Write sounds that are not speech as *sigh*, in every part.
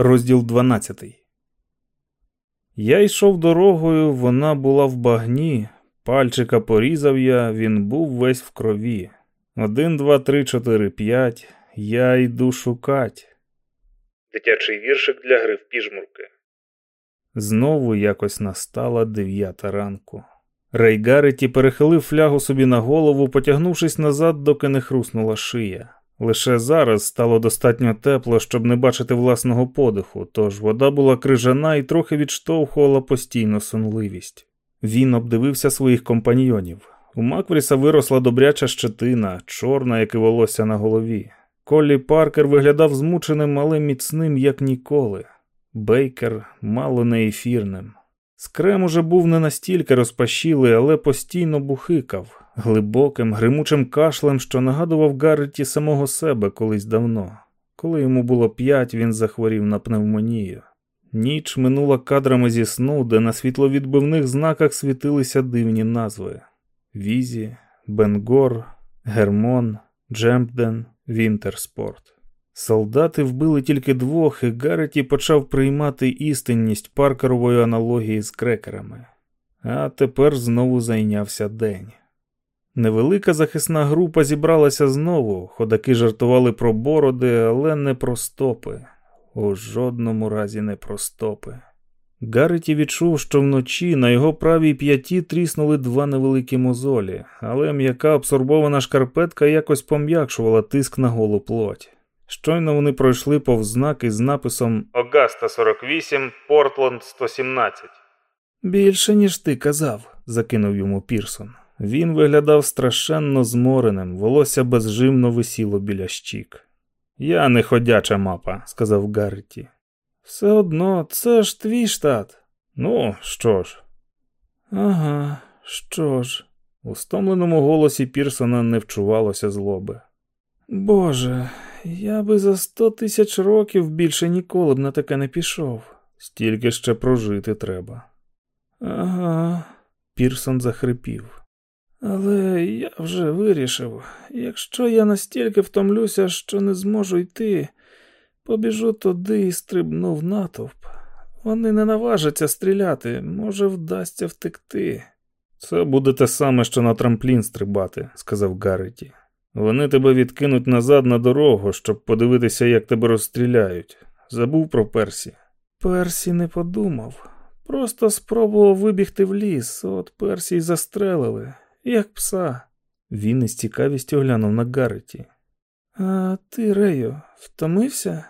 Розділ 12. Я йшов дорогою, вона була в багні. Пальчика порізав я, він був весь в крові. Один, два, три, чотири, п'ять. Я йду шукать. Дитячий віршик для гри в піжмурки. Знову якось настала дев'ята ранку. Рей Гарреті перехилив флягу собі на голову, потягнувшись назад, доки не хруснула шия. Лише зараз стало достатньо тепло, щоб не бачити власного подиху, тож вода була крижана і трохи відштовхувала постійну сонливість. Він обдивився своїх компаньйонів. У Маквріса виросла добряча щетина, чорна, як і волосся на голові. Коллі Паркер виглядав змученим, але міцним, як ніколи. Бейкер мало не ефірним. Скрем уже був не настільки розпашілий, але постійно бухикав, глибоким, гримучим кашлем, що нагадував Гарреті самого себе колись давно. Коли йому було п'ять, він захворів на пневмонію. Ніч минула кадрами зі сну, де на світловідбивних знаках світилися дивні назви: Візі, Бенгор, Гермон, Джемпден, Вінтерспорт. Солдати вбили тільки двох, і Гарреті почав приймати істинність паркерової аналогії з крекерами. А тепер знову зайнявся день. Невелика захисна група зібралася знову, ходаки жартували про бороди, але не про стопи. У жодному разі не про стопи. Гарреті відчув, що вночі на його правій п'яті тріснули два невеликі мозолі, але м'яка абсорбована шкарпетка якось пом'якшувала тиск на голу плоть. Щойно вони пройшли повз знак із написом Огаста 48, Портланд 117. Більше, ніж ти казав, закинув йому Пірсон. Він виглядав страшенно змореним, волосся безживно висіло біля щік. Я не ходяча мапа, сказав Гарреті. Все одно, це ж твій штат. Ну, що ж? Ага, що ж? У стомленому голосі Пірсона не вчувалося злоби. Боже, я би за сто тисяч років більше ніколи б на таке не пішов. Стільки ще прожити треба. Ага, Пірсон захрипів. Але я вже вирішив, якщо я настільки втомлюся, що не зможу йти, побіжу туди і стрибну в натовп. Вони не наважаться стріляти, може, вдасться втекти. Це буде те саме, що на трамплін стрибати, сказав Гарреті. Вони тебе відкинуть назад на дорогу, щоб подивитися, як тебе розстріляють. Забув про Персі. Персі не подумав. Просто спробував вибігти в ліс, от Персі й застрелили, як пса. Він із цікавістю глянув на Гарреті. А ти, Рею, втомився?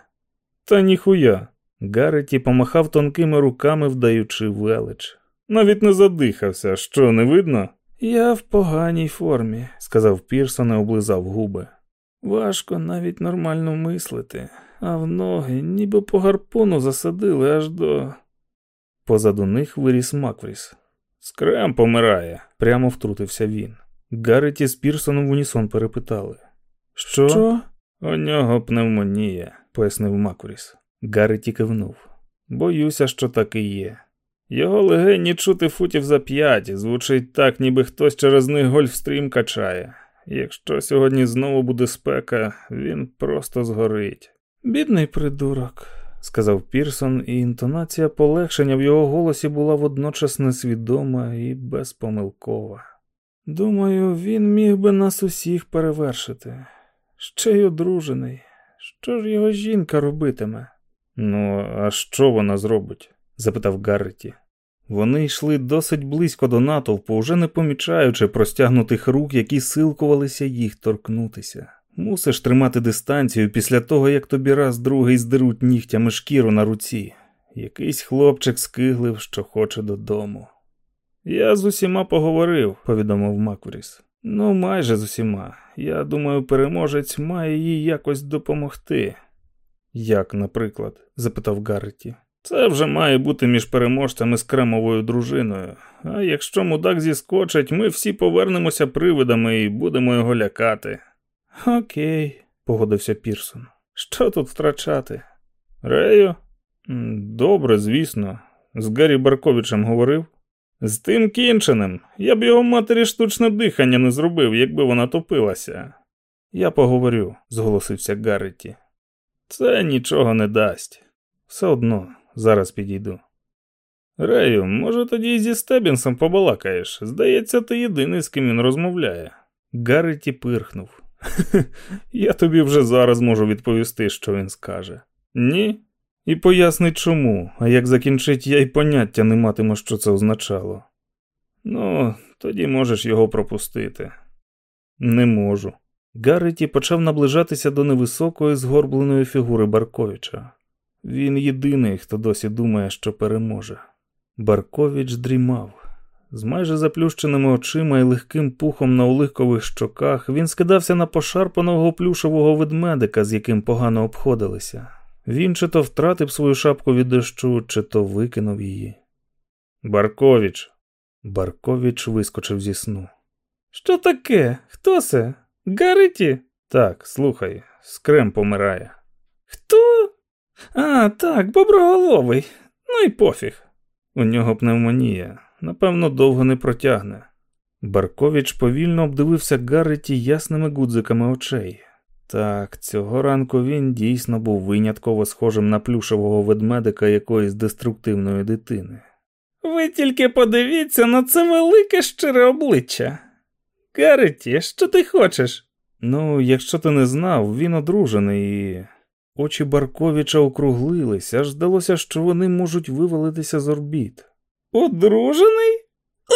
Та ніхуя. Гарреті помахав тонкими руками, вдаючи велич. Навіть не задихався, що не видно? Я в поганій формі, сказав Пірсон і облизав губи. Важко навіть нормально мислити, а в ноги ніби по гарпуну засадили аж до. Позаду них виріс Маквріс. Скрем помирає, прямо втрутився він. Гарреті з Пірсоном в унісон перепитали. Що? Що? У нього пневмонія, пояснив Маквріс. Гарреті кивнув. Боюся, що так і є. Його легені чути футів за п'ять, звучить так, ніби хтось через них гольфстрім качає. Якщо сьогодні знову буде спека, він просто згорить. Бідний придурок, сказав Пірсон, і інтонація полегшення в його голосі була водночас несвідома і безпомилкова. Думаю, він міг би нас усіх перевершити. Ще й одружений. Що ж його жінка робитиме? Ну, а що вона зробить? запитав Гарреті. Вони йшли досить близько до натовпу, вже не помічаючи простягнутих рук, які силкувалися їх торкнутися. Мусиш тримати дистанцію після того, як тобі раз другий здеруть нігтями шкіру на руці. Якийсь хлопчик скиглив, що хоче додому. Я з усіма поговорив, повідомив Маквріс. Ну, майже з усіма. Я думаю, переможець має їй якось допомогти. Як, наприклад? запитав Гарреті. Це вже має бути між переможцями з кремовою дружиною. А якщо мудак зіскочить, ми всі повернемося привидами і будемо його лякати. Окей, погодився Пірсон. Що тут втрачати? Рею? Добре, звісно. З Гаррі Барковичем говорив. З тим кінченим. Я б його матері штучне дихання не зробив, якби вона топилася. Я поговорю, зголосився Гарреті. Це нічого не дасть. Все одно, зараз підійду. Рею, може, тоді і зі Стебінсом побалакаєш. Здається, ти єдиний, з ким він розмовляє. Гарреті пирхнув. Я тобі вже зараз можу відповісти, що він скаже. Ні? І пояснить чому, а як закінчить, я й поняття не матиму, що це означало. Ну, тоді можеш його пропустити. Не можу. Гарреті почав наближатися до невисокої згорбленої фігури Барковича. Він єдиний, хто досі думає, що переможе. Баркович дрімав. З майже заплющеними очима і легким пухом на оливкових щоках він скидався на пошарпаного плюшового ведмедика, з яким погано обходилися. Він чи то втратив свою шапку від дощу, чи то викинув її. Баркович. Баркович вискочив зі сну. Що таке? Хто це? Гареті? Так, слухай, скрем помирає. Хто? А, так, боброголовий. Ну і пофіг. У нього пневмонія, напевно, довго не протягне. Баркович повільно обдивився Гарреті ясними гудзиками очей. Так, цього ранку він дійсно був винятково схожим на плюшевого ведмедика якоїсь деструктивної дитини. Ви тільки подивіться на це велике щире обличчя. Гарреті, що ти хочеш? Ну, якщо ти не знав, він одружений і. Очі Барковича округлились, аж здалося, що вони можуть вивалитися з орбіт. Одружений?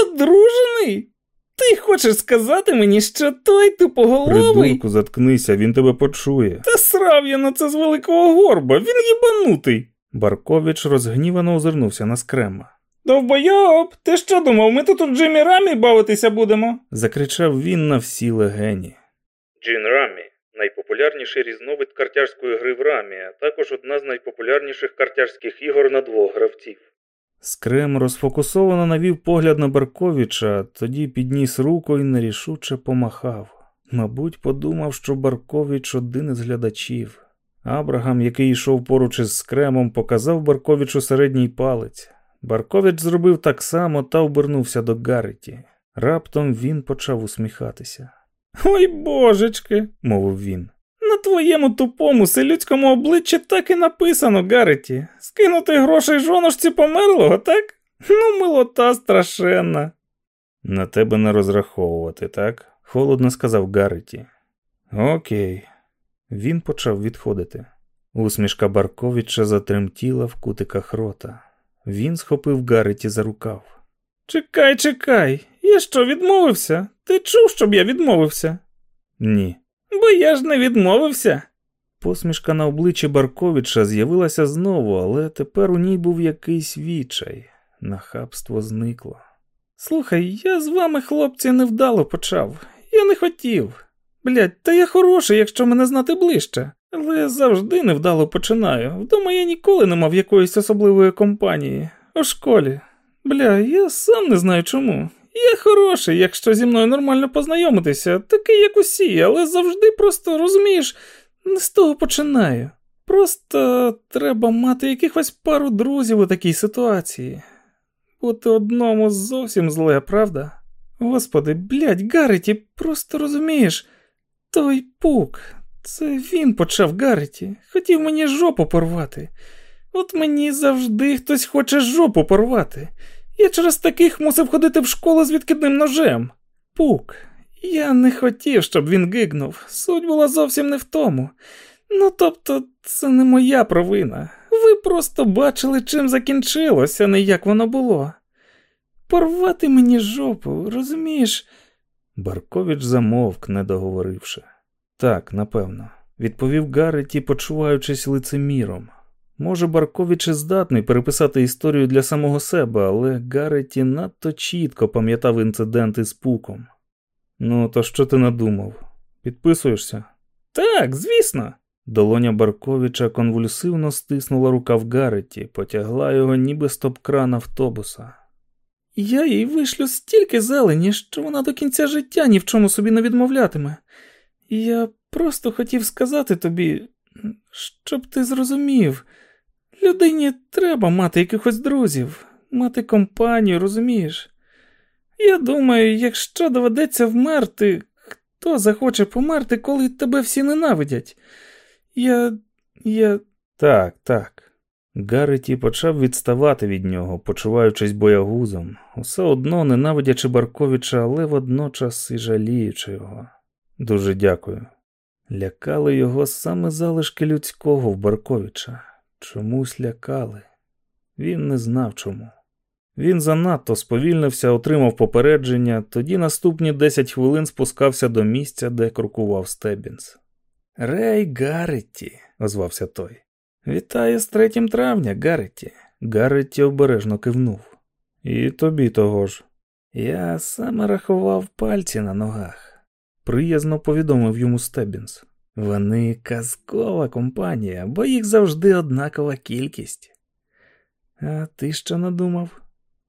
Одружений? Ти хочеш сказати мені, що той тупоголовий? Придурку, заткнися, він тебе почує. Та срав я на це з великого горба, він їбанутий. Баркович розгнівано озирнувся на скрема. Довбойоб, ти що думав, ми тут у Джимі Рамі бавитися будемо? закричав він на всі легені. Джин Рамі найпопулярніший різновид картярської гри в рамі, а також одна з найпопулярніших картярських ігор на двох гравців. Скрем розфокусовано навів погляд на Барковича, тоді підніс руку і нерішуче помахав. Мабуть, подумав, що Баркович один із глядачів. Абрагам, який йшов поруч із скремом, показав Барковичу середній палець. Баркович зробив так само та обернувся до Гарреті. Раптом він почав усміхатися. Ой божечки, мовив він. На твоєму тупому селюдському обличчі так і написано, Гарреті. Скинути грошей жоношці померлого, так? Ну, милота страшенна. На тебе не розраховувати, так? холодно сказав Гарреті. Окей. Він почав відходити. Усмішка Барковича затремтіла в кутиках рота. Він схопив Гарреті за рукав. Чекай, чекай, я що, відмовився? Ти чув, щоб я відмовився? Ні. Бо я ж не відмовився. Посмішка на обличчі Барковича з'явилася знову, але тепер у ній був якийсь відчай. Нахабство зникло. Слухай, я з вами, хлопці, невдало почав. Я не хотів. Блядь, та я хороший, якщо мене знати ближче. Але завжди невдало починаю. Вдома я ніколи не мав якоїсь особливої компанії. У школі. Бля, я сам не знаю чому. Я хороший, якщо зі мною нормально познайомитися, такий, як усі, але завжди просто розумієш, не з того починаю. Просто треба мати якихось пару друзів у такій ситуації. Бути одному зовсім зле, правда? Господи, блядь, Гарреті, просто розумієш, той пук, це він почав Гарреті, хотів мені жопу порвати. От мені завжди хтось хоче жопу порвати. Я через таких мусив ходити в школу з відкидним ножем. Пук. Я не хотів, щоб він гигнув. Суть була зовсім не в тому. Ну тобто, це не моя провина. Ви просто бачили, чим закінчилось, а не як воно було. Порвати мені жопу, розумієш? Баркович замовк, не договоривши. Так, напевно, відповів Гарреті, почуваючись лицеміром. Може, Баркович і здатний переписати історію для самого себе, але Гареті надто чітко пам'ятав інцидент із пуком. Ну, то що ти надумав? Підписуєшся? Так, звісно. Долоня Барковича конвульсивно стиснула рука в Гареті, потягла його ніби стоп-кран автобуса. Я їй вишлю стільки зелені, що вона до кінця життя ні в чому собі не відмовлятиме. Я просто хотів сказати тобі, щоб ти зрозумів. Людині треба мати якихось друзів, мати компанію, розумієш? Я думаю, якщо доведеться вмерти, хто захоче померти, коли тебе всі ненавидять? Я. я. Так, так. Гарреті почав відставати від нього, почуваючись боягузом, усе одно ненавидячи Барковича, але водночас і жаліючи його. Дуже дякую. Лякали його саме залишки людського в Барковича. Чомусь лякали. Він не знав чому. Він занадто сповільнився, отримав попередження, тоді наступні 10 хвилин спускався до місця, де крокував Стебінс. Рей Гарреті, озвався той. Вітаю з 3 травня, Гарреті. Гарреті обережно кивнув. І тобі того ж. Я саме рахував пальці на ногах, приязно повідомив йому Стебінс. Вони казкова компанія, бо їх завжди однакова кількість. А ти що надумав?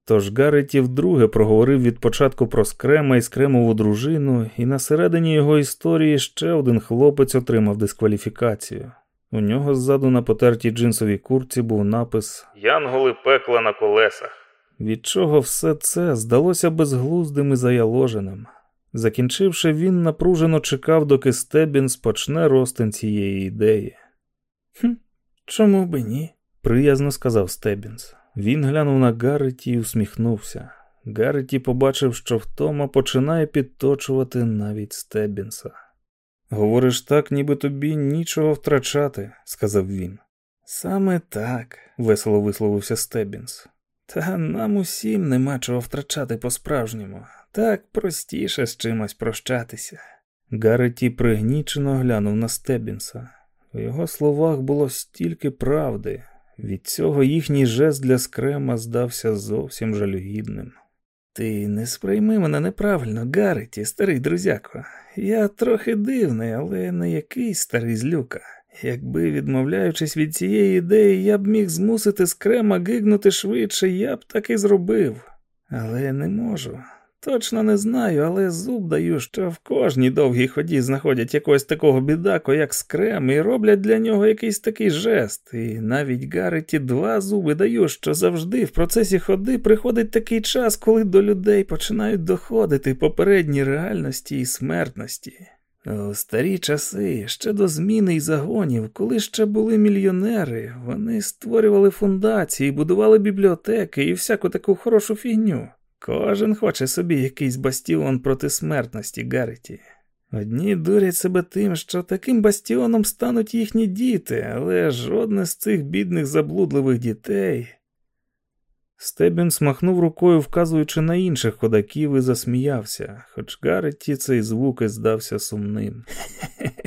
Тож Гарреті вдруге проговорив від початку про скрема і скремову дружину, і на середині його історії ще один хлопець отримав дискваліфікацію. У нього ззаду на потертій джинсовій курці був напис Янголи пекла на колесах, від чого все це здалося безглуздим і заяложеним. Закінчивши, він напружено чекав, доки Стебінс почне ростин цієї ідеї. «Хм, Чому би ні? приязно сказав Стебінс. Він глянув на Гарреті і усміхнувся. Гарреті побачив, що втома починає підточувати навіть Стебінса. Говориш так, ніби тобі нічого втрачати, сказав він. Саме так, весело висловився Стебінс. Та нам усім нема чого втрачати по-справжньому. Так простіше з чимось прощатися. Гарреті пригнічено глянув на Стебінса. У його словах було стільки правди, від цього їхній жест для скрема здався зовсім жалюгідним. Ти не сприйми мене неправильно, Гарреті, старий друзяко. Я трохи дивний, але не якийсь старий злюка. Якби, відмовляючись від цієї ідеї, я б міг змусити скрема гигнути швидше, я б так і зробив. Але не можу. Точно не знаю, але зуб даю, що в кожній довгій ході знаходять якогось такого бідаку, як скрем, і роблять для нього якийсь такий жест. І навіть Гареті два зуби даю, що завжди в процесі ходи приходить такий час, коли до людей починають доходити попередні реальності і смертності. У старі часи, ще до зміни й загонів, коли ще були мільйонери, вони створювали фундації, будували бібліотеки і всяку таку хорошу фігню. Кожен хоче собі якийсь бастіон проти смертності, Гарреті. Одні дурять себе тим, що таким бастіоном стануть їхні діти, але жодне з цих бідних заблудливих дітей. Стебін смахнув рукою, вказуючи на інших ходаків, і засміявся, хоч Гарреті цей звук і здався сумним.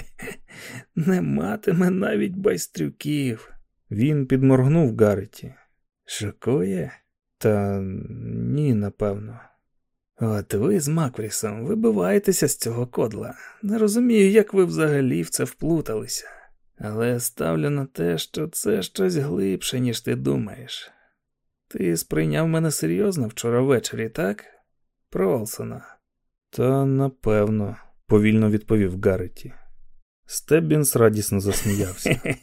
*laughs* Не матиме навіть байстрюків. Він підморгнув Гарреті. Шокує? Та ні, напевно. От ви з Макврісом вибиваєтеся з цього кодла. Не розумію, як ви взагалі в це вплуталися, але ставлю на те, що це щось глибше, ніж ти думаєш. Ти сприйняв мене серйозно вчора ввечері, так? Про Олсона. Та напевно, повільно відповів Гарреті. Стеббінс радісно засміявся. *laughs*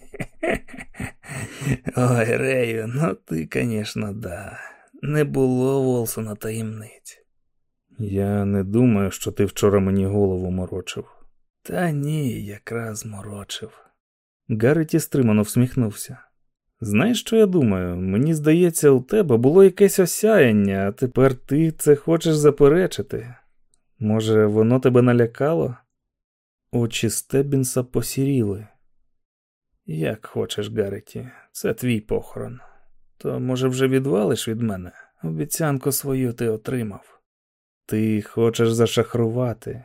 Ой, Рею, ну ти, звісно, да не було Волсона таємниць. Я не думаю, що ти вчора мені голову морочив. Та ні, якраз морочив. Гарреті стримано всміхнувся. Знаєш, що я думаю? Мені здається, у тебе було якесь осяяння, а тепер ти це хочеш заперечити. Може, воно тебе налякало? Очі Стебінса посіріли. Як хочеш, Гарреті, це твій похорон. То, може, вже відвалиш від мене? Обіцянку свою ти отримав. Ти хочеш зашахрувати.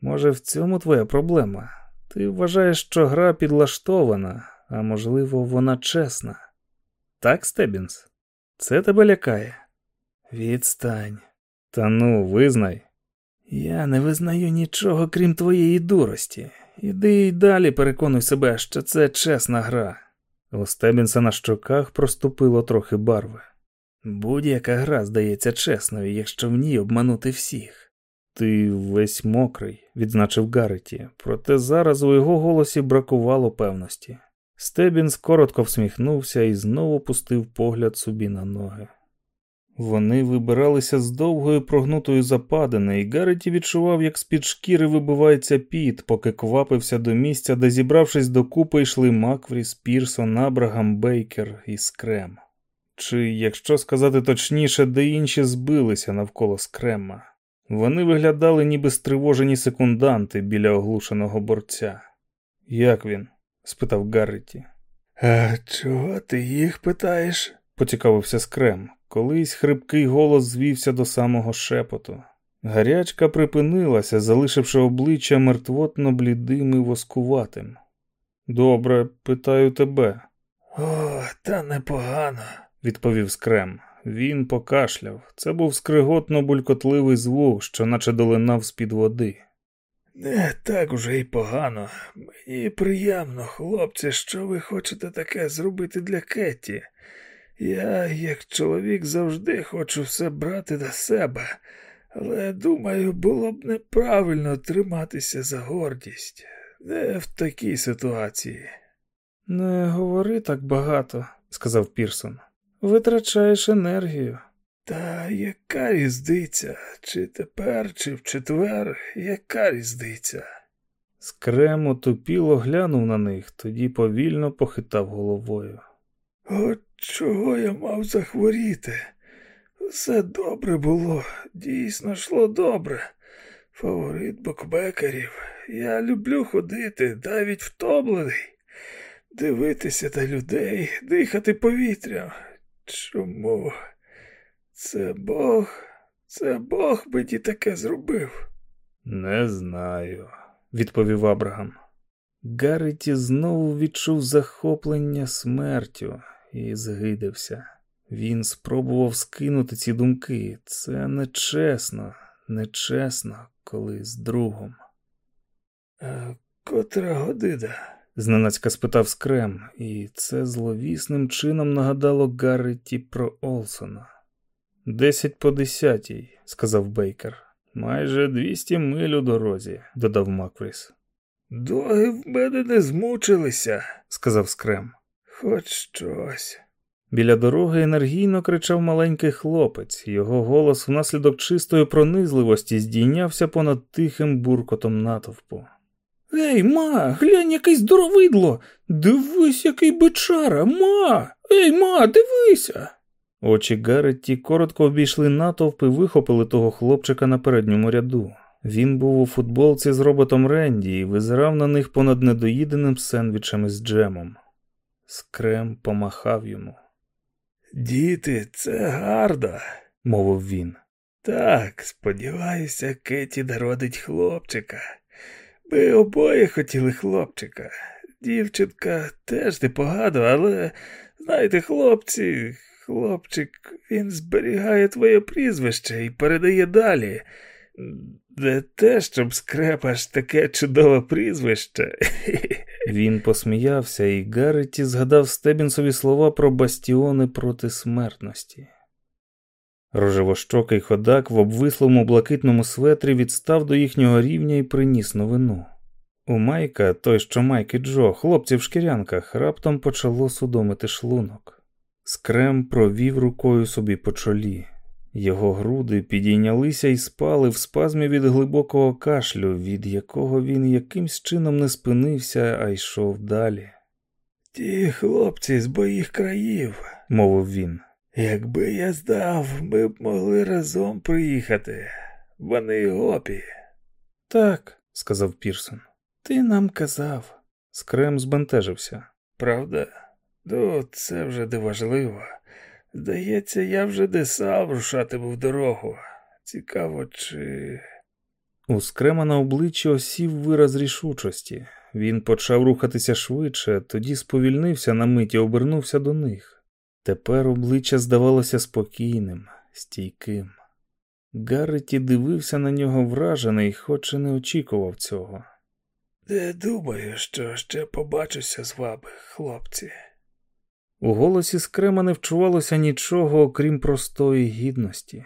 Може, в цьому твоя проблема? Ти вважаєш, що гра підлаштована, а можливо, вона чесна. Так, Стебінс? Це тебе лякає? Відстань. Та ну, визнай. Я не визнаю нічого, крім твоєї дурості. Іди й далі переконуй себе, що це чесна гра. У Стебінса на щоках проступило трохи барви. Будь-яка гра здається чесною, якщо в ній обманути всіх. Ти весь мокрий, відзначив Гарреті, проте зараз у його голосі бракувало певності. Стебінс коротко всміхнувся і знову пустив погляд собі на ноги. Вони вибиралися з довгої прогнутої западини, і Гарреті відчував, як з-під шкіри вибивається піт, поки квапився до місця, де, зібравшись докупи, йшли Маквріс, Пірсон, Абрагам, Бейкер і Скрем. Чи, якщо сказати точніше, де інші збилися навколо Скрема. Вони виглядали ніби стривожені секунданти біля оглушеного борця. Як він? спитав Гарреті. А чого ти їх питаєш? поцікавився Скрем. Колись хрипкий голос звівся до самого шепоту. Гарячка припинилася, залишивши обличчя мертвотно блідим і воскуватим. Добре, питаю тебе. О, та непогано, відповів Скрем. Він покашляв. Це був скриготно булькотливий звук, що наче долинав з-під води. Не так уже й погано. Мені приємно, хлопці, що ви хочете таке зробити для Кетті. Я, як чоловік, завжди хочу все брати до себе, але думаю, було б неправильно триматися за гордість, не в такій ситуації. Не говори так багато, сказав Пірсон. Витрачаєш енергію. Та яка різниця? Чи тепер, чи в четвер, яка різниця? Скрем отупіло глянув на них, тоді повільно похитав головою. От чого я мав захворіти? Все добре було, дійсно йшло добре. Фаворит букмекерів. Я люблю ходити, навіть втомлений, дивитися на людей, дихати повітрям. Чому? Це Бог, це Бог мені таке зробив. Не знаю, відповів Абрагам. Гарреті знову відчув захоплення смертю і згидився. Він спробував скинути ці думки. Це нечесно, нечесно, коли з другом. Котра година? зненацька спитав Скрем, і це зловісним чином нагадало Гарреті про Олсона. Десять по десятій, сказав Бейкер. Майже двісті миль у дорозі, додав Маквріс. Доги в мене не змучилися, сказав Скрем. Хоч щось. Біля дороги енергійно кричав маленький хлопець, його голос внаслідок чистої пронизливості здійнявся понад тихим буркотом натовпу. Ей, ма, глянь, який здоровидло! Дивись, який бичара, ма! Ей, ма, дивися. Очі Гарретті коротко обійшли натовп і вихопили того хлопчика на передньому ряду. Він був у футболці з роботом Ренді і визирав на них понад недоїденим сендвічем із джемом. Скрем помахав йому. Діти, це гарда, мовив він. Так, сподіваюся, Кеті народить хлопчика. Ми обоє хотіли хлопчика. Дівчинка теж непогано, але, знаєте, хлопці, хлопчик, він зберігає твоє прізвище і передає далі. Не те, щоб скрепаш таке чудове прізвище. *laughs* Він посміявся, і Гарреті згадав Стебінсові слова про бастіони проти смертності. Рожевощокий ходак в обвислому блакитному светрі відстав до їхнього рівня і приніс новину. У Майка, той, що Майк і Джо, хлопці в шкірянках, раптом почало судомити шлунок. Скрем провів рукою собі по чолі. Його груди підійнялися і спали в спазмі від глибокого кашлю, від якого він якимсь чином не спинився, а йшов далі. Ті хлопці з моїх країв, мовив він. Якби я здав, ми б могли разом приїхати. Вони гопі. Так, сказав Пірсон. Ти нам казав. Скрем збентежився. Правда? Ну, це вже не важливо. Здається, я вже не сам рушатиму в дорогу. Цікаво, чи. У скрема на обличчі осів вираз рішучості. Він почав рухатися швидше, тоді сповільнився на мить і обернувся до них. Тепер обличчя здавалося спокійним, стійким. Гарреті дивився на нього вражений, хоч і не очікував цього. Не думаю, що ще побачуся з вами, хлопці. У голосі скрема не вчувалося нічого, окрім простої гідності.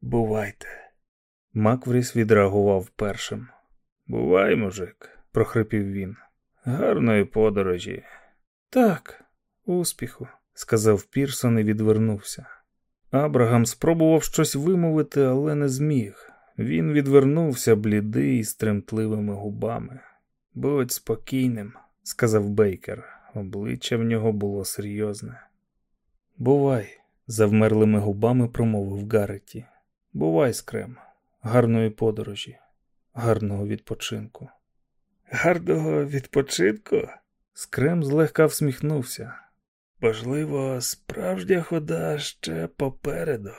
Бувайте. Маквріс відреагував першим. Бувай, мужик, прохрипів він. Гарної подорожі. Так, успіху, сказав Пірсон і відвернувся. Абрагам спробував щось вимовити, але не зміг. Він відвернувся блідий і з тремтливими губами. Будь спокійним, сказав Бейкер. Обличчя в нього було серйозне. Бувай, завмерлими губами промовив Гарреті. Бувай, скрем, гарної подорожі, гарного відпочинку. Гарного відпочинку? Скрем злегка всміхнувся. Можливо, справжня хода ще попереду.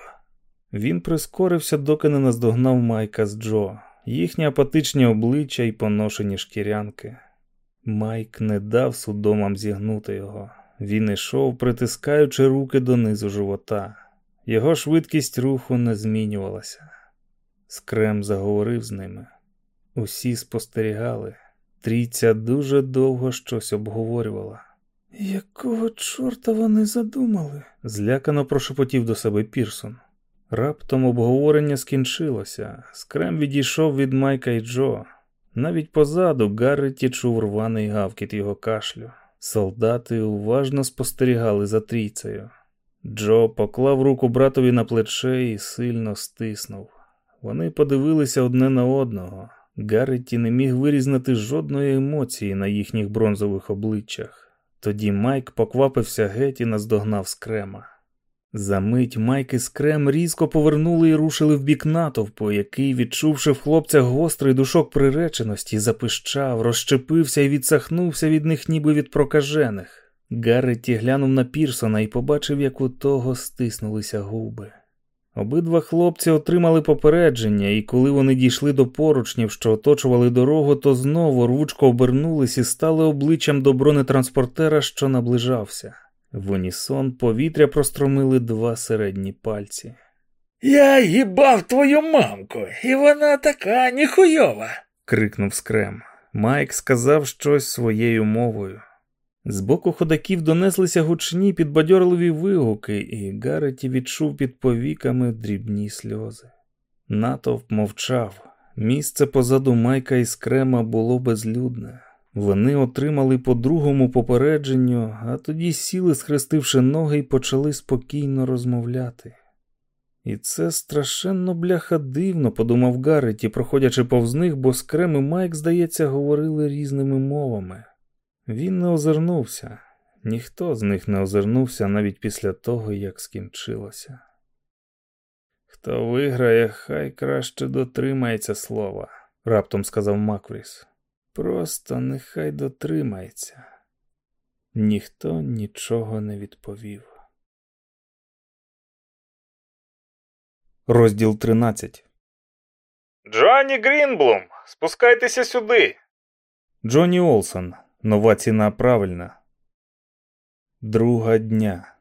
Він прискорився, доки не наздогнав Майка з Джо, їхні апатичні обличчя і поношені шкірянки. Майк не дав судомам зігнути його. Він ішов, притискаючи руки донизу живота. Його швидкість руху не змінювалася. Скрем заговорив з ними. Усі спостерігали. Трійця дуже довго щось обговорювала. Якого чорта вони задумали? злякано прошепотів до себе Пірсон. Раптом обговорення скінчилося. Скрем відійшов від Майка і Джо. Навіть позаду Гарреті чув рваний гавкіт його кашлю. Солдати уважно спостерігали за трійцею. Джо поклав руку братові на плече і сильно стиснув. Вони подивилися одне на одного. Гарреті не міг вирізнати жодної емоції на їхніх бронзових обличчях. Тоді Майк поквапився геть і наздогнав скрема. Замить Майк і скрем різко повернули і рушили в бік натовпу, який, відчувши в хлопцях гострий душок приреченості, запищав, розщепився і відсахнувся від них, ніби від прокажених. Гарреті глянув на Пірсона і побачив, як у того стиснулися губи. Обидва хлопці отримали попередження, і коли вони дійшли до поручнів, що оточували дорогу, то знову рвучко обернулись і стали обличчям до бронетранспортера, що наближався. В унісон повітря простромили два середні пальці. Я їбав твою мамку, і вона така ніхуйова. крикнув скрем. Майк сказав щось своєю мовою. З боку ходаків донеслися гучні підбадьорливі вигуки, і Гареті відчув під повіками дрібні сльози. Натовп мовчав. Місце позаду Майка і скрема було безлюдне. Вони отримали по другому попередженню, а тоді сіли, схрестивши ноги, і почали спокійно розмовляти. І це страшенно бляха дивно, подумав Гарреті, проходячи повз них, бо скрем і Майк, здається, говорили різними мовами. Він не озирнувся, ніхто з них не озирнувся навіть після того, як скінчилося. Хто виграє, хай краще дотримається слова, раптом сказав Маквріс. Просто нехай дотримається. Ніхто нічого не відповів. Розділ 13 Джоанні Грінблум, спускайтеся сюди. Джонні Олсон. Нова ціна правильна. Друга дня.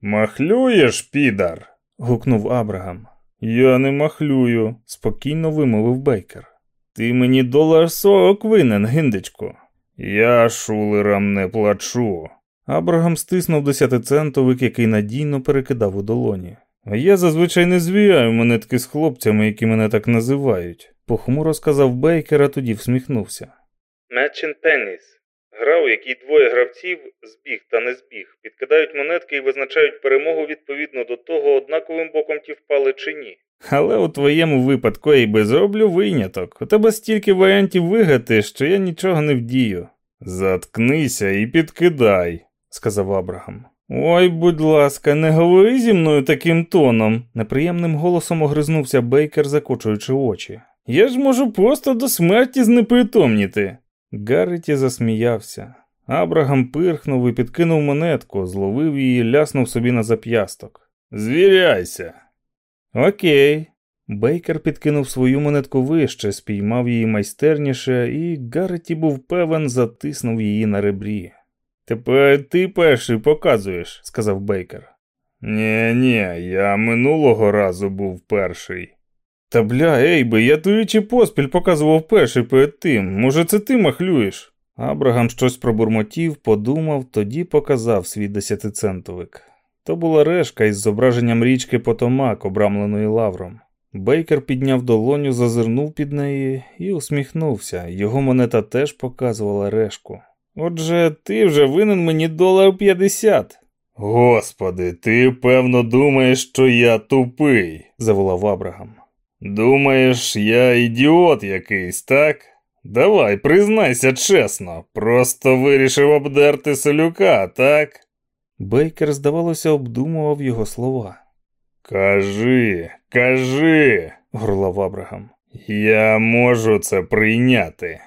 Махлюєш, підар. гукнув Абрагам. Я не махлюю, спокійно вимовив Бейкер. Ти мені долар сорок винен, гиндечко. Я шулерам не плачу. Абрагам стиснув десятицентовик, який надійно перекидав у долоні. А я зазвичай не звіяю монетки з хлопцями, які мене так називають, похмуро сказав Бейкер, а тоді всміхнувся. Matching Pennies. Гра, у якій двоє гравців, збіг та не збіг, підкидають монетки і визначають перемогу відповідно до того, однаковим боком ті впали чи ні. Але у твоєму випадку я би зроблю виняток. У тебе стільки варіантів вигати, що я нічого не вдію. Заткнися і підкидай, сказав Абрахам. Ой, будь ласка, не говори зі мною таким тоном, неприємним голосом огризнувся Бейкер, закочуючи очі. Я ж можу просто до смерті знепритомніти. Гарреті засміявся. Абрагам пирхнув і підкинув монетку, зловив її ляснув собі на зап'ясток. Звіряйся. Окей. Бейкер підкинув свою монетку вище, спіймав її майстерніше, і Гарреті був певен, затиснув її на ребрі. Тепер ти перший показуєш, сказав Бейкер. Нє, ні, я минулого разу був перший. Та бля, Ейби, я двічі поспіль показував перший перед тим. Може, це ти махлюєш? Абрагам щось пробурмотів, подумав, тоді показав свій десятицентовик. То була решка із зображенням річки Потомак, обрамленої лавром. Бейкер підняв долоню, зазирнув під неї і усміхнувся. Його монета теж показувала решку. Отже, ти вже винен мені долар п'ятдесят. Господи, ти певно думаєш, що я тупий, заволав Абрагам. Думаєш, я ідіот якийсь, так? Давай, признайся чесно, просто вирішив обдерти селюка, так? Бейкер, здавалося, обдумував його слова. Кажи, кажи, горлав Абрагам. Я можу це прийняти.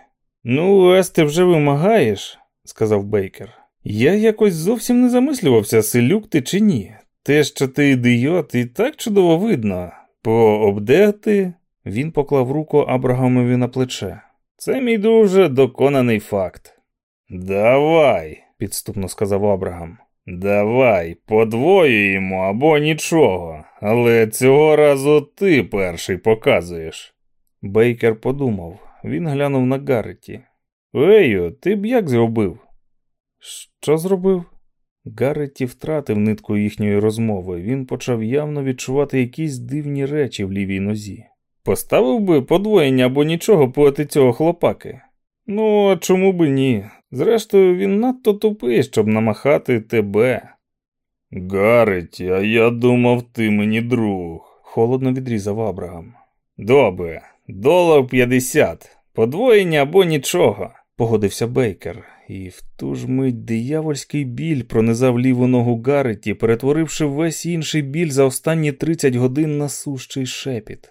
Ну, ось ти вже вимагаєш, сказав Бейкер. Я якось зовсім не замислювався, селюк ти чи ні. Те, що ти ідіот, і так чудово видно. Пообдерти, він поклав руку Абрагамові на плече. Це мій дуже доконаний факт. Давай, підступно сказав Абрагам. Давай, подвоюємо або нічого, але цього разу ти перший показуєш. Бейкер подумав, він глянув на Гарреті. Ею, ти б як зробив? Що зробив? Гарреті втратив нитку їхньої розмови, він почав явно відчувати якісь дивні речі в лівій нозі. Поставив би подвоєння або нічого проти цього хлопаки. Ну, а чому би ні? Зрештою, він надто тупий, щоб намахати тебе. Гареті, а я думав, ти мені друг, холодно відрізав Абрагам. Добре, долар п'ятдесят, подвоєння або нічого, погодився Бейкер, і в ту ж мить диявольський біль пронизав ліву ногу Гареті, перетворивши весь інший біль за останні 30 годин на сущий шепіт.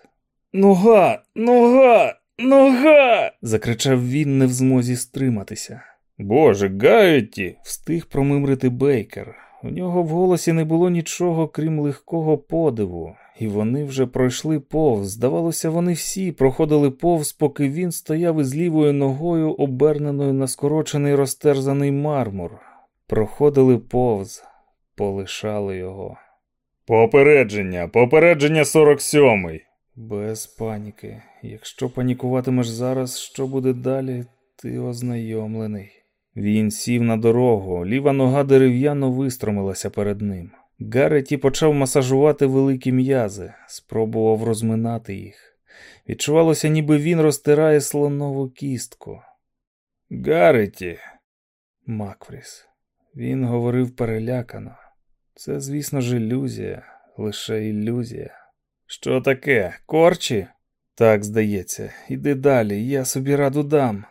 Нога, нога, нога. закричав він, не в змозі стриматися. Боже, Гайті, встиг промимрити Бейкер. У нього в голосі не було нічого, крім легкого подиву, і вони вже пройшли повз. Здавалося, вони всі проходили повз, поки він стояв із лівою ногою, оберненою на скорочений розтерзаний мармур. Проходили повз, полишали його. Попередження, попередження 47-й. Без паніки. Якщо панікуватимеш зараз, що буде далі, ти ознайомлений. Він сів на дорогу, ліва нога дерев'яно вистромилася перед ним. Гареті почав масажувати великі м'язи, спробував розминати їх. Відчувалося, ніби він розтирає слонову кістку. Гареті, Макфріс. Він говорив перелякано. Це, звісно ж, ілюзія, лише ілюзія. Що таке? Корчі? Так, здається, іди далі, я собі раду дам.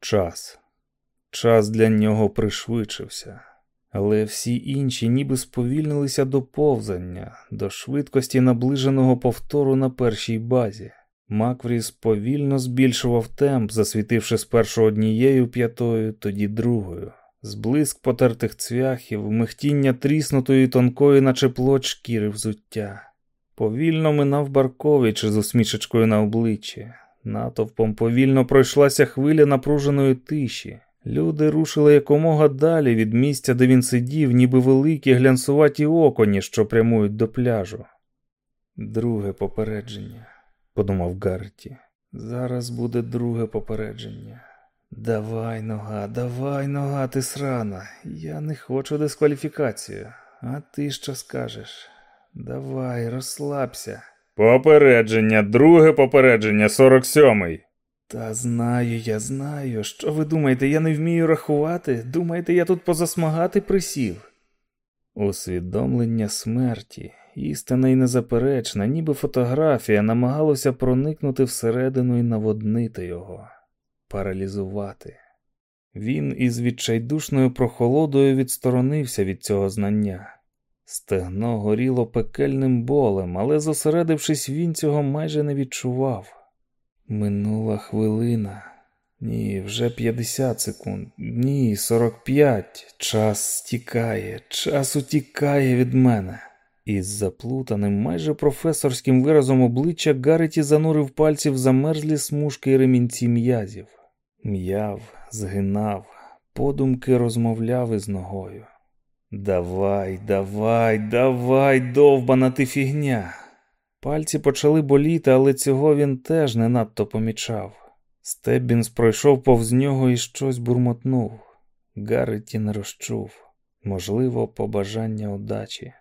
Час. Час для нього пришвидшився, але всі інші ніби сповільнилися до повзання, до швидкості наближеного повтору на першій базі. Маквріс повільно збільшував темп, засвітивши спершу однією п'ятою, тоді другою. Зблиск потертих цвяхів, михтіння тріснутої тонкої, наче плоть шкіри взуття. Повільно минав Баркович з усмішечкою на обличчі. Натовпом повільно пройшлася хвиля напруженої тиші. Люди рушили якомога далі від місця, де він сидів, ніби великі глянцуваті оконі, що прямують до пляжу. Друге попередження, подумав Гарті. Зараз буде друге попередження. Давай, нога, давай, нога, ти срана. Я не хочу дискваліфікацію. А ти що скажеш? Давай, розслабся. Попередження, друге попередження, 47-й. Та знаю, я знаю. Що ви думаєте, я не вмію рахувати? Думаєте, я тут позасмагати присів? Усвідомлення смерті, істина і незаперечна, ніби фотографія, намагалося проникнути всередину і наводнити його, паралізувати. Він із відчайдушною прохолодою відсторонився від цього знання. Стегно горіло пекельним болем, але зосередившись, він цього майже не відчував. Минула хвилина. Ні, вже 50 секунд. Ні, 45. Час стікає, час утікає від мене. Із заплутаним, майже професорським виразом обличчя Гареті занурив пальці в замерзлі смужки й ремінці м'язів. М'яв, згинав, подумки розмовляв із ногою. Давай, давай, давай, довбана ти фігня. Пальці почали боліти, але цього він теж не надто помічав. Стеббінс пройшов повз нього і щось бурмотнув. Гарреті не розчув, можливо, побажання удачі.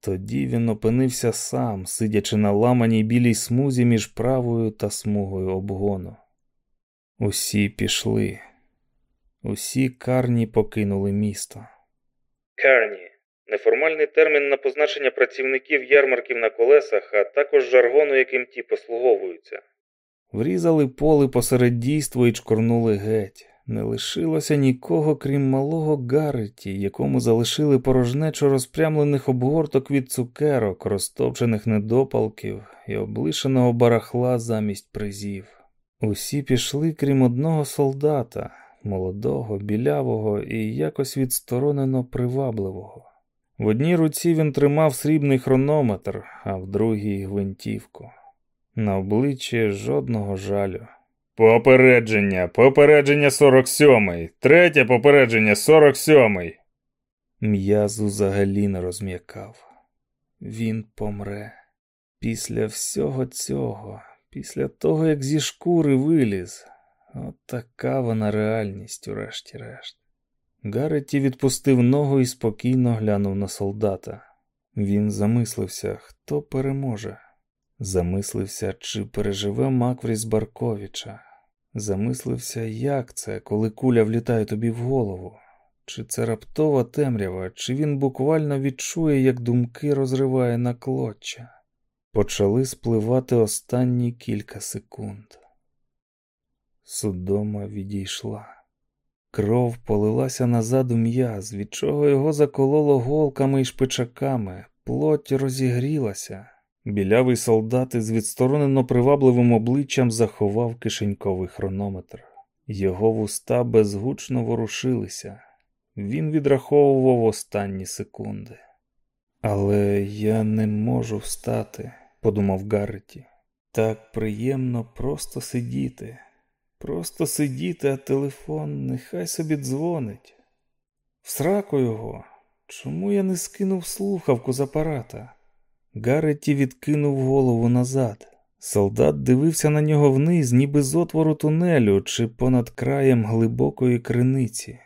Тоді він опинився сам, сидячи на ламаній білій смузі між правою та смугою обгону. Усі пішли, усі карні покинули місто. Керні неформальний термін на позначення працівників ярмарків на колесах, а також жаргону, яким ті послуговуються. Врізали поли посеред дійства і чкорнули геть. Не лишилося нікого, крім малого Гарреті, якому залишили порожнечо розпрямлених обгорток від цукерок, розтопчених недопалків і облишеного барахла замість призів. Усі пішли, крім одного солдата, молодого, білявого і якось відсторонено привабливого. В одній руці він тримав срібний хронометр, а в другій гвинтівку. На обличчі жодного жалю. Попередження, попередження 47-й, третє попередження 47-й. М'яз взагалі не розм'якав. Він помре. Після всього цього, після того, як зі шкури виліз, от така вона реальність, урешті-решт. Гареті відпустив ногу і спокійно глянув на солдата. Він замислився, хто переможе. Замислився, чи переживе Маквріс Барковича. Замислився, як це, коли куля влітає тобі в голову. Чи це раптова темрява, чи він буквально відчує, як думки розриває на клоччя. Почали спливати останні кілька секунд. Судома відійшла. Кров полилася назад у м'яз, від чого його закололо голками і шпичаками, плоть розігрілася. Білявий солдат із відсторонено привабливим обличчям заховав кишеньковий хронометр. Його вуста безгучно ворушилися. Він відраховував останні секунди. Але я не можу встати, подумав Гарреті. Так приємно просто сидіти. Просто сидіти, а телефон нехай собі дзвонить. Всраку його. Чому я не скинув слухавку з апарата? Гарреті відкинув голову назад. Солдат дивився на нього вниз, ніби з отвору тунелю чи понад краєм глибокої криниці.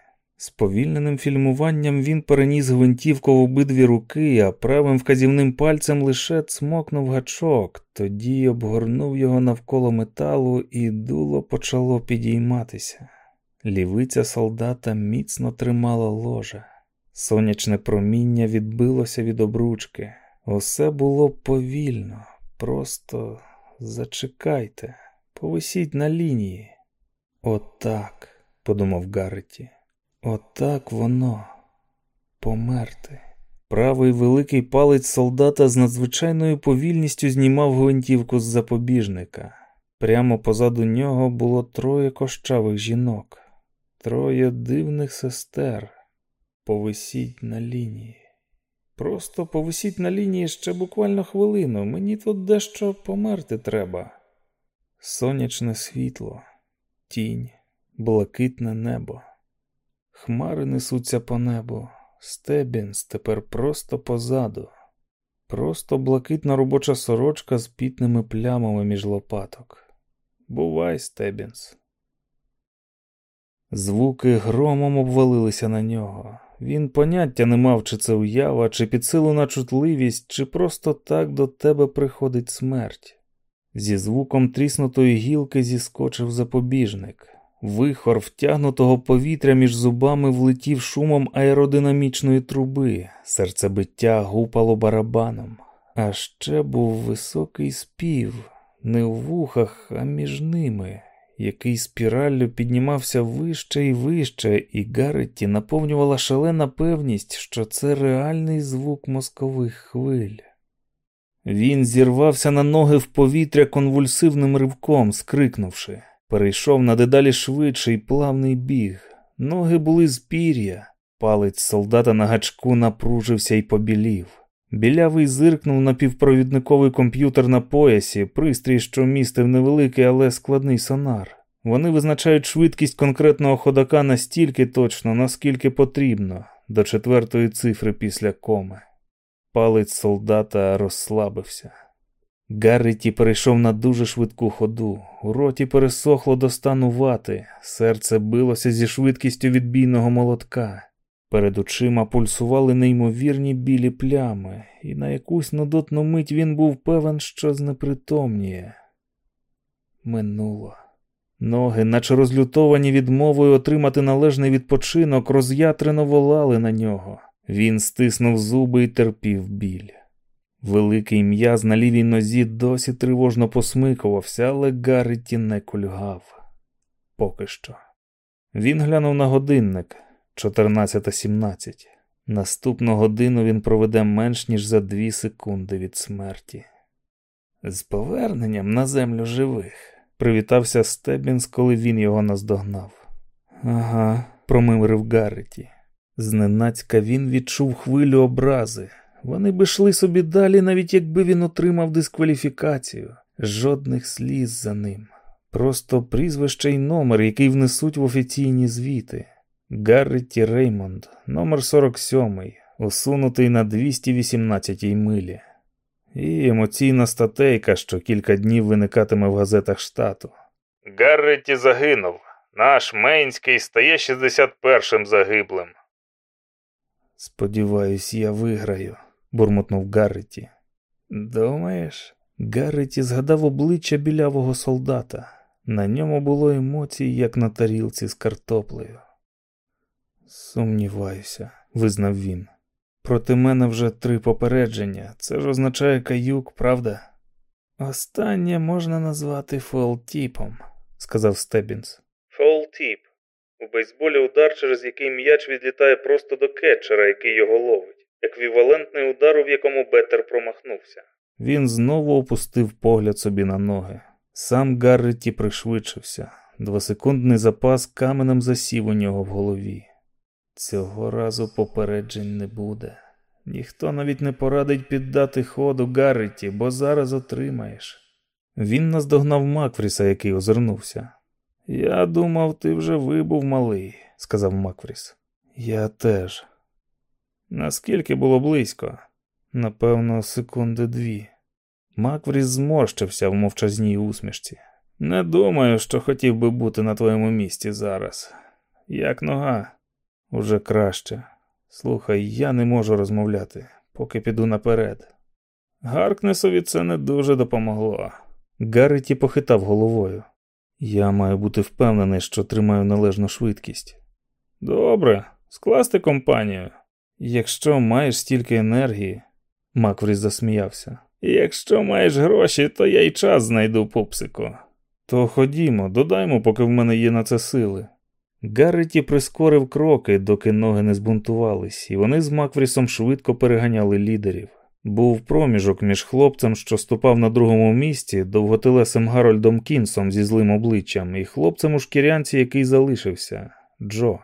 Сповільненим фільмуванням він переніс гвинтівку в обидві руки, а правим вказівним пальцем лише цмокнув гачок, тоді обгорнув його навколо металу, і дуло почало підійматися. Лівиця солдата міцно тримала ложа. Сонячне проміння відбилося від обручки. Усе було повільно, просто зачекайте, повисіть на лінії. Отак, подумав Гарреті. Отак воно померти. Правий великий палець солдата з надзвичайною повільністю знімав гвинтівку з запобіжника. Прямо позаду нього було троє кощавих жінок, троє дивних сестер. Повисіть на лінії. Просто повисіть на лінії ще буквально хвилину. Мені тут дещо померти треба. Сонячне світло, тінь, блакитне небо. Хмари несуться по небу, Стебінс тепер просто позаду, просто блакитна робоча сорочка з пітними плямами між лопаток. Бувай, Стебінс. Звуки громом обвалилися на нього. Він поняття не мав, чи це уява, чи підсилена чутливість, чи просто так до тебе приходить смерть. Зі звуком тріснутої гілки зіскочив запобіжник. Вихор втягнутого повітря між зубами влетів шумом аеродинамічної труби, серцебиття гупало барабаном, а ще був високий спів, не в вухах, а між ними, який спіраллю піднімався вище і вище, і Гарретті наповнювала шалена певність, що це реальний звук мозкових хвиль. Він зірвався на ноги в повітря конвульсивним ривком, скрикнувши. Перейшов на дедалі швидший плавний біг. Ноги були з пір'я. Палець солдата на гачку напружився і побілів. Білявий зиркнув на півпровідниковий комп'ютер на поясі, пристрій, що містив невеликий, але складний сонар. Вони визначають швидкість конкретного ходака настільки точно, наскільки потрібно, до четвертої цифри після коми. Палець солдата розслабився. Гарріті перейшов на дуже швидку ходу, у роті пересохло до стану вати, серце билося зі швидкістю відбійного молотка. Перед очима пульсували неймовірні білі плями, і на якусь нудотну мить він був певен, що знепритомніє. Минуло. Ноги, наче розлютовані відмовою отримати належний відпочинок, роз'ятрено волали на нього. Він стиснув зуби і терпів біль. Великий м'яз на лівій нозі досі тривожно посмикувався, але Гарреті не кульгав. Поки що. Він глянув на годинник 14.17. Наступну годину він проведе менш ніж за дві секунди від смерті. З поверненням на землю живих, привітався Стебінс, коли він його наздогнав. Ага, промимрив Гарреті. Зненацька він відчув хвилю образи. Вони б йшли собі далі, навіть якби він отримав дискваліфікацію. Жодних сліз за ним. Просто прізвище й номер, який внесуть в офіційні звіти. Гарреті Реймонд, номер 47, усунутий на 218-й милі. І емоційна статейка, що кілька днів виникатиме в газетах штату. Гарреті загинув. Наш Мейнський стає 61-м загиблим. Сподіваюсь, я виграю, бурмотнув Гарреті. Думаєш? Гарреті згадав обличчя білявого солдата. На ньому було емоцій, як на тарілці з картоплею. Сумніваюся, визнав він. Проти мене вже три попередження. Це ж означає каюк, правда? Останнє можна назвати фолтіпом, сказав Стебінс. Фолтіп. У бейсболі удар, через який м'яч відлітає просто до кетчера, який його ловить. Еквівалентний удару, в якому Беттер промахнувся. Він знову опустив погляд собі на ноги. Сам Гарреті пришвидшився. Двосекундний запас каменем засів у нього в голові. Цього разу попереджень не буде. Ніхто навіть не порадить піддати ходу Гарреті, бо зараз отримаєш. Він наздогнав Макфріса, який озирнувся. Я думав, ти вже вибув малий, сказав Макфріс. Я теж. Наскільки було близько? Напевно, секунди дві. Макфріс зморщився в мовчазній усмішці. Не думаю, що хотів би бути на твоєму місці зараз. Як нога? Уже краще. Слухай, я не можу розмовляти, поки піду наперед. Гаркнесові це не дуже допомогло. Гарреті похитав головою. Я маю бути впевнений, що тримаю належну швидкість. Добре, скласти компанію. Якщо маєш стільки енергії, Макфріс засміявся. Якщо маєш гроші, то я й час знайду пупсику. То ходімо, додаймо, поки в мене є на це сили. Гарреті прискорив кроки, доки ноги не збунтувались, і вони з Макфрісом швидко переганяли лідерів. Був проміжок між хлопцем, що ступав на другому місці, довготелесим Гарольдом Кінсом зі злим обличчям, і хлопцем у шкірянці, який залишився Джо.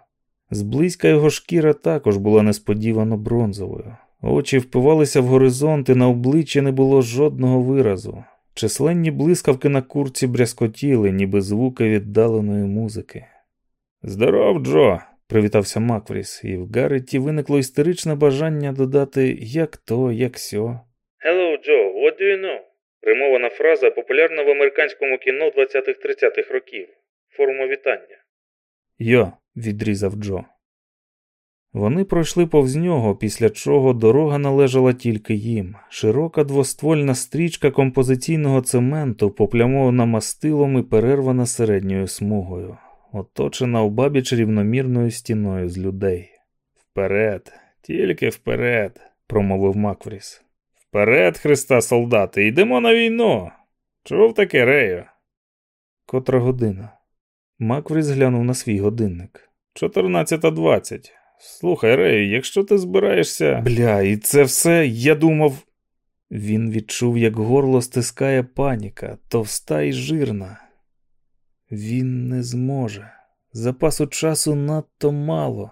Зблизька його шкіра також була несподівано бронзовою. Очі впивалися в горизонт, і на обличчі не було жодного виразу. Численні блискавки на курці брязкотіли, ніби звуки віддаленої музики. Здоров, Джо, привітався Макфріс, і в Гарреті виникло істеричне бажання додати як то, як сьо. Hello, Joe, what do you know? Римована фраза популярна в американському кіно 20-30-х років. Форма вітання. Йо, відрізав Джо. Вони пройшли повз нього, після чого дорога належала тільки їм. Широка двоствольна стрічка композиційного цементу, поплямована мастилом і перервана середньою смугою, оточена обабіч рівномірною стіною з людей. Вперед, тільки вперед, промовив Макфріс. Вперед, Христа, солдати, йдемо на війну. Чув таке Рею? Котра година? Макфріс глянув на свій годинник. Чотирнадцята двадцять. Слухай, Рею, якщо ти збираєшся. Бля, і це все, я думав. Він відчув, як горло стискає паніка, товста і жирна. Він не зможе. Запасу часу надто мало.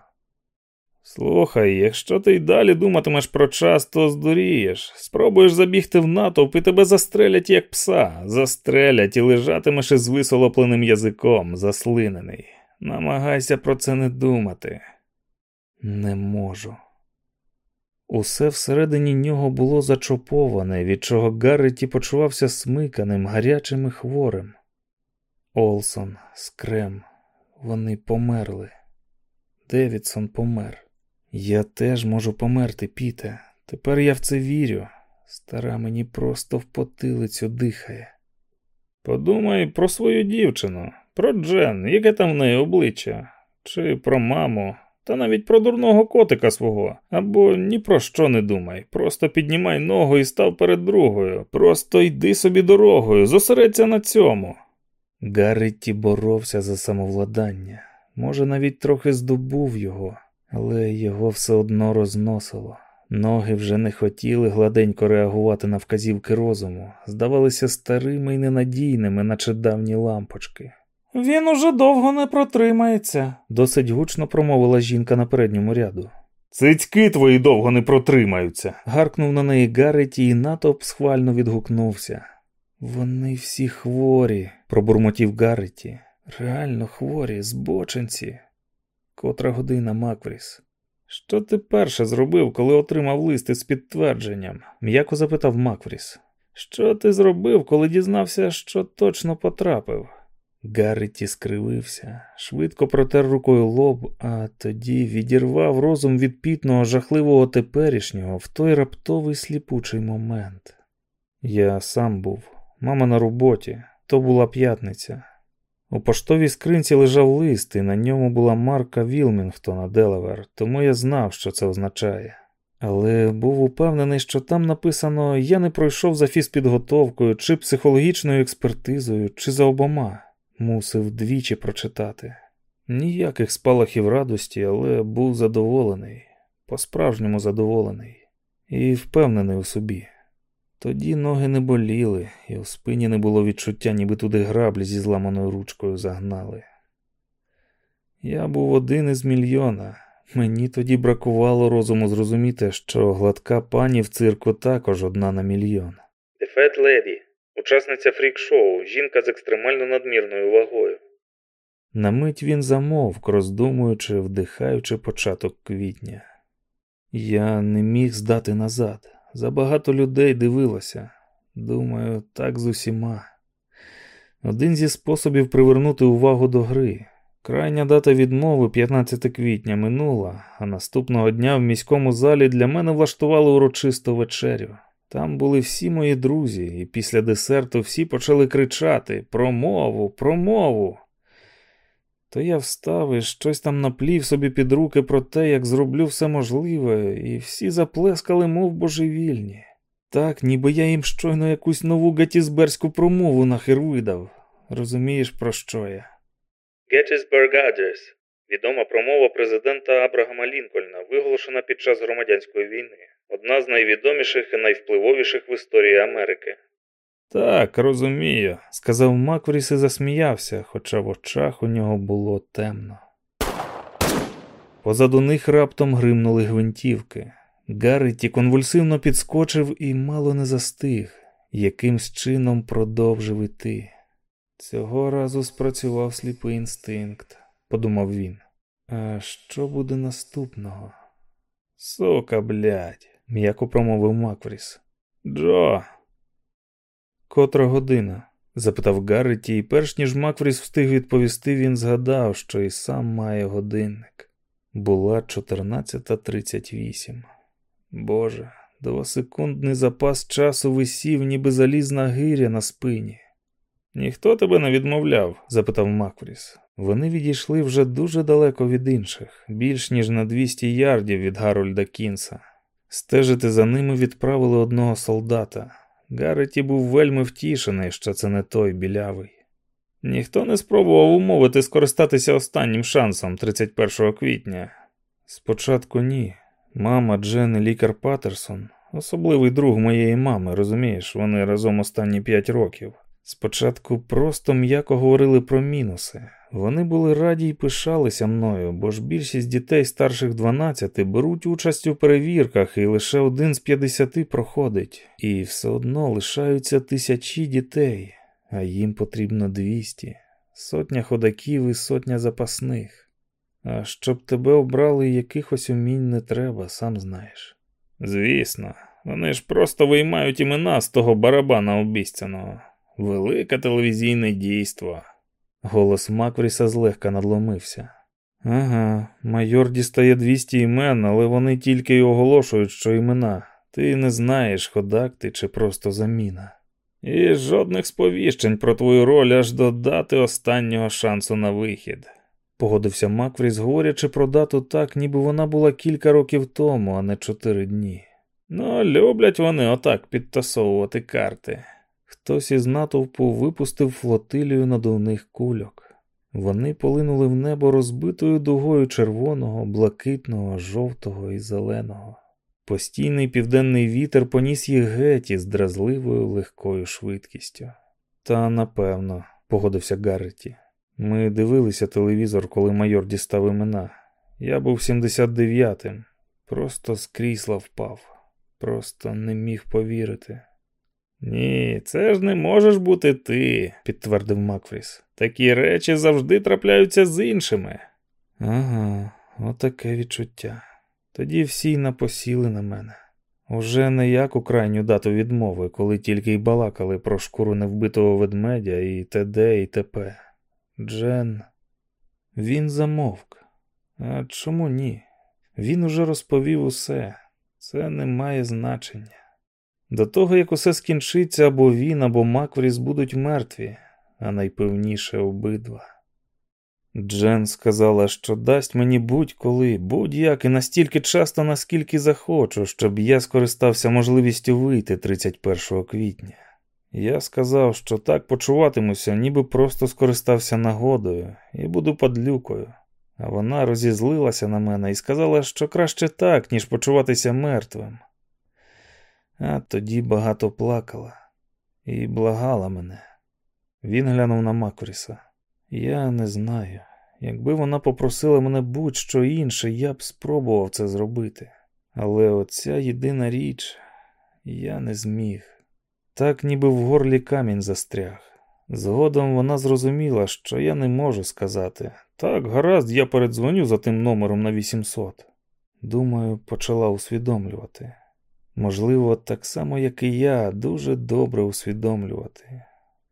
Слухай, якщо ти й далі думатимеш про час, то здурієш. Спробуєш забігти в натовп і тебе застрелять, як пса, застрелять і лежатимеш із висолопленим язиком, заслинений. Намагайся про це не думати. Не можу. Усе всередині нього було зачоповане, від чого Гарреті почувався смиканим, гарячим і хворим. Олсон, Скрем, вони померли. Девідсон помер. Я теж можу померти, Піте. Тепер я в це вірю. Стара мені просто в потилицю дихає. Подумай про свою дівчину, про Джен, яке там в неї обличчя, чи про маму. та навіть про дурного котика свого. Або ні про що не думай. Просто піднімай ногу і став перед другою. Просто йди собі дорогою, зосередься на цьому. Гарріті боровся за самовладання. Може, навіть трохи здобув його, але його все одно розносило. Ноги вже не хотіли гладенько реагувати на вказівки розуму, здавалися старими і ненадійними, наче давні лампочки. Він уже довго не протримається, досить гучно промовила жінка на передньому ряду. Цицьки твої довго не протримаються. гаркнув на неї Гарреті і натовп схвально відгукнувся. Вони всі хворі, пробурмотів Гарреті. Реально хворі, збоченці. Котра година Маквріс. Що ти перше зробив, коли отримав лист із підтвердженням? м'яко запитав Маквріс. Що ти зробив, коли дізнався, що точно потрапив? Гарреті скривився, швидко протер рукою лоб, а тоді відірвав розум від пітного жахливого теперішнього в той раптовий сліпучий момент. Я сам був, мама на роботі, то була п'ятниця. У поштовій скринці лежав лист, і на ньому була марка Вілмінгтона Делавер, тому я знав, що це означає. Але був упевнений, що там написано Я не пройшов за фізпідготовкою, чи психологічною експертизою, чи за обома. Мусив двічі прочитати. Ніяких спалахів радості, але був задоволений, по-справжньому задоволений і впевнений у собі. Тоді ноги не боліли, і у спині не було відчуття, ніби туди граблі зі зламаною ручкою загнали. Я був один із мільйона. Мені тоді бракувало розуму зрозуміти, що гладка пані в цирку також одна на мільйон. The Fat Lady учасниця фрік-шоу, жінка з екстремально надмірною вагою. На мить він замовк, роздумуючи, вдихаючи початок квітня. Я не міг здати назад. Забагато людей дивилося. Думаю, так з усіма. Один зі способів привернути увагу до гри. Крайня дата відмови 15 квітня минула, а наступного дня в міському залі для мене влаштували урочисту вечерю. Там були всі мої друзі, і після десерту всі почали кричати Промову, промову. То я встав і щось там наплів собі під руки про те, як зроблю все можливе, і всі заплескали, мов божевільні. Так, ніби я їм щойно якусь нову гатізберську промову нахер видав. Розумієш, про що я? Gettysburg Address – відома промова президента Абрагама Лінкольна, виголошена під час громадянської війни, одна з найвідоміших і найвпливовіших в історії Америки. Так, розумію, сказав Маквріс і засміявся, хоча в очах у нього було темно. Позаду них раптом гримнули гвинтівки. Гарреті конвульсивно підскочив і мало не застиг, якимсь чином продовжив іти. Цього разу спрацював сліпий інстинкт, подумав він. А що буде наступного? Сока, блядь, м'яко промовив Маквріс. Джо, Котра година? запитав Гарреті, і перш ніж Макфріс встиг відповісти, він згадав, що і сам має годинник. Була 14.38. Боже, двосекундний запас часу висів, ніби залізна гиря на спині. Ніхто тебе не відмовляв? запитав Макфріс. Вони відійшли вже дуже далеко від інших, більш ніж на 200 ярдів від Гарольда Кінса. Стежити за ними відправили одного солдата. Гарреті був вельми втішений, що це не той білявий. Ніхто не спробував умовити скористатися останнім шансом 31 квітня. Спочатку ні. Мама Джен і лікар Патерсон, особливий друг моєї мами, розумієш, вони разом останні п'ять років. Спочатку просто м'яко говорили про мінуси. Вони були раді й пишалися мною, бо ж більшість дітей старших 12 беруть участь у перевірках, і лише один з 50 проходить, і все одно лишаються тисячі дітей, а їм потрібно 200, сотня ходаків і сотня запасних. А щоб тебе обрали, якихось умінь не треба, сам знаєш. Звісно, вони ж просто виймають імена з того барабана обіцяного. Велике телевізійне дійство. Голос Маквріса злегка надломився. Ага, майор дістає 200 імен, але вони тільки й оголошують, що імена. Ти не знаєш, ходак ти чи просто заміна. І жодних сповіщень про твою роль аж до дати останнього шансу на вихід. погодився Маквріс, говорячи про дату так, ніби вона була кілька років тому, а не чотири дні. Ну, люблять вони отак підтасовувати карти. Хтось із натовпу випустив флотилію надувних кульок. Вони полинули в небо розбитою дугою червоного, блакитного, жовтого і зеленого. Постійний південний вітер поніс їх геть із дразливою легкою швидкістю. Та напевно, погодився Гарреті. Ми дивилися телевізор, коли майор дістав імена. Я був 79-м, просто з крісла впав, просто не міг повірити. Ні, це ж не можеш бути ти, підтвердив Макфріс. Такі речі завжди трапляються з іншими. Ага, отаке відчуття. Тоді всі напосіли на мене. Уже не як у крайню дату відмови, коли тільки й балакали про шкуру невбитого ведмедя і т.д. і т.п. Джен. Він замовк. А чому ні? Він уже розповів усе. Це не має значення. До того, як усе скінчиться, або він, або Маквріс будуть мертві, а найпевніше обидва. Джен сказала, що дасть мені будь-коли, будь-як і настільки часто, наскільки захочу, щоб я скористався можливістю вийти 31 квітня. Я сказав, що так почуватимуся, ніби просто скористався нагодою і буду падлюкою. А вона розізлилася на мене і сказала, що краще так, ніж почуватися мертвим. А тоді багато плакала і благала мене. Він глянув на Макріса. Я не знаю. Якби вона попросила мене будь-що інше, я б спробував це зробити. Але оця єдина річ я не зміг. Так, ніби в горлі камінь застряг. Згодом вона зрозуміла, що я не можу сказати. Так, гаразд, я передзвоню за тим номером на 800. Думаю, почала усвідомлювати. Можливо, так само, як і я, дуже добре усвідомлювати.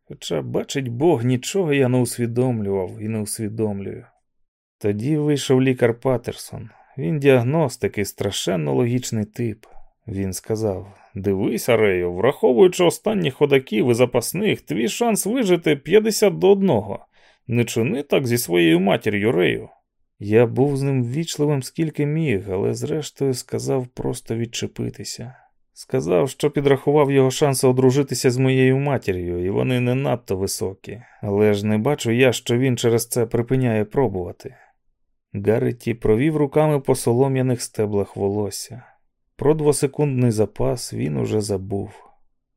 Хоча, бачить Бог, нічого я не усвідомлював і не усвідомлюю. Тоді вийшов лікар Патерсон. Він діагностик і страшенно логічний тип. Він сказав: Дивись, Арею, враховуючи останніх ходаків і запасних, твій шанс вижити 50 до одного. Не чини так зі своєю матір'ю Рею. Я був з ним ввічливим скільки міг, але зрештою сказав просто відчепитися. Сказав, що підрахував його шанси одружитися з моєю матір'ю, і вони не надто високі, але ж не бачу я, що він через це припиняє пробувати. Гарреті провів руками по солом'яних стеблах волосся. Про двосекундний запас він уже забув.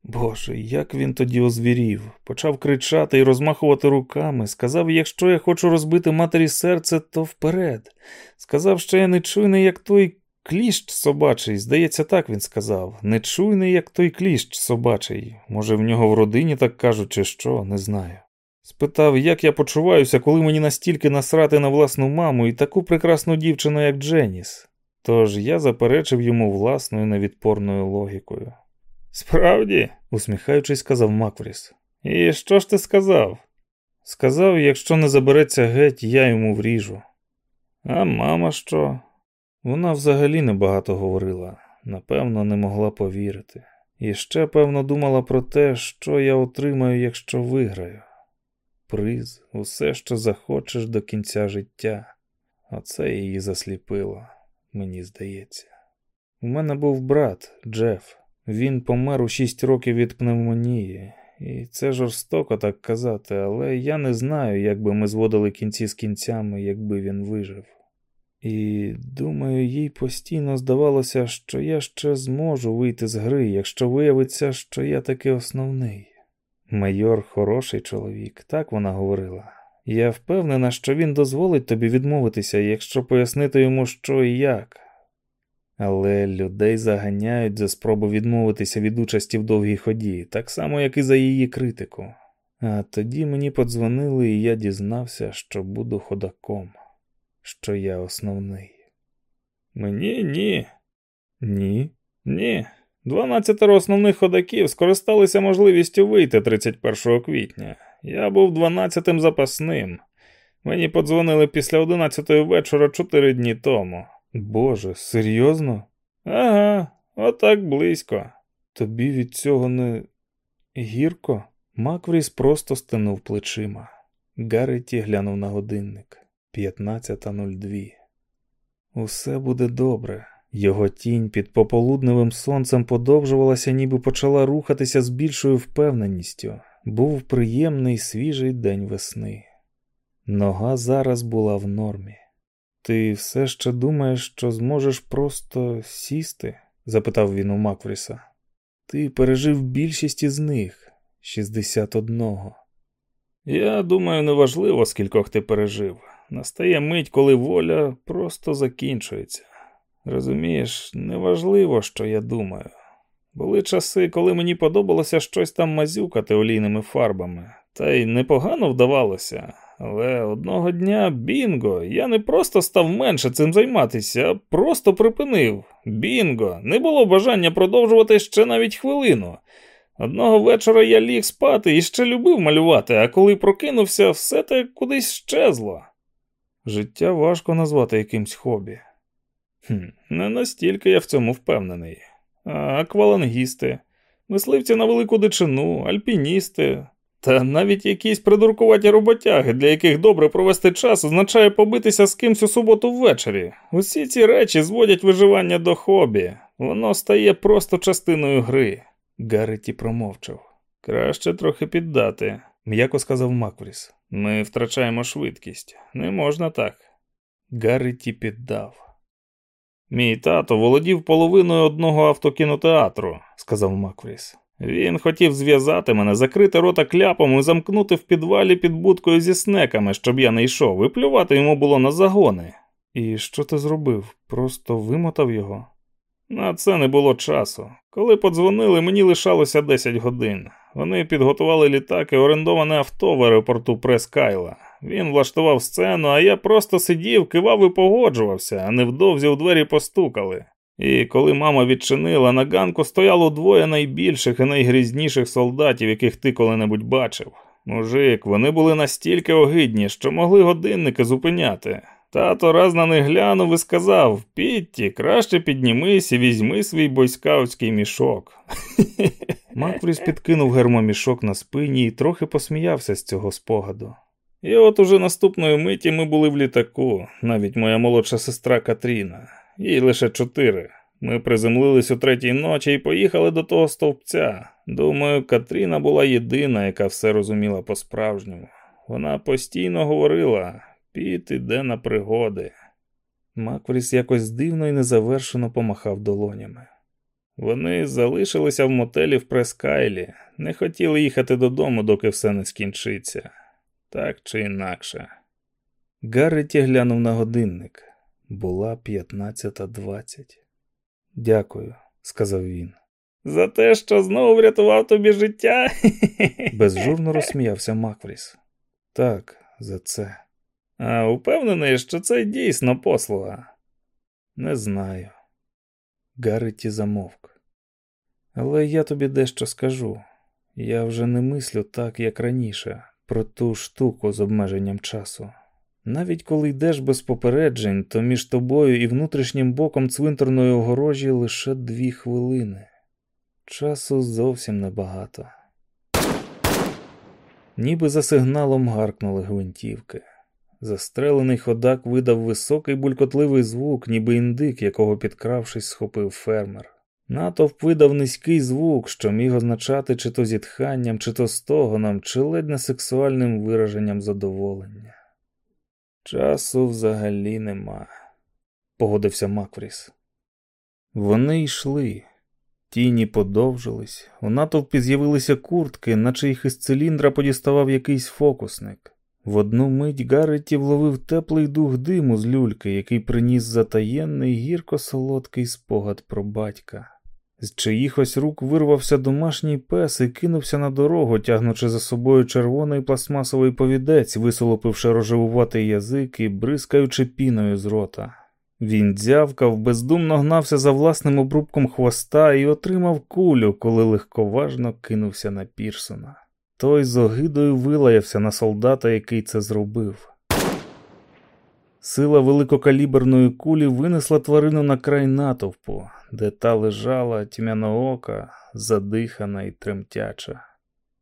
Боже, як він тоді озвірів, почав кричати і розмахувати руками, сказав, якщо я хочу розбити матері серце, то вперед. Сказав, що я не чуйний, як той кліщ собачий. Здається, так він сказав. Не чуйний, як той кліщ собачий. Може, в нього в родині так кажуть, чи що, не знаю. Спитав, як я почуваюся, коли мені настільки насрати на власну маму і таку прекрасну дівчину, як Дженіс. Тож я заперечив йому власною невідпорною логікою. Справді, усміхаючись, сказав Маквріс. І що ж ти сказав? Сказав, якщо не забереться геть, я йому вріжу. А мама що? Вона взагалі небагато говорила, напевно, не могла повірити. І ще, певно, думала про те, що я отримаю, якщо виграю. Приз, усе, що захочеш до кінця життя. Оце її засліпило, мені здається. У мене був брат Джеф. Він помер у шість років від пневмонії, і це жорстоко так казати, але я не знаю, як би ми зводили кінці з кінцями, якби він вижив. І думаю, їй постійно здавалося, що я ще зможу вийти з гри, якщо виявиться, що я таки основний. Майор хороший чоловік, так вона говорила. Я впевнена, що він дозволить тобі відмовитися, якщо пояснити йому, що і як. Але людей заганяють за спробу відмовитися від участі в довгій ході, так само, як і за її критику. А тоді мені подзвонили, і я дізнався, що буду ходаком, що я основний. Мені ні. Ні, ні. Дванадцятеро основних ходаків скористалися можливістю вийти 31 квітня. Я був дванадцятим запасним. Мені подзвонили після одинадцятої вечора чотири дні тому. Боже, серйозно? Ага, отак близько. Тобі від цього не гірко? Маквріс просто стинув плечима. Гарреті глянув на годинник. 15.02. Усе буде добре. Його тінь під пополудневим сонцем подовжувалася, ніби почала рухатися з більшою впевненістю. Був приємний свіжий день весни. Нога зараз була в нормі. Ти все ще думаєш, що зможеш просто сісти? запитав він у Макфріса. Ти пережив більшість із них 61. Я думаю, неважливо, скількох ти пережив. Настає мить, коли воля просто закінчується. Розумієш, неважливо, що я думаю. Були часи, коли мені подобалося щось там мазюкати олійними фарбами, та й непогано вдавалося. Але одного дня бінго, я не просто став менше цим займатися, а просто припинив. Бінго, не було бажання продовжувати ще навіть хвилину. Одного вечора я ліг спати і ще любив малювати, а коли прокинувся, все те кудись щезло. Життя важко назвати якимсь хобі. Хм, Не настільки я в цьому впевнений. А аквалангісти, мисливці на велику дичину, альпіністи, та навіть якісь придуркуваті роботяги, для яких добре провести час, означає побитися з кимсь у суботу ввечері. Усі ці речі зводять виживання до хобі, воно стає просто частиною гри. Гарреті промовчав. Краще трохи піддати, м'яко сказав Маквріс. Ми втрачаємо швидкість. Не можна так. Гарреті піддав. Мій тато володів половиною одного автокінотеатру, сказав Маквріс. Він хотів зв'язати мене, закрити рота кляпом і замкнути в підвалі під будкою зі снеками, щоб я не йшов, і плювати йому було на загони. І що ти зробив? Просто вимотав його? На це не було часу. Коли подзвонили, мені лишалося 10 годин. Вони підготували літак і орендоване авто в аеропорту Прескайла. Він влаштував сцену, а я просто сидів, кивав і погоджувався, а невдовзі у двері постукали. І коли мама відчинила, на ганку стояло двоє найбільших і найгрізніших солдатів, яких ти коли-небудь бачив. Мужик, вони були настільки огидні, що могли годинники зупиняти. Тато раз на них глянув і сказав Пітті, краще піднімись і візьми свій бойскаутський мішок. *laughs* Макфріс підкинув гермомішок на спині і трохи посміявся з цього спогаду. І от уже наступної миті ми були в літаку, навіть моя молодша сестра Катріна, їй лише чотири. Ми приземлились у третій ночі і поїхали до того стовпця. Думаю, Катріна була єдина, яка все розуміла по-справжньому. Вона постійно говорила Піт іде на пригоди. Маквріс якось дивно і незавершено помахав долонями. Вони залишилися в мотелі в Прескайлі, не хотіли їхати додому, доки все не скінчиться. Так чи інакше. Гарреті глянув на годинник. Була 15.20. Дякую, сказав він. За те, що знову врятував тобі життя. *laughs* Безжурно розсміявся Макфріс. Так, за це. А упевнений, що це дійсно послуга? Не знаю. Гарреті замовк. Але я тобі дещо скажу. Я вже не мислю так, як раніше, про ту штуку з обмеженням часу. Навіть коли йдеш без попереджень, то між тобою і внутрішнім боком цвинтарної огорожі лише дві хвилини. Часу зовсім небагато. Ніби за сигналом гаркнули гвинтівки. Застрелений ходак видав високий булькотливий звук, ніби індик, якого підкравшись, схопив фермер. Натовп видав низький звук, що міг означати чи то зітханням, чи то стогоном, чи ледь не сексуальним вираженням задоволення. Часу взагалі нема, погодився Макфріс. Вони йшли, тіні подовжились, у натовпі з'явилися куртки, наче їх із циліндра подіставав якийсь фокусник. В одну мить Гарреті вловив теплий дух диму з люльки, який приніс затаєнний гірко солодкий спогад про батька. З чиїхось рук вирвався домашній пес і кинувся на дорогу, тягнучи за собою червоний пластмасовий повідець, висолопивши рожевуватий язик і бризкаючи піною з рота. Він дзявкав, бездумно гнався за власним обрубком хвоста і отримав кулю, коли легковажно кинувся на Пірсона. Той з огидою вилаявся на солдата, який це зробив. Сила великокаліберної кулі винесла тварину на край натовпу, де та лежала тьмяноока, задихана і тремтяча.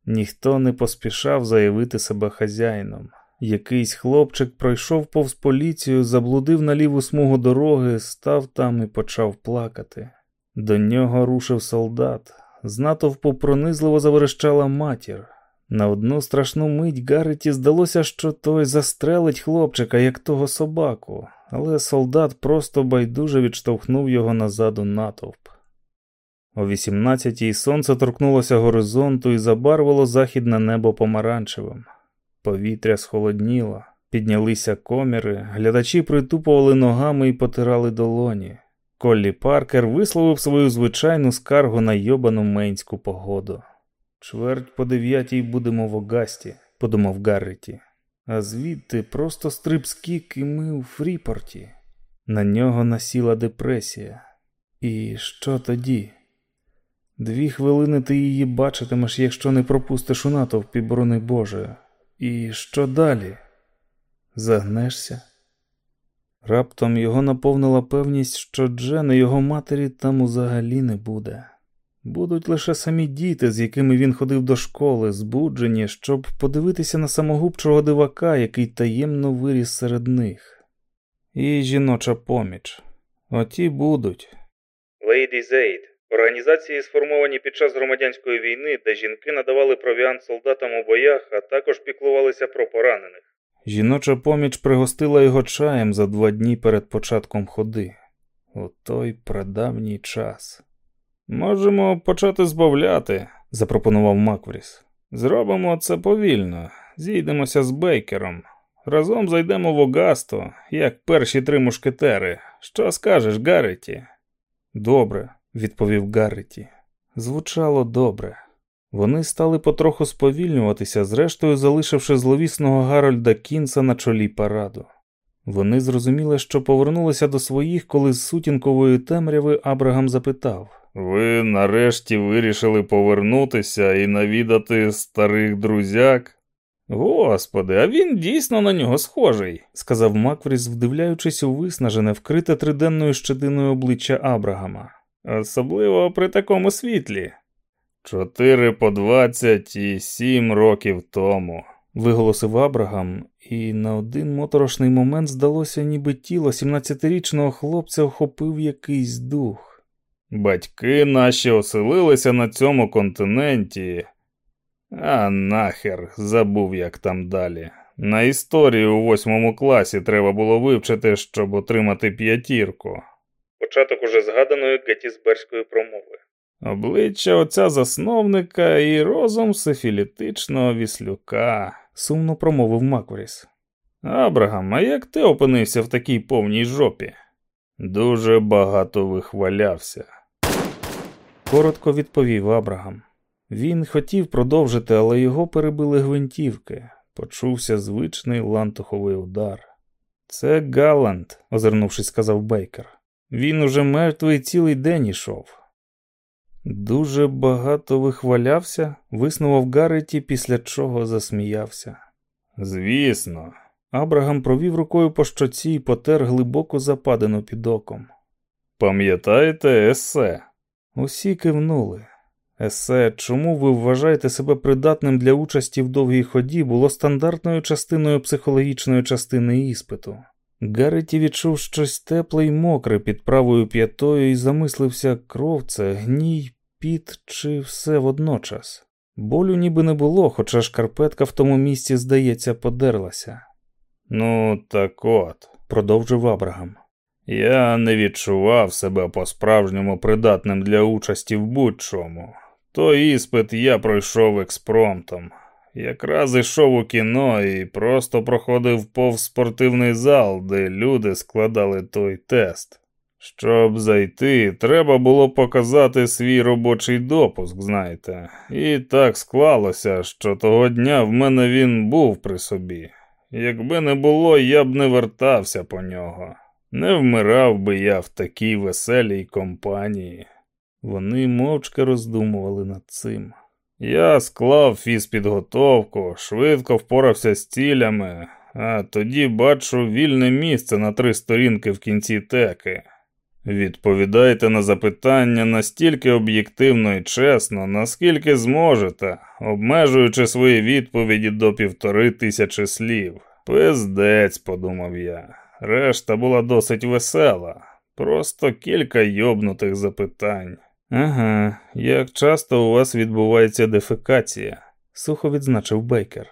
Ніхто не поспішав заявити себе хазяїном. Якийсь хлопчик пройшов повз поліцію, заблудив на ліву смугу дороги, став там і почав плакати. До нього рушив солдат. З натовпу пронизливо заверещала матір. На одну страшну мить Гарреті здалося, що той застрелить хлопчика, як того собаку, але солдат просто байдуже відштовхнув його назад у натовп. О 18-й сонце торкнулося горизонту і забарвило західне небо помаранчевим. Повітря схолодніло, піднялися коміри, глядачі притупували ногами і потирали долоні. Коллі Паркер висловив свою звичайну скаргу на йобану мейнську погоду. Чверть по дев'ятій будемо в Огасті, подумав Гарреті, а звідти просто стрибскік і ми у Фріпорті. На нього насіла депресія. І що тоді? Дві хвилини ти її бачитимеш, якщо не пропустиш у натовпі, борони Боже. І що далі? Загнешся? Раптом його наповнила певність, що Джен і його матері там взагалі не буде. Будуть лише самі діти, з якими він ходив до школи, збуджені, щоб подивитися на самогубчого дивака, який таємно виріс серед них. І жіноча поміч. Оті будуть. Ladies Aid – організації, сформовані під час громадянської війни, де жінки надавали провіант солдатам у боях, а також піклувалися про поранених. Жіноча поміч пригостила його чаєм за два дні перед початком ходи. У той прадавній час. Можемо почати збавляти, запропонував Маквріс. Зробимо це повільно, зійдемося з Бейкером. Разом зайдемо в Огасто, як перші три мушкетери. Що скажеш, Гарреті? Добре, відповів Гарреті. Звучало добре. Вони стали потроху сповільнюватися, зрештою залишивши зловісного Гарольда Кінса на чолі параду. Вони зрозуміли, що повернулися до своїх, коли з сутінкової темряви Абрагам запитав Ви нарешті вирішили повернутися і навідати старих друзяк? Господи, а він дійсно на нього схожий, сказав Макфріс, вдивляючись у виснажене, вкрите триденною щетиною обличчя Абрагама. Особливо при такому світлі. Чотири по двадцять і сім років тому, виголосив Абрагам, і на один моторошний момент здалося, ніби тіло 17-річного хлопця охопив якийсь дух. Батьки наші оселилися на цьому континенті. А нахер, забув, як там далі. На історію у восьмому класі треба було вивчити, щоб отримати п'ятірку. Початок уже згаданої геттісберської промови. Обличчя отця засновника і розум сифілітичного віслюка, сумно промовив Макворіс. Абрагам, а як ти опинився в такій повній жопі? Дуже багато вихвалявся. Коротко відповів Абрагам. Він хотів продовжити, але його перебили гвинтівки. Почувся звичний лантуховий удар. Це Галант, озирнувшись, сказав Бейкер. Він уже мертвий цілий день ішов. Дуже багато вихвалявся, виснував Гарреті, після чого засміявся. Звісно, Абрагам провів рукою по щоці і потер глибоку западину під оком. Пам'ятаєте есе? Усі кивнули. Есе, чому ви вважаєте себе придатним для участі в довгій ході, було стандартною частиною психологічної частини іспиту. Гарреті відчув щось тепле й мокре під правою п'ятою і замислився, кров це, гній, піт чи все водночас. Болю ніби не було, хоча шкарпетка в тому місці, здається, подерлася. Ну, так от, продовжив Абрагам. Я не відчував себе по-справжньому придатним для участі в будь-чому. Той іспит я пройшов експромтом. Якраз ішов у кіно і просто проходив повз спортивний зал, де люди складали той тест. Щоб зайти, треба було показати свій робочий допуск, знаєте, і так склалося, що того дня в мене він був при собі. Якби не було, я б не вертався по нього. Не вмирав би я в такій веселій компанії. Вони мовчки роздумували над цим. Я склав фізпідготовку, швидко впорався з цілями, а тоді бачу вільне місце на три сторінки в кінці теки. Відповідайте на запитання настільки об'єктивно і чесно, наскільки зможете, обмежуючи свої відповіді до півтори тисячі слів. Пиздець, подумав я. Решта була досить весела, просто кілька йобнутих запитань. Ага, як часто у вас відбувається дефекація, сухо відзначив Бейкер.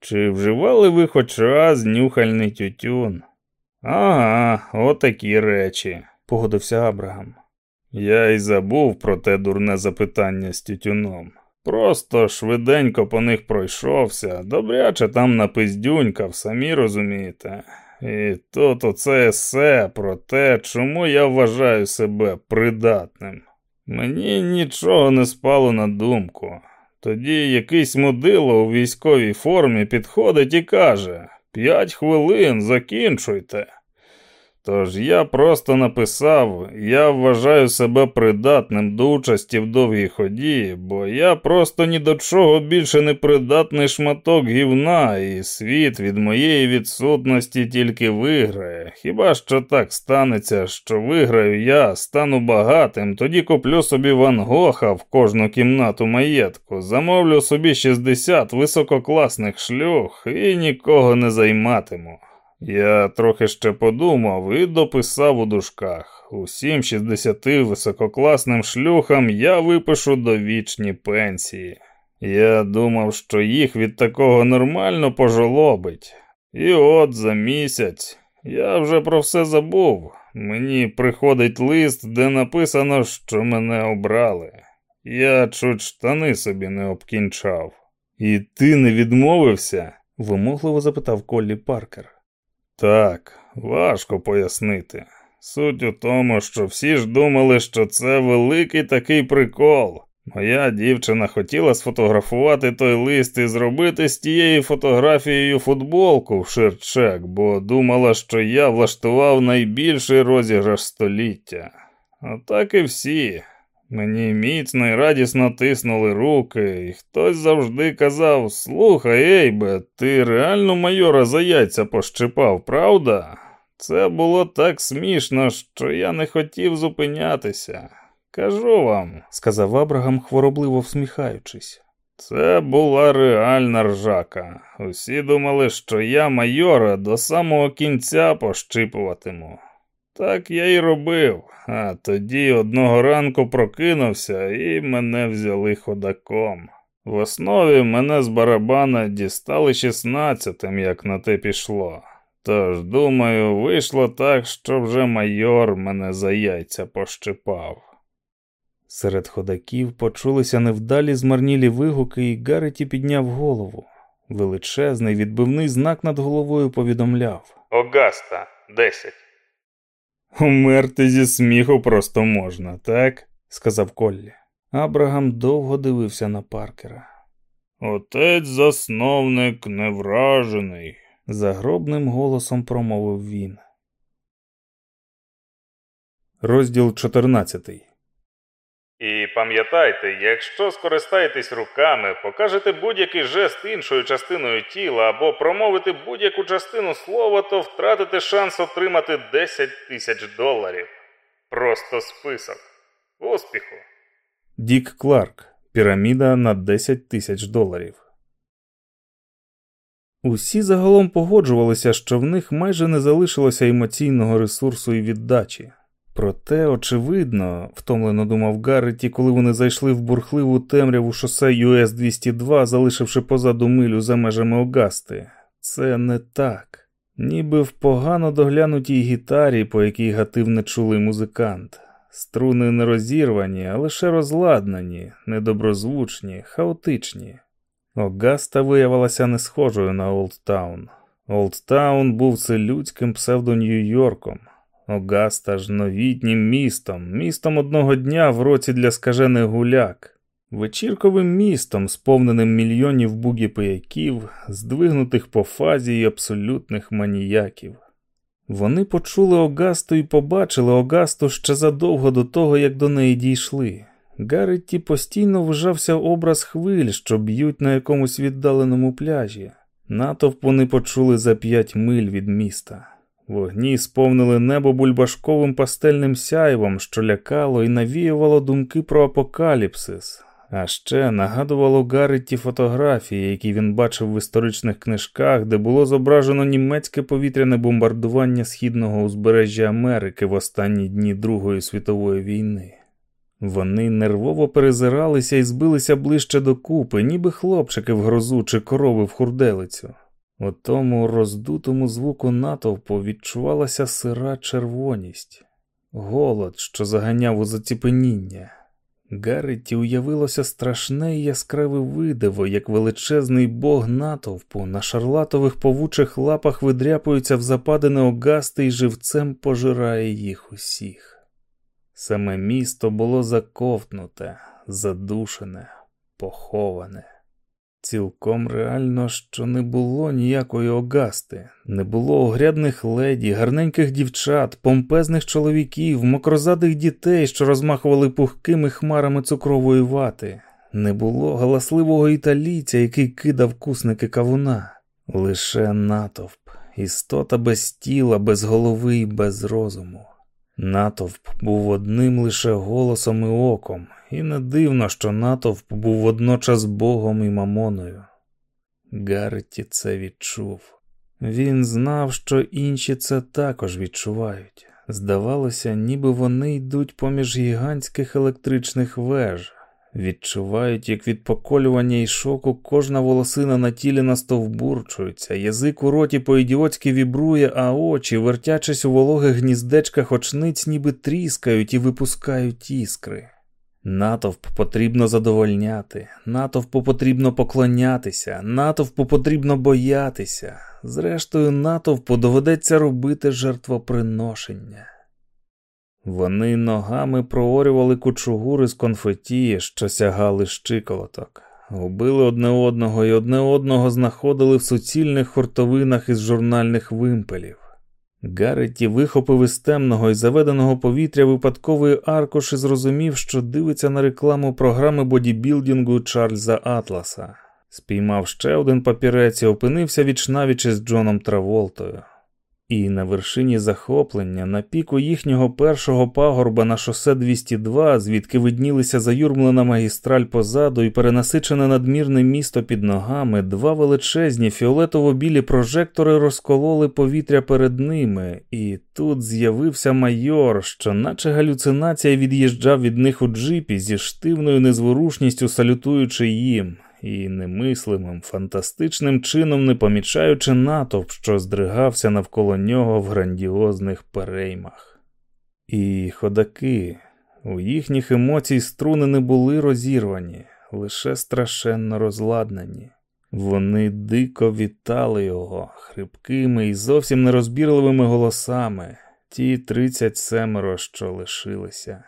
Чи вживали ви хоч раз нюхальний тютюн? Ага, отакі речі, погодився Абрагам. Я й забув про те дурне запитання з тютюном. Просто швиденько по них пройшовся, добряче там напиздюнькав, самі розумієте. І тут оце есе про те, чому я вважаю себе придатним. Мені нічого не спало на думку. Тоді якийсь мудило у військовій формі підходить і каже: П'ять хвилин, закінчуйте. Тож я просто написав, я вважаю себе придатним до участі в довгій ході, бо я просто ні до чого більше не придатний шматок гівна, і світ від моєї відсутності тільки виграє. Хіба що так станеться, що виграю я, стану багатим, тоді куплю собі Ван Гоха в кожну кімнату маєтку, замовлю собі 60 висококласних шлюх і нікого не займатиму. Я трохи ще подумав і дописав у дужках. Усім 60 висококласним шлюхам я випишу довічні пенсії. Я думав, що їх від такого нормально пожолобить. І от за місяць я вже про все забув. Мені приходить лист, де написано, що мене обрали. Я чуть штани собі не обкінчав. І ти не відмовився? вимогливо запитав Коллі Паркер. Так, важко пояснити. Суть у тому, що всі ж думали, що це великий такий прикол. Моя дівчина хотіла сфотографувати той лист і зробити з тією фотографією футболку в ширчек, бо думала, що я влаштував найбільший розіграш століття. Отак і всі. Мені міцно і радісно тиснули руки, і хтось завжди казав: Слухай, Ейбе, ти реально майора за яйця пощипав, правда? Це було так смішно, що я не хотів зупинятися. Кажу вам, сказав Абрагам, хворобливо всміхаючись. Це була реальна ржака. Усі думали, що я майора до самого кінця пощипуватиму. Так я й робив, а тоді одного ранку прокинувся і мене взяли ходаком. В основі мене з барабана дістали шістнадцятим, як на те пішло. Тож, думаю, вийшло так, що вже майор мене за яйця пощипав. Серед ходаків почулися невдалі змарнілі вигуки, і Гареті підняв голову. Величезний відбивний знак над головою повідомляв Огаста, десять. Умерти зі сміху просто можна, так? сказав Коллі. Абрагам довго дивився на Паркера. Отець засновник невражений, загробним голосом промовив він. Розділ 14 І пам'ятайте, якщо скористаєтесь руками, покажете будь-який жест іншою частиною тіла або промовите будь-яку частину слова, то втратите шанс отримати 10 тисяч доларів. Просто список. Успіху! Дік Кларк. Піраміда на 10 тисяч доларів. Усі загалом погоджувалися, що в них майже не залишилося емоційного ресурсу і віддачі. Проте, очевидно, втомлено думав Гарреті, коли вони зайшли в бурхливу темряву шосе US 202, залишивши позаду милю за межами Огасти. Це не так, ніби в погано доглянутій гітарі, по якій гатив нечулий музикант. Струни не розірвані, а лише розладнані, недоброзвучні, хаотичні. Огаста виявилася не схожою на Олдтаун. Олдтаун був селюдським псевдо Нью-Йорком. Огаста ж новітнім містом, містом одного дня в році для скажених гуляк, вечірковим містом, сповненим мільйонів бугі-пияків, здвигнутих по фазі і абсолютних маніяків. Вони почули Огасту і побачили Огасту ще задовго до того, як до неї дійшли. Гарретті постійно вжався образ хвиль, що б'ють на якомусь віддаленому пляжі. Натовп вони почули за п'ять миль від міста. Вогні сповнили небо бульбашковим пастельним сяйвом, що лякало і навіювало думки про апокаліпсис, а ще нагадувало Гарретті фотографії, які він бачив в історичних книжках, де було зображено німецьке повітряне бомбардування східного узбережжя Америки в останні дні Другої світової війни. Вони нервово перезиралися і збилися ближче до купи, ніби хлопчики в грозу чи корови в хурделицю. У тому роздутому звуку натовпу відчувалася сира червоність, голод, що заганяв у заціпеніння. Гарреті уявилося страшне і яскраве видиво, як величезний бог натовпу на шарлатових повучих лапах видряпується в западине огасти і живцем пожирає їх усіх. Саме місто було заковтнуте, задушене, поховане. Цілком реально, що не було ніякої огасти, не було огрядних леді, гарненьких дівчат, помпезних чоловіків, мокрозадих дітей, що розмахували пухкими хмарами цукрової вати, не було галасливого італійця, який кидав кусники кавуна, лише натовп, істота без тіла, без голови і без розуму. Натовп був одним лише голосом і оком, і не дивно, що натовп був водночас Богом і мамоною. Гарреті це відчув. Він знав, що інші це також відчувають. Здавалося, ніби вони йдуть поміж гігантських електричних веж, відчувають, як від поколювання і шоку кожна волосина на тілі настовбурчується, язик у роті по-ідіотськи вібрує, а очі, вертячись у вологих гніздечках очниць, ніби тріскають і випускають іскри. Натовп потрібно задовольняти, натовпу потрібно поклонятися, натовпу потрібно боятися. Зрештою, натовпу доведеться робити жертвоприношення. Вони ногами проорювали кучугури з конфеті, що сягали щиколоток, губили одне одного і одне одного знаходили в суцільних хуртовинах із журнальних вимпелів. Гарреті вихопив із темного і заведеного повітря випадкової аркуш і зрозумів, що дивиться на рекламу програми бодібілдингу Чарльза Атласа. Спіймав ще один папірець і опинився вічнавіч із Джоном Траволтою. І на вершині захоплення, на піку їхнього першого пагорба на шосе 202, звідки виднілися заюрмлена магістраль позаду і перенасичене надмірне місто під ногами, два величезні фіолетово-білі прожектори розкололи повітря перед ними, і тут з'явився майор, що, наче галюцинація, від'їжджав від них у джипі зі штивною незворушністю салютуючи їм і немислимим, фантастичним чином не помічаючи натовп, що здригався навколо нього в грандіозних переймах. І ходаки, у їхніх емоцій струни не були розірвані, лише страшенно розладнані. Вони дико вітали його хрипкими і зовсім нерозбірливими голосами, ті тридцять семеро, що лишилися.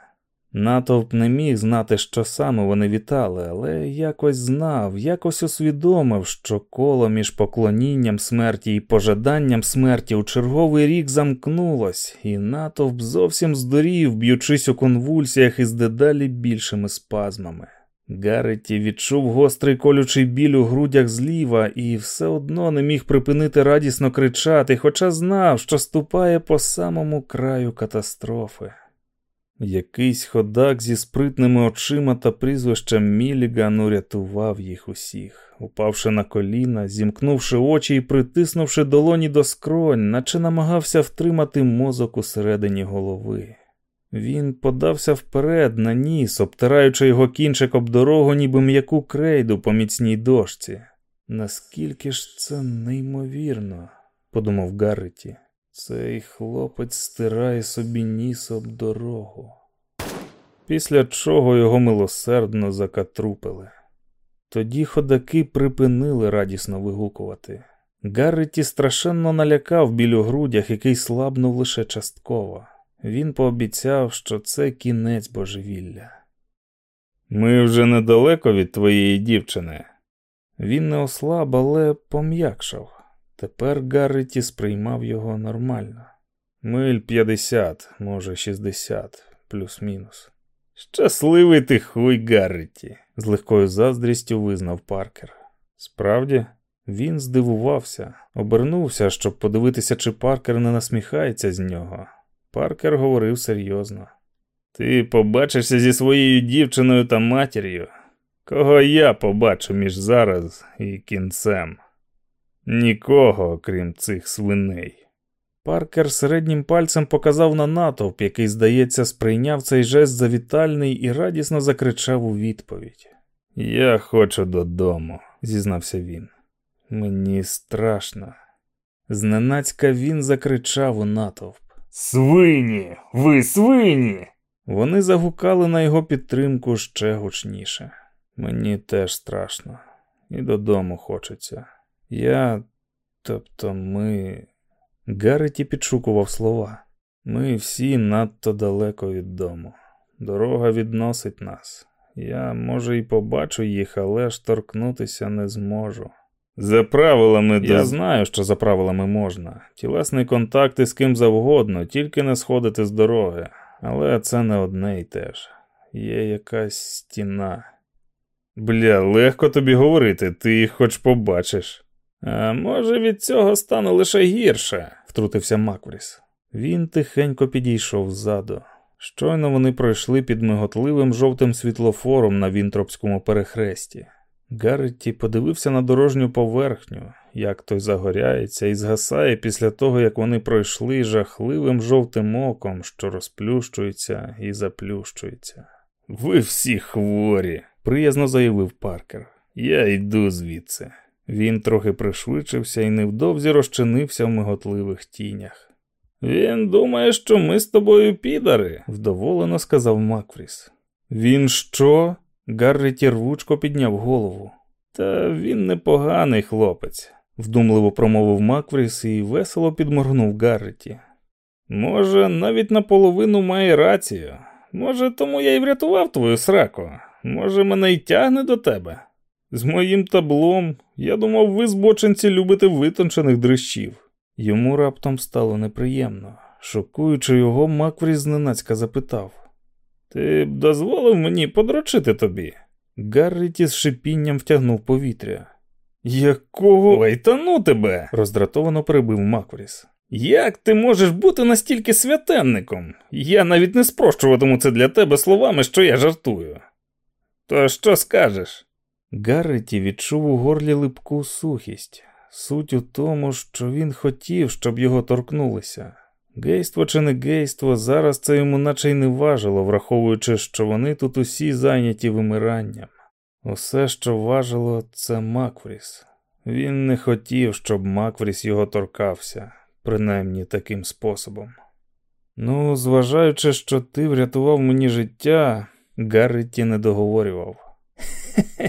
Натовп не міг знати, що саме вони вітали, але якось знав, якось усвідомив, що коло між поклонінням смерті і пожаданням смерті у черговий рік замкнулось, і натовп зовсім здорів, б'ючись у конвульсіях із дедалі більшими спазмами. Гарреті відчув гострий колючий біль у грудях зліва і все одно не міг припинити радісно кричати, хоча знав, що ступає по самому краю катастрофи. Якийсь ходак зі спритними очима та прізвищем Міліган урятував їх усіх, упавши на коліна, зімкнувши очі і притиснувши долоні до скронь, наче намагався втримати мозок усередині голови. Він подався вперед на ніс, обтираючи його кінчик об дорогу, ніби м'яку крейду по міцній дошці. Наскільки ж це неймовірно, подумав Гарреті. Цей хлопець стирає собі ніс об дорогу, після чого його милосердно закатрупили. Тоді ходаки припинили радісно вигукувати. Гарреті страшенно налякав біль у грудях, який слабнув лише частково. Він пообіцяв, що це кінець божевілля. Ми вже недалеко від твоєї дівчини. Він не ослаб, але пом'якшав. Тепер Гарреті сприймав його нормально. Миль 50, може 60, плюс-мінус. Щасливий ти хуй Гарреті, з легкою заздрістю визнав Паркер. Справді, Він здивувався, обернувся, щоб подивитися, чи Паркер не насміхається з нього. Паркер говорив серйозно. Ти побачишся зі своєю дівчиною та матір'ю, кого я побачу між зараз і кінцем. Нікого, окрім цих свиней. Паркер середнім пальцем показав на натовп, який, здається, сприйняв цей жест за вітальний і радісно закричав у відповідь. Я хочу додому, зізнався він. Мені страшно. Зненацька він закричав у натовп. Свині, ви свині. Вони загукали на його підтримку ще гучніше. Мені теж страшно, і додому хочеться. Я, тобто ми. Гарреті підшукував слова. Ми всі надто далеко від дому. Дорога відносить нас. Я, може, і побачу їх, але ж торкнутися не зможу. За правилами Я знаю, що за правилами можна. Тілесний контакт із ким завгодно, тільки не сходити з дороги. Але це не одне й те ж. Є якась стіна. Бля, легко тобі говорити, ти їх хоч побачиш. А може, від цього стане лише гірше, втрутився Маквріс. Він тихенько підійшов ззаду. Щойно вони пройшли під миготливим жовтим світлофором на Вінтропському перехресті. Гарретті подивився на дорожню поверхню, як той загоряється і згасає після того, як вони пройшли жахливим жовтим оком, що розплющується і заплющується. Ви всі хворі, приязно заявив Паркер. Я йду звідси. Він трохи пришвидшився і невдовзі розчинився в миготливих тінях. Він думає, що ми з тобою підари, вдоволено сказав Макфріс. Він що? Гарреті рвучко підняв голову. Та він непоганий хлопець, вдумливо промовив Макфріс і весело підморгнув Гарреті. Може, навіть наполовину має рацію. Може, тому я й врятував твою сраку. Може, мене й тягне до тебе. З моїм таблом я думав, ви збочинці любите витончених дрищів. Йому раптом стало неприємно. Шокуючи його, Макфріс зненацька запитав. Ти б дозволив мені подрочити тобі? Гарріті з шипінням втягнув повітря. Якого Ой, та ну тебе? роздратовано перебив Маквріс. Як ти можеш бути настільки святенником? Я навіть не спрощуватиму це для тебе словами, що я жартую. То що скажеш? Гарреті відчув у горлі липку сухість. Суть у тому, що він хотів, щоб його торкнулися. Гейство чи не гейство, зараз це йому наче й не важило, враховуючи, що вони тут усі зайняті вимиранням. Усе, що важило, це Макфріс. Він не хотів, щоб Макфріс його торкався, принаймні таким способом. Ну, зважаючи, що ти врятував мені життя, Гарреті не договорював.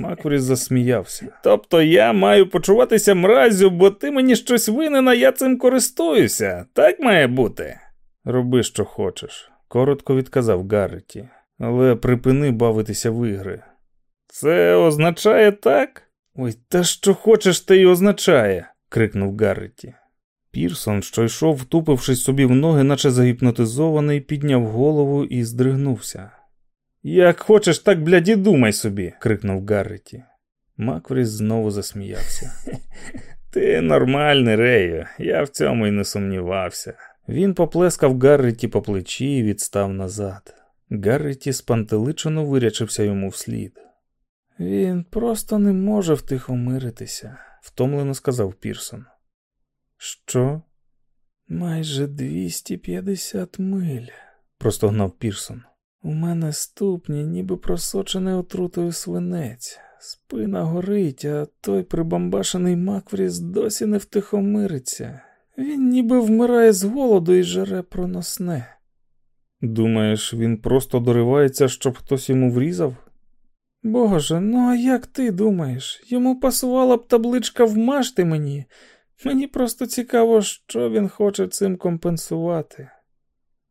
Макфріс засміявся. Тобто я маю почуватися мразю, бо ти мені щось винен, а я цим користуюся. Так має бути. Роби, що хочеш, коротко відказав Гарреті. Але припини бавитися в ігри. Це означає так? Ой, та що хочеш, те й означає, крикнув Гарреті. Пірсон, що йшов, втупившись собі в ноги, наче загіпнотизований, підняв голову і здригнувся. Як хочеш, так бляді думай собі, крикнув Гарреті. Макфріс знову засміявся. *laughs* Ти нормальний, Рею, я в цьому й не сумнівався. Він поплескав Гарреті по плечі і відстав назад. Гарреті спантеличено вирячився йому вслід. Він просто не може втихомиритися, втомлено сказав Пірсон. Що? Майже 250 миль, простогнав Пірсон. У мене ступні, ніби просочений отрутою свинець. Спина горить, а той прибамбашений Маквріс досі не втихомириться. Він ніби вмирає з голоду і жере проносне. Думаєш, він просто доривається, щоб хтось йому врізав? Боже, ну а як ти думаєш? Йому пасувала б табличка вмажти мені. Мені просто цікаво, що він хоче цим компенсувати.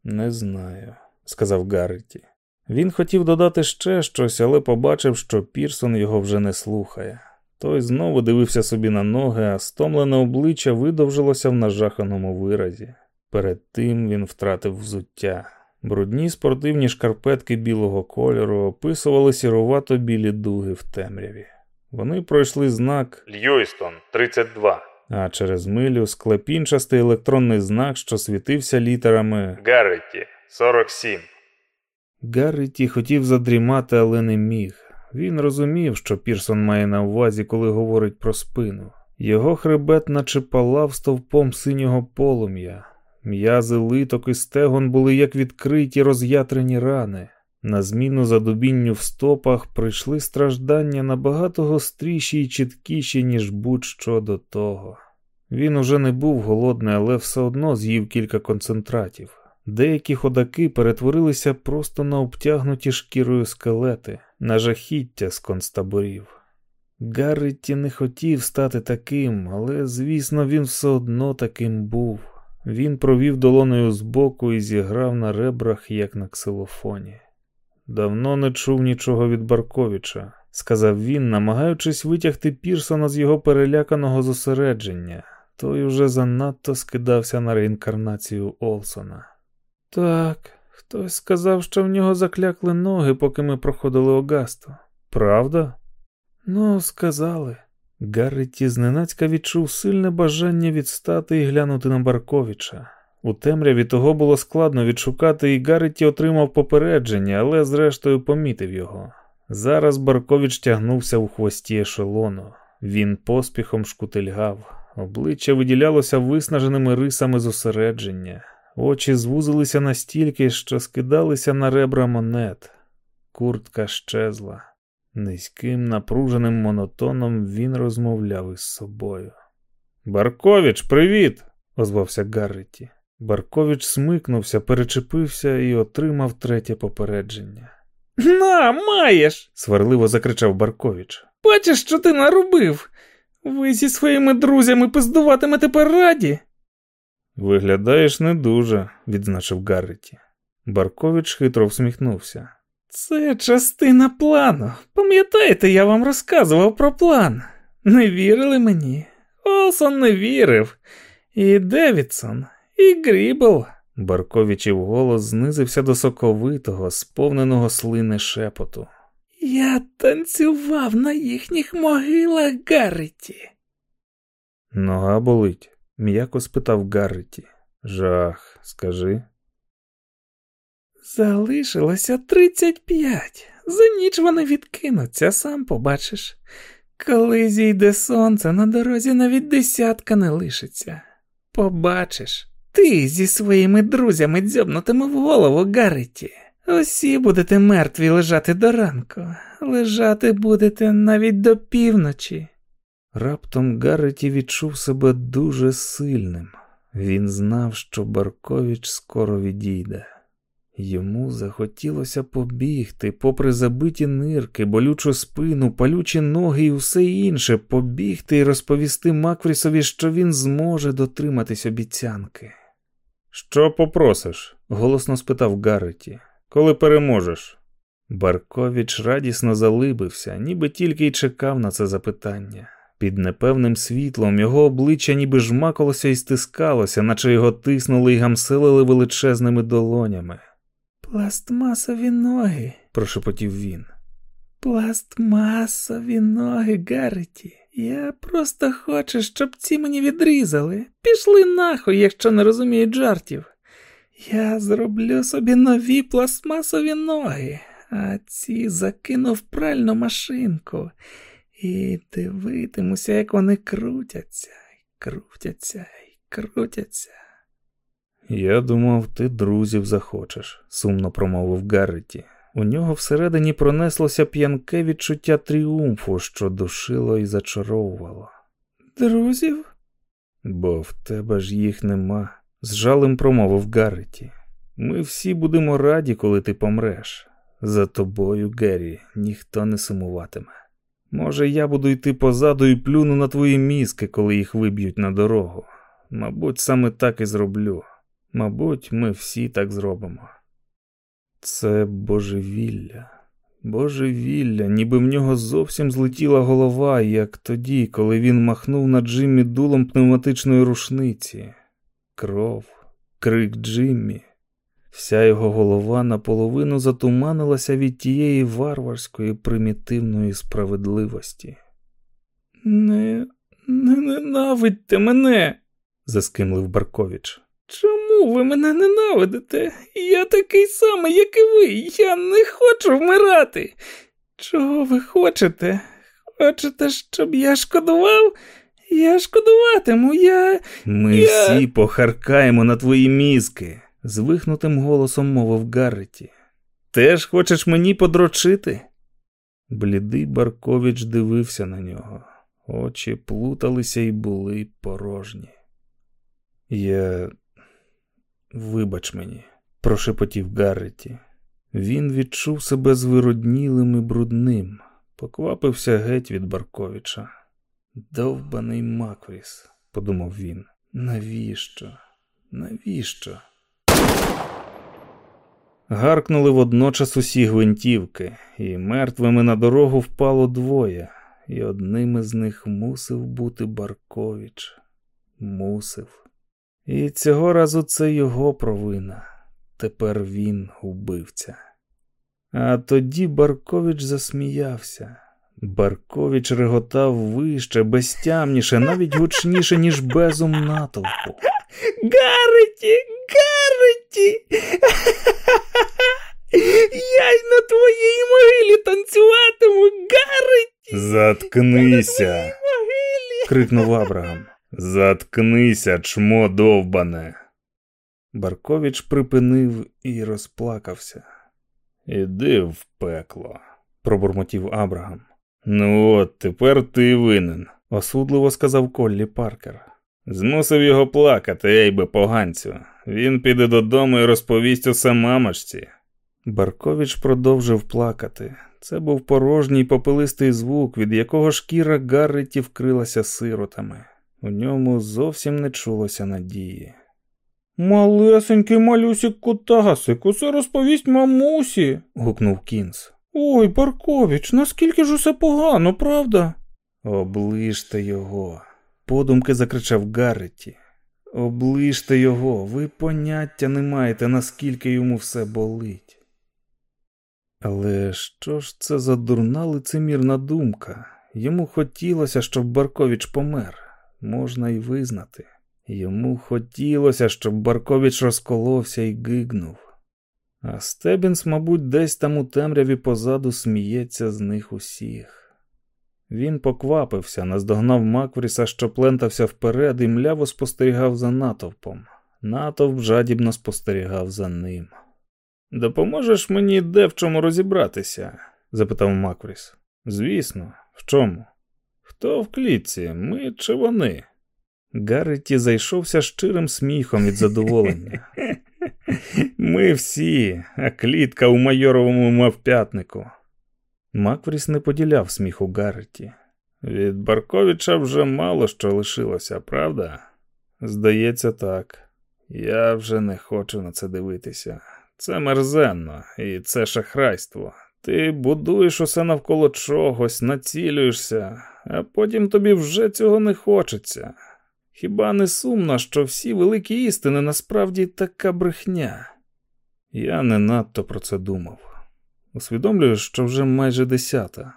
Не знаю сказав Гарреті. Він хотів додати ще щось, але побачив, що Пірсон його вже не слухає. Той знову дивився собі на ноги, а стомлене обличчя видовжилося в нажаханому виразі. Перед тим він втратив взуття. Брудні спортивні шкарпетки білого кольору описували сірувато білі дуги в темряві. Вони пройшли знак Льюістон, 32. А через милю склепінчастий електронний знак, що світився літерами Гарреті, 47. Гарріті хотів задрімати, але не міг. Він розумів, що Пірсон має на увазі, коли говорить про спину. Його хребет наче палав стовпом синього полум'я. М'язи литок і стегон були як відкриті роз'ятрені рани. На зміну задубінню в стопах прийшли страждання набагато гостріші й чіткіші, ніж будь-що до того. Він уже не був голодний, але все одно з'їв кілька концентратів. Деякі ходаки перетворилися просто на обтягнуті шкірою скелети, на жахіття з концтаборів. Гарріті не хотів стати таким, але, звісно, він все одно таким був. Він провів долоною збоку і зіграв на ребрах, як на ксилофоні. Давно не чув нічого від Барковича, сказав він, намагаючись витягти Пірсона з його переляканого зосередження. Той уже занадто скидався на реінкарнацію Олсона. Так, хтось сказав, що в нього заклякли ноги, поки ми проходили Огасту. Правда? Ну, сказали. Гарреті зненацька відчув сильне бажання відстати і глянути на Барковича. У темряві того було складно відшукати, і Гарреті отримав попередження, але зрештою помітив його. Зараз Баркович тягнувся у хвості ешелону. Він поспіхом шкутильгав, обличчя виділялося виснаженими рисами зосередження, очі звузилися настільки, що скидалися на ребра монет. Куртка щезла. Низьким, напруженим монотоном він розмовляв із собою. Баркович, привіт! озвався Гарреті. Баркович смикнувся, перечепився і отримав третє попередження. На, маєш! сварливо закричав Баркович. Бачиш, що ти наробив? Ви зі своїми друзями пиздуватимете по раді? Виглядаєш не дуже, відзначив Гарреті. Баркович хитро всміхнувся. Це частина плану. Пам'ятаєте, я вам розказував про план. Не вірили мені. Олсон не вірив. І Девідсон, і Грібл. Барковичів голос знизився до соковитого, сповненого слини шепоту. Я танцював на їхніх могилах Гарреті. Нога болить, м'яко спитав Гарреті. Жах, скажи. Залишилося тридцять п'ять. За ніч вони відкинуться, сам побачиш. Коли зійде сонце, на дорозі навіть десятка не лишиться. Побачиш, ти зі своїми друзями дзьобнутиме в голову Гарреті. Усі будете мертві лежати до ранку, лежати будете навіть до півночі. Раптом Гарреті відчув себе дуже сильним. Він знав, що Баркович скоро відійде. Йому захотілося побігти, попри забиті нирки, болючу спину, палючі ноги і усе інше, побігти і розповісти Макфрісові, що він зможе дотриматись обіцянки. Що попросиш? голосно спитав Гарреті. Коли переможеш? Баркович радісно залибився, ніби тільки й чекав на це запитання. Під непевним світлом його обличчя ніби жмакалося і стискалося, наче його тиснули і гамселили величезними долонями. Пластмасові ноги, прошепотів він. Пластмасові ноги, Гарреті. Я просто хочу, щоб ці мені відрізали. Пішли нахуй, якщо не розуміють жартів. Я зроблю собі нові пластмасові ноги, а ці закину в пральну машинку і дивитимуся, як вони крутяться, крутяться і крутяться. Я думав, ти друзів захочеш, сумно промовив Гарреті. У нього всередині пронеслося п'янке відчуття тріумфу, що душило і зачаровувало. Друзів? Бо в тебе ж їх нема, з жалем промовив Гарреті. Ми всі будемо раді, коли ти помреш. За тобою, Геррі, ніхто не сумуватиме. Може, я буду йти позаду і плюну на твої мізки, коли їх виб'ють на дорогу. Мабуть, саме так і зроблю. Мабуть, ми всі так зробимо. Це божевілля, божевілля, ніби в нього зовсім злетіла голова, як тоді, коли він махнув на Джиммі дулом пневматичної рушниці. Кров, крик Джиммі. Вся його голова наполовину затуманилася від тієї варварської примітивної справедливості. Не не ненавидьте мене, заскимлив Баркович. Чому ви мене ненавидите? Я такий самий, як і ви. Я не хочу вмирати. Чого ви хочете? Хочете, щоб я шкодував? Я шкодуватиму, я. Ми я... всі похаркаємо на твої мізки, звихнутим голосом мовив Гарреті. Теж хочеш мені подрочити? Блідий Баркович дивився на нього, очі плуталися і були порожні. Я, вибач мені, прошепотів Гарреті. Він відчув себе звироднілим і брудним, поквапився геть від Барковича. Довбаний Маквіс, подумав він. Навіщо? Навіщо? Гаркнули водночас усі гвинтівки, і мертвими на дорогу впало двоє, і одним із них мусив бути Баркович. Мусив. І цього разу це його провина. Тепер він убивця. А тоді Баркович засміявся. Баркович реготав вище, безтямніше, навіть гучніше, ніж безум натовпу. Гареті, Гареті! Я й на твоїй могилі танцюватиму, Гареті! Заткнися! крикнув Абрагам. Заткнися, чмо довбане. Баркович припинив і розплакався. Іди в пекло, пробурмотів Абрагам. Ну от тепер ти винен, осудливо сказав Коллі Паркер. Змусив його плакати, ей би поганцю. Він піде додому і розповість усе мамочці. Баркович продовжив плакати. Це був порожній попелистий звук, від якого шкіра Гарреті вкрилася сиротами. У ньому зовсім не чулося надії. Малесенький малюсик Кутасик, усе розповість мамусі. гукнув Кінс. Ой, Баркович, наскільки ж усе погано, правда? Оближте його, подумки закричав Гарреті. Оближте його, ви поняття не маєте, наскільки йому все болить. Але що ж це за дурна лицемірна думка? Йому хотілося, щоб Баркович помер, можна й визнати. Йому хотілося, щоб Баркович розколовся і гигнув. А Стебінс, мабуть, десь там у темряві позаду сміється з них усіх. Він поквапився, наздогнав Маквріса, що плентався вперед, і мляво спостерігав за натовпом. Натовп жадібно спостерігав за ним. Допоможеш мені де в чому розібратися? запитав Маквріс. Звісно, в чому? Хто в клітці, ми чи вони? Гарреті зайшовся щирим сміхом від задоволення. *laughs* Ми всі, а клітка у майоровому мавп'ятнику. Маквріс не поділяв сміху Гарреті. Від Барковича вже мало що лишилося, правда? Здається, так. Я вже не хочу на це дивитися. Це мерзенно, і це шахрайство. Ти будуєш усе навколо чогось, націлюєшся, а потім тобі вже цього не хочеться. Хіба не сумно, що всі великі істини насправді така брехня? Я не надто про це думав. Усвідомлюю, що вже майже десята.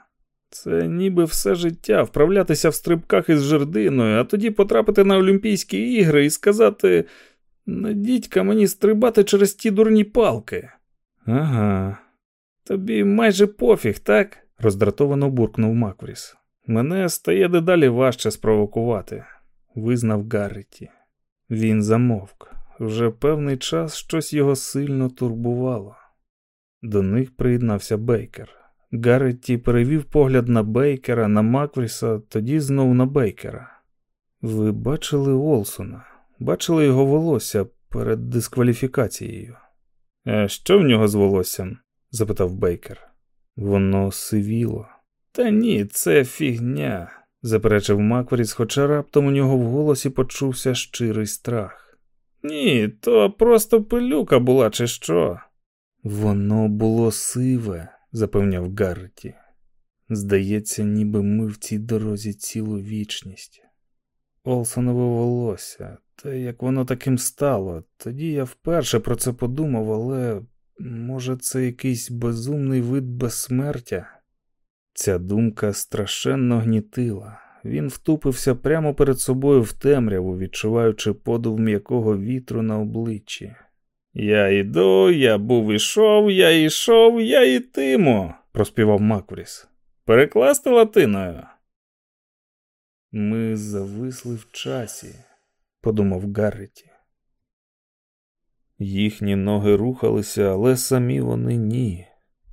Це ніби все життя вправлятися в стрибках із жердиною, а тоді потрапити на Олімпійські ігри і сказати надітька мені стрибати через ті дурні палки. Ага, тобі майже пофіг, так? роздратовано буркнув Маквріс. Мене стає дедалі важче спровокувати визнав Гарреті. Він замовк. Вже певний час щось його сильно турбувало. До них приєднався Бейкер. Гарретті перевів погляд на Бейкера, на Маквріса, тоді знов на Бейкера. Ви бачили Олсона, бачили його волосся перед дискваліфікацією. «А Що в нього з волоссям? запитав Бейкер. Воно сивіло. Та ні, це фігня заперечив Макваріс, хоча раптом у нього в голосі почувся щирий страх. Ні, то просто пилюка була, чи що? Воно було сиве, запевняв Гарреті. Здається, ніби ми в цій дорозі цілу вічність. Олсонове волосся, та як воно таким стало, тоді я вперше про це подумав, але може це якийсь безумний вид безсмертя? Ця думка страшенно гнітила. Він втупився прямо перед собою в темряву, відчуваючи подув м'якого вітру на обличчі. Я йду, я був ішов, я йшов, я йтиму, проспівав Макуріс. Перекласти латиною. Ми зависли в часі, подумав Гарреті. Їхні ноги рухалися, але самі вони ні.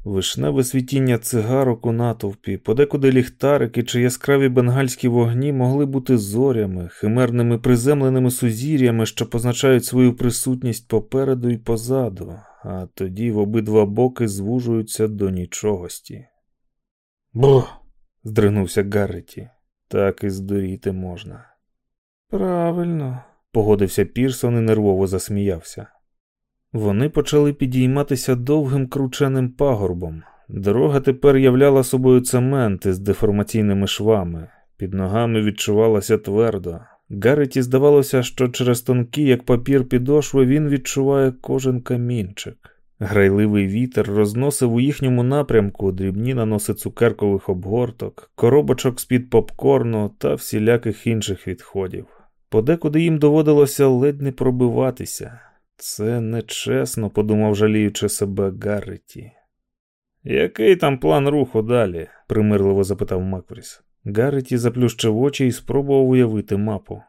Вишневе світіння цигарок у натовпі, подекуди ліхтарики чи яскраві бенгальські вогні могли бути зорями, химерними приземленими сузір'ями, що позначають свою присутність попереду і позаду, а тоді в обидва боки звужуються до нічогості. Бо. здригнувся Гарреті. Так і здуріти можна. Правильно, погодився Пірсон і нервово засміявся. Вони почали підійматися довгим крученим пагорбом. Дорога тепер являла собою цемент із деформаційними швами, під ногами відчувалася твердо. Гарреті здавалося, що через тонкі, як папір підошви, він відчуває кожен камінчик. Грайливий вітер розносив у їхньому напрямку дрібні наноси цукеркових обгорток, коробочок з-під попкорну та всіляких інших відходів. Подекуди їм доводилося ледь не пробиватися. Це нечесно, подумав, жаліючи себе Гарреті. Який там план руху далі? примирливо запитав Маквріс. Гарреті заплющив очі і спробував уявити мапу.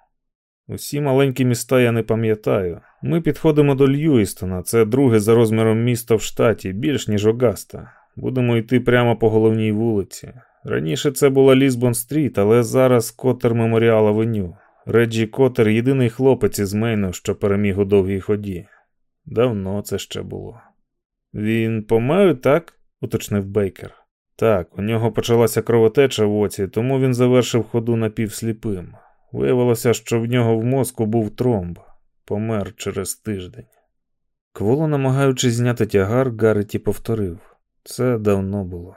Усі маленькі міста я не пам'ятаю. Ми підходимо до Льюістона, це друге за розміром місто в штаті, більш ніж Огаста. Будемо йти прямо по головній вулиці. Раніше це була Лізбон Стріт, але зараз Котер Меморіал Авеню. Реджі Котер єдиний хлопець із Мейну, що переміг у довгій ході. Давно це ще було. Він помер, так? уточнив Бейкер. Так, у нього почалася кровотеча в оці, тому він завершив ходу напівсліпим. Виявилося, що в нього в мозку був тромб, помер через тиждень. Кволо, намагаючись зняти тягар, Гарреті повторив це давно було.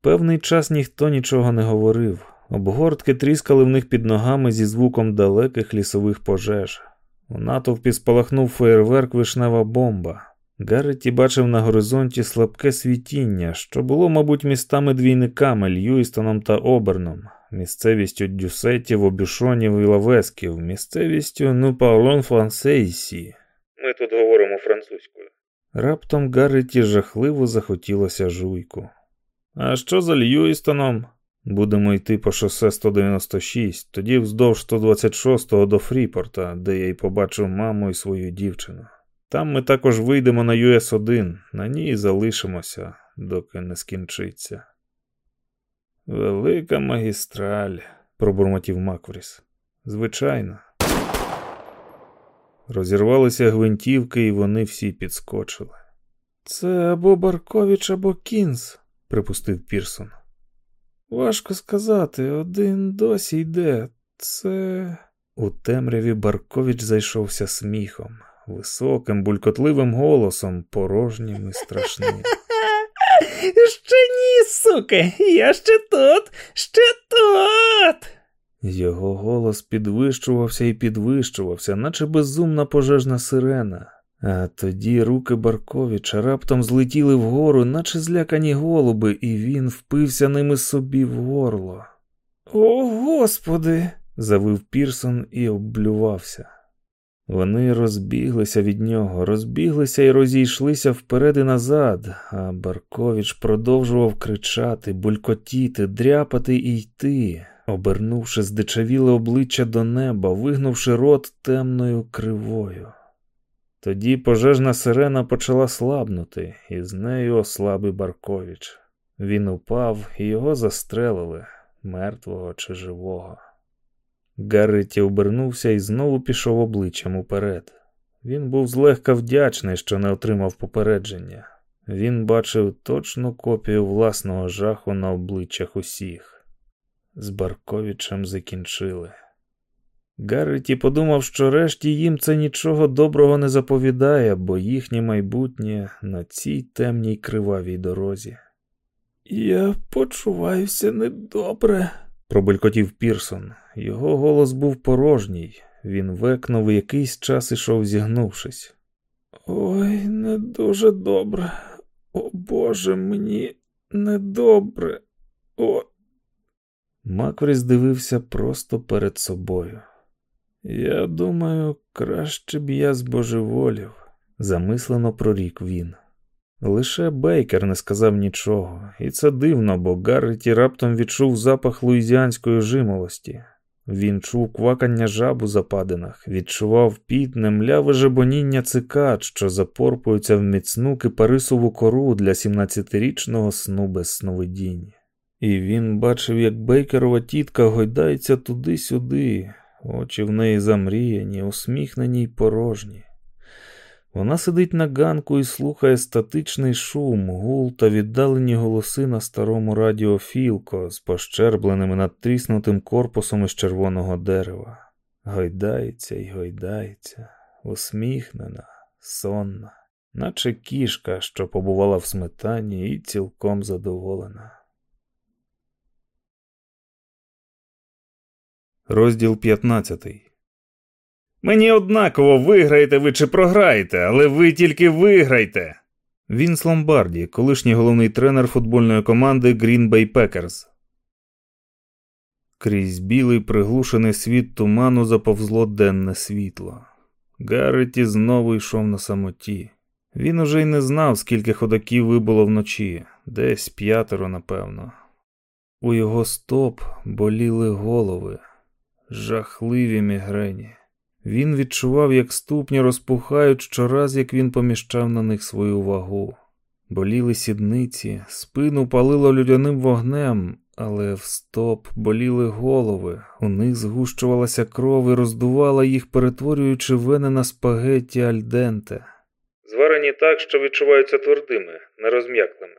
Певний час ніхто нічого не говорив. Обгортки тріскали в них під ногами зі звуком далеких лісових пожеж. У натовпі спалахнув феєрверк вишнева бомба. Гарреті бачив на горизонті слабке світіння, що було, мабуть, містами двійниками Льюістоном та Оберном, місцевістю Дюсетів, Обюшонів і Лавесків, місцевістю Нупаулон Франсейсі. Ми тут говоримо французькою. Раптом Гарреті жахливо захотілося жуйку. А що за Льюістоном? Будемо йти по шосе 196, тоді вздовж 126-го до Фріпорта, де я й побачив маму і свою дівчину. Там ми також вийдемо на US1, на ній залишимося, доки не скінчиться. Велика магістраль, пробурмотів Маквріс. Звичайно. Розірвалися гвинтівки, і вони всі підскочили. Це або Баркович, або Кінс, припустив Пірсон. Важко сказати, один досі йде. Це. У темряві Баркович зайшовся сміхом, високим, булькотливим голосом, порожнім і страшним. *laughs* Ще ні, суки, я ще тут, ще тут. Його голос підвищувався і підвищувався, наче безумна пожежна сирена. А тоді руки Барковича раптом злетіли вгору, наче злякані голуби, і він впився ними собі в горло. О, господи! завив Пірсон і обблювався. Вони розбіглися від нього, розбіглися і розійшлися вперед і назад, а Баркович продовжував кричати, булькотіти, дряпати і йти, обернувши здичавіле обличчя до неба, вигнувши рот темною кривою. Тоді пожежна сирена почала слабнути, і з нею ослабий Баркович. Він упав і його застрелили, мертвого чи живого. Гарриті обернувся і знову пішов обличчям уперед. Він був злегка вдячний, що не отримав попередження. Він бачив точну копію власного жаху на обличчях усіх. З Барковичем закінчили. Гарреті подумав, що решті їм це нічого доброго не заповідає, бо їхнє майбутнє на цій темній кривавій дорозі. Я почуваюся недобре, пробелькотів Пірсон. Його голос був порожній. Він векнув і якийсь час ішов зігнувшись. Ой, не дуже добре. О Боже, мені недобре. О. Маквріс дивився просто перед собою. Я думаю, краще б я збожеволів, замислено прорік він. Лише Бейкер не сказав нічого, і це дивно, бо Гарреті раптом відчув запах луїзіанської жимолості. Він чув квакання жаб у западинах, відчував піт, немляве жебоніння цикад, що запорпуються в міцну кипарисову кору для 17-річного сну без сновидінь. І він бачив, як Бейкерова тітка гойдається туди-сюди, очі в неї замріяні, усміхнені й порожні. Вона сидить на ганку і слухає статичний шум, гул та віддалені голоси на старому радіо Філко з пощербленими надтріснутим корпусом із червоного дерева. Гойдається й гойдається, усміхнена, сонна, наче кішка, що побувала в сметані і цілком задоволена. Розділ 15 Мені однаково виграєте ви чи програєте, але ви тільки виграйте. Він з Ломбарді, колишній головний тренер футбольної команди Green Bay Packers. Крізь білий приглушений світ туману заповзло денне світло. Гарреті знову йшов на самоті. Він уже й не знав, скільки ходаків вибуло вночі, десь п'ятеро, напевно. У його стоп боліли голови, жахливі мігрені. Він відчував, як ступні розпухають щораз, як він поміщав на них свою вагу. Боліли сідниці, спину палило людяним вогнем, але в стоп боліли голови, у них згущувалася кров і роздувала їх, перетворюючи вени на спагетті альденте. Зварені так, що відчуваються твердими, нерозм'яклими.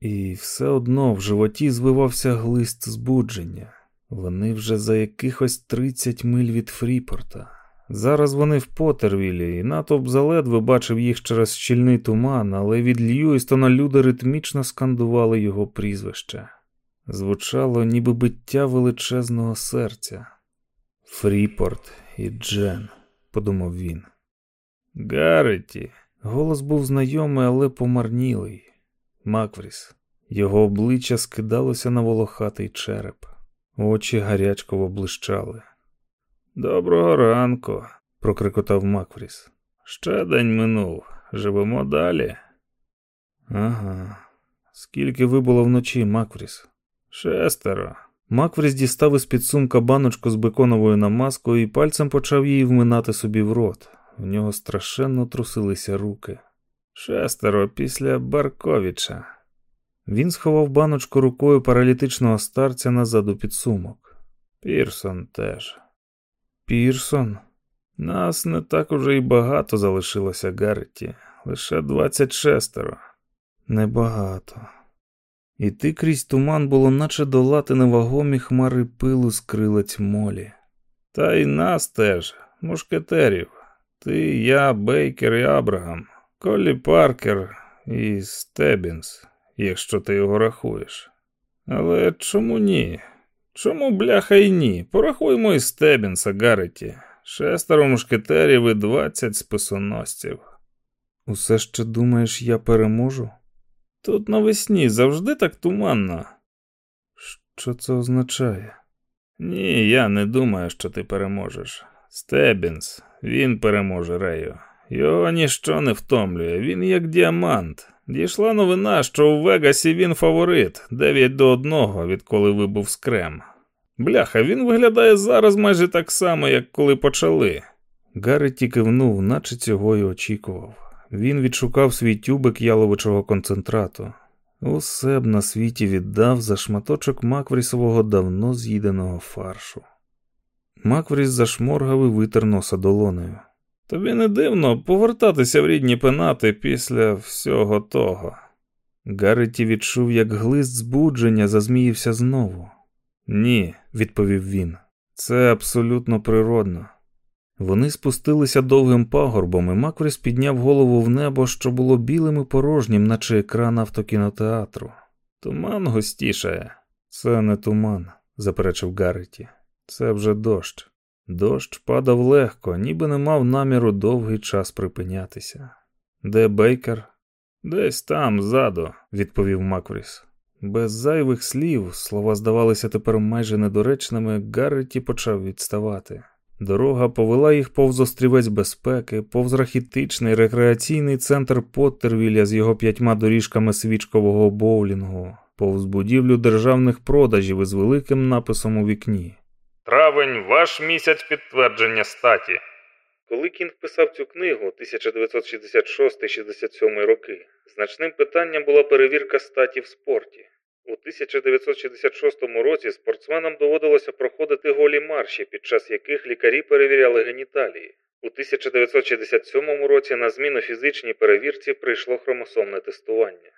І все одно в животі звивався глист збудження. Вони вже за якихось 30 миль від Фріпорта. Зараз вони в Потервілі, і натовп заледве бачив їх через щільний туман, але від Льюістона люди ритмічно скандували його прізвище. Звучало, ніби биття величезного серця. Фріпорт і Джен, подумав він. Гареті. Голос був знайомий, але помарнілий. Маквріс. Його обличчя скидалося на волохатий череп, очі гарячково блищали. Доброго ранку, прокрикотав Макфріс. Ще день минув. Живемо далі. Ага. Скільки вибуло вночі, Макфріс? Шестеро. Макфріс дістав із під сумка баночку з беконовою намазкою і пальцем почав її вминати собі в рот. У нього страшенно трусилися руки. Шестеро після Барковича. Він сховав баночку рукою паралітичного старця назад у підсумок. Пірсон теж. Пірсон. Нас не так уже й багато залишилося, Гарреті. лише двадцять шестеро. Небагато. Іти крізь туман було, наче долати невагомі хмари пилу з крилець молі. Та й нас теж, мушкетерів. Ти, я, Бейкер і Абрагам, Колі Паркер і Стебінс, якщо ти його рахуєш. Але чому ні? Чому бляха й ні? Порахуймо і Стебінса, Гарреті. Шестеро мушкетерів і двадцять списоносців. Усе ще думаєш, я переможу? Тут навесні завжди так туманно. Що це означає? Ні, я не думаю, що ти переможеш. Стебінс, він переможе Рею. Його ніщо не втомлює, він як діамант. Дійшла новина, що у Вегасі він фаворит 9 до 1, відколи вибув скрем. Бляха, він виглядає зараз майже так само, як коли почали. Гарреті кивнув, наче цього й очікував. Він відшукав свій тюбик яловичого концентрату. Усе б на світі віддав за шматочок Макврісового давно з'їденого фаршу. Маквріс зашморгав і витер носа долонею. Тобі не дивно повертатися в рідні пенати після всього того. Гарреті відчув, як глист збудження зазміївся знову. Ні, відповів він, це абсолютно природно. Вони спустилися довгим пагорбом, і Маквріс підняв голову в небо, що було білим і порожнім, наче екран автокінотеатру. Туман густішає. Це не туман, заперечив Гарреті. Це вже дощ. Дощ падав легко, ніби не мав наміру довгий час припинятися. Де Бейкер? Десь там, ззаду, відповів Маквріс. Без зайвих слів слова здавалися тепер майже недоречними, Гарреті почав відставати. Дорога повела їх повз острівець безпеки, повз рахітичний рекреаційний центр Поттервіля з його п'ятьма доріжками свічкового боулінгу, повз будівлю державних продажів із великим написом у вікні. Травень ваш місяць підтвердження статі. Коли Кінг писав цю книгу 1966-67 роки, значним питанням була перевірка статі в спорті. У 1966 році спортсменам доводилося проходити голі марші, під час яких лікарі перевіряли геніталії. У 1967 році на зміну фізичній перевірці прийшло хромосомне тестування.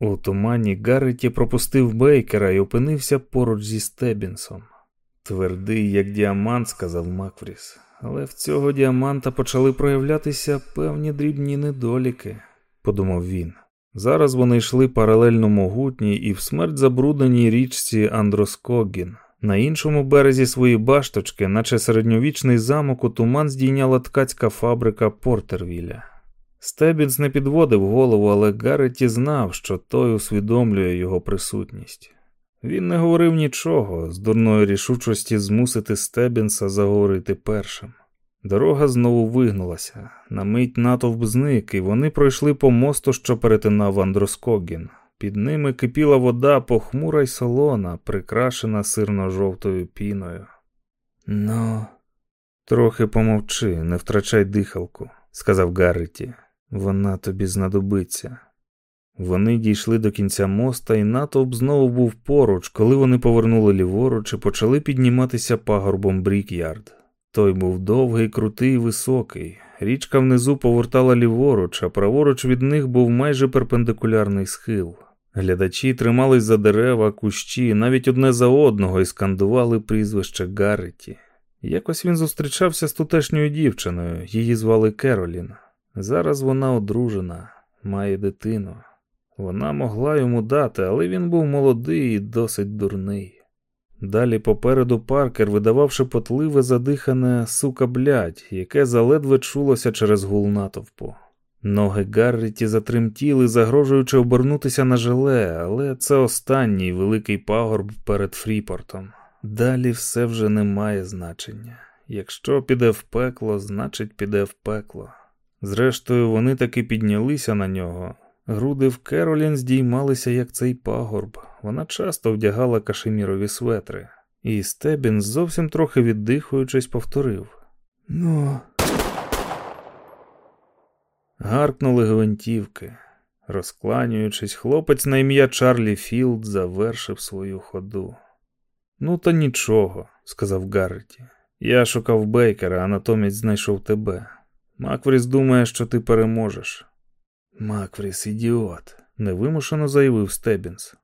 У тумані Гарреті пропустив Бейкера і опинився поруч зі Стебінсом. Твердий, як діамант, сказав Макфріс, але в цього діаманта почали проявлятися певні дрібні недоліки, подумав він. Зараз вони йшли паралельно могутній і в смерть забрудненій річці Андроскогін. На іншому березі свої башточки, наче середньовічний замок, у туман здійняла ткацька фабрика Портервіля. Стебінс не підводив голову, але Гарреті знав, що той усвідомлює його присутність. Він не говорив нічого з дурної рішучості змусити Стебінса заговорити першим. Дорога знову вигнулася. На мить натовп зник, і вони пройшли по мосту, що перетинав Андроскогін. Під ними кипіла вода похмура й солона, прикрашена сирно-жовтою піною. Ну, трохи помовчи, не втрачай дихалку, сказав Гарреті. Вона тобі знадобиться. Вони дійшли до кінця моста, і натовп знову був поруч, коли вони повернули ліворуч і почали підніматися пагорбом Брік'ярд. Той був довгий, крутий високий. Річка внизу повертала ліворуч, а праворуч від них був майже перпендикулярний схил. Глядачі тримались за дерева, кущі, навіть одне за одного і скандували прізвище Гарреті. Якось він зустрічався з тутешньою дівчиною, її звали Керолін. Зараз вона одружена, має дитину. Вона могла йому дати, але він був молодий і досить дурний. Далі попереду паркер видавав шепотливе задихане сука блядь, яке заледве чулося через гул натовпу. Ноги Гарріті затремтіли, загрожуючи обернутися на желе, але це останній великий пагорб перед Фріпортом. Далі все вже не має значення. Якщо піде в пекло, значить піде в пекло. Зрештою, вони таки піднялися на нього. Груди в Керолін здіймалися, як цей пагорб. Вона часто вдягала кашемірові светри, і Стебін, зовсім трохи віддихуючись, повторив: Ну. Гаркнули гвинтівки. Розкланюючись, хлопець на ім'я Чарлі Філд завершив свою ходу. Ну, та нічого, сказав Гарреті. Я шукав Бейкера, а натомість знайшов тебе. Маквріс думає, що ти переможеш. Макфріс, ідіот, невимушено заявив Стебінс.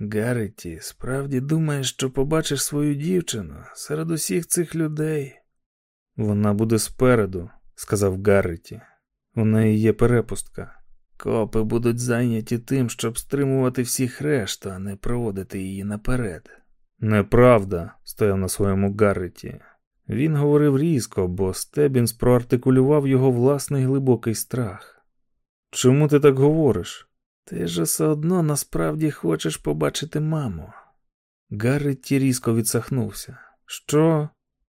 Гарреті, справді думаєш, що побачиш свою дівчину серед усіх цих людей? Вона буде спереду, сказав Гарреті. У неї є перепустка. Копи будуть зайняті тим, щоб стримувати всіх решту, а не проводити її наперед. Неправда, стояв на своєму Гарреті. Він говорив різко, бо Стебінс проартикулював його власний глибокий страх. Чому ти так говориш? Ти ж все одно насправді хочеш побачити маму. Гарретті різко відсахнувся. Що?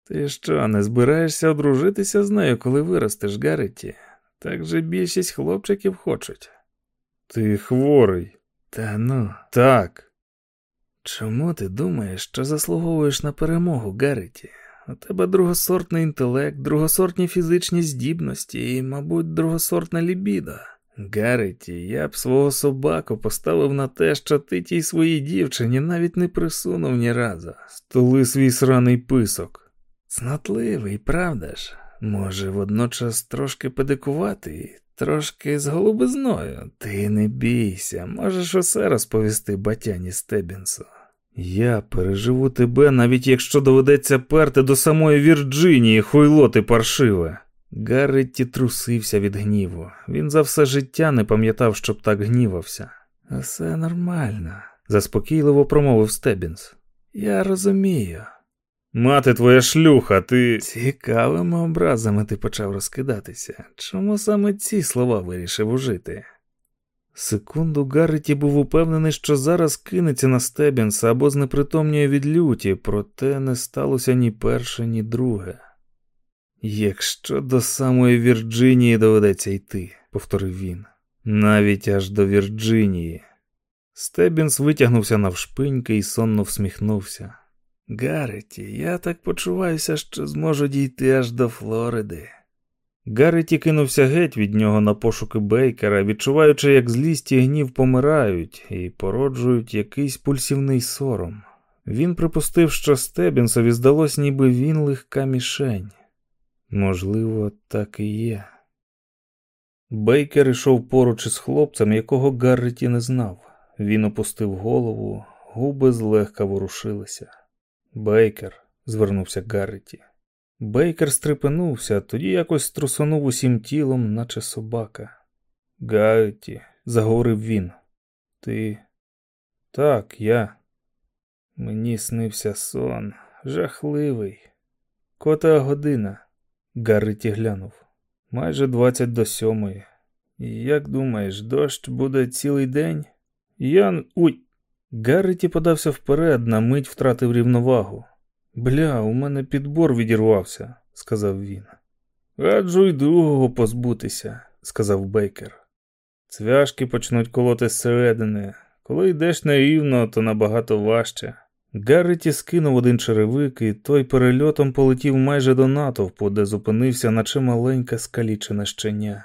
Ти що, не збираєшся одружитися з нею, коли виростеш, Гарретті? Так же більшість хлопчиків хочуть. Ти хворий. Та ну, так. Чому ти думаєш, що заслуговуєш на перемогу, Гарреті? У тебе другосортний інтелект, другосортні фізичні здібності і, мабуть, другосортна лібіда. Гареті, я б свого собаку поставив на те, що ти тій своїй дівчині навіть не присунув ні разу. Столи свій сраний писок. Цнотливий, правда ж? Може, водночас трошки педикувати, трошки з голубизною. Ти не бійся, можеш усе розповісти батяні Стебінсу. Я переживу тебе, навіть якщо доведеться перти до самої Вірджинії, хуйлоти паршиве. Гарретті трусився від гніву. Він за все життя не пам'ятав, щоб так гнівався. Все нормально, заспокійливо промовив Стебінс. Я розумію. Мати твоя шлюха, ти. Цікавими образами ти почав розкидатися. Чому саме ці слова вирішив ужити? Секунду Гарреті був упевнений, що зараз кинеться на Стебінса або знепритомніє від люті, проте не сталося ні перше, ні друге. Якщо до самої Вірджинії доведеться йти, повторив він, навіть аж до Вірджинії. Стебінс витягнувся навшпиньки і сонно всміхнувся. Гарреті, я так почуваюся, що зможу дійти аж до Флориди. Гарреті кинувся геть від нього на пошуки Бейкера, відчуваючи, як злість і гнів помирають і породжують якийсь пульсівний сором. Він припустив, що Стебінсові здалось, ніби він легка мішень. Можливо, так і є. Бейкер ішов поруч із хлопцем, якого Гарреті не знав. Він опустив голову, губи злегка ворушилися. Бейкер, звернувся Гарреті. Бейкер стрепенувся, тоді якось струсонув усім тілом, наче собака. Гарреті, заговорив він. Ти. Так, я. Мені снився сон, жахливий. Кота година. Гарреті глянув. Майже двадцять до сьомої. Як думаєш, дощ буде цілий день? Я. Уй. Гарреті подався вперед, на мить втратив рівновагу. Бля, у мене підбор відірвався, сказав він. Раджу й другого позбутися, сказав Бейкер. Цвяшки почнуть колоти зсередини. Коли йдеш нерівно, то набагато важче. Гарреті скинув один черевик, і той перельотом полетів майже до натовпу, де зупинився, наче маленьке скалічене щеня.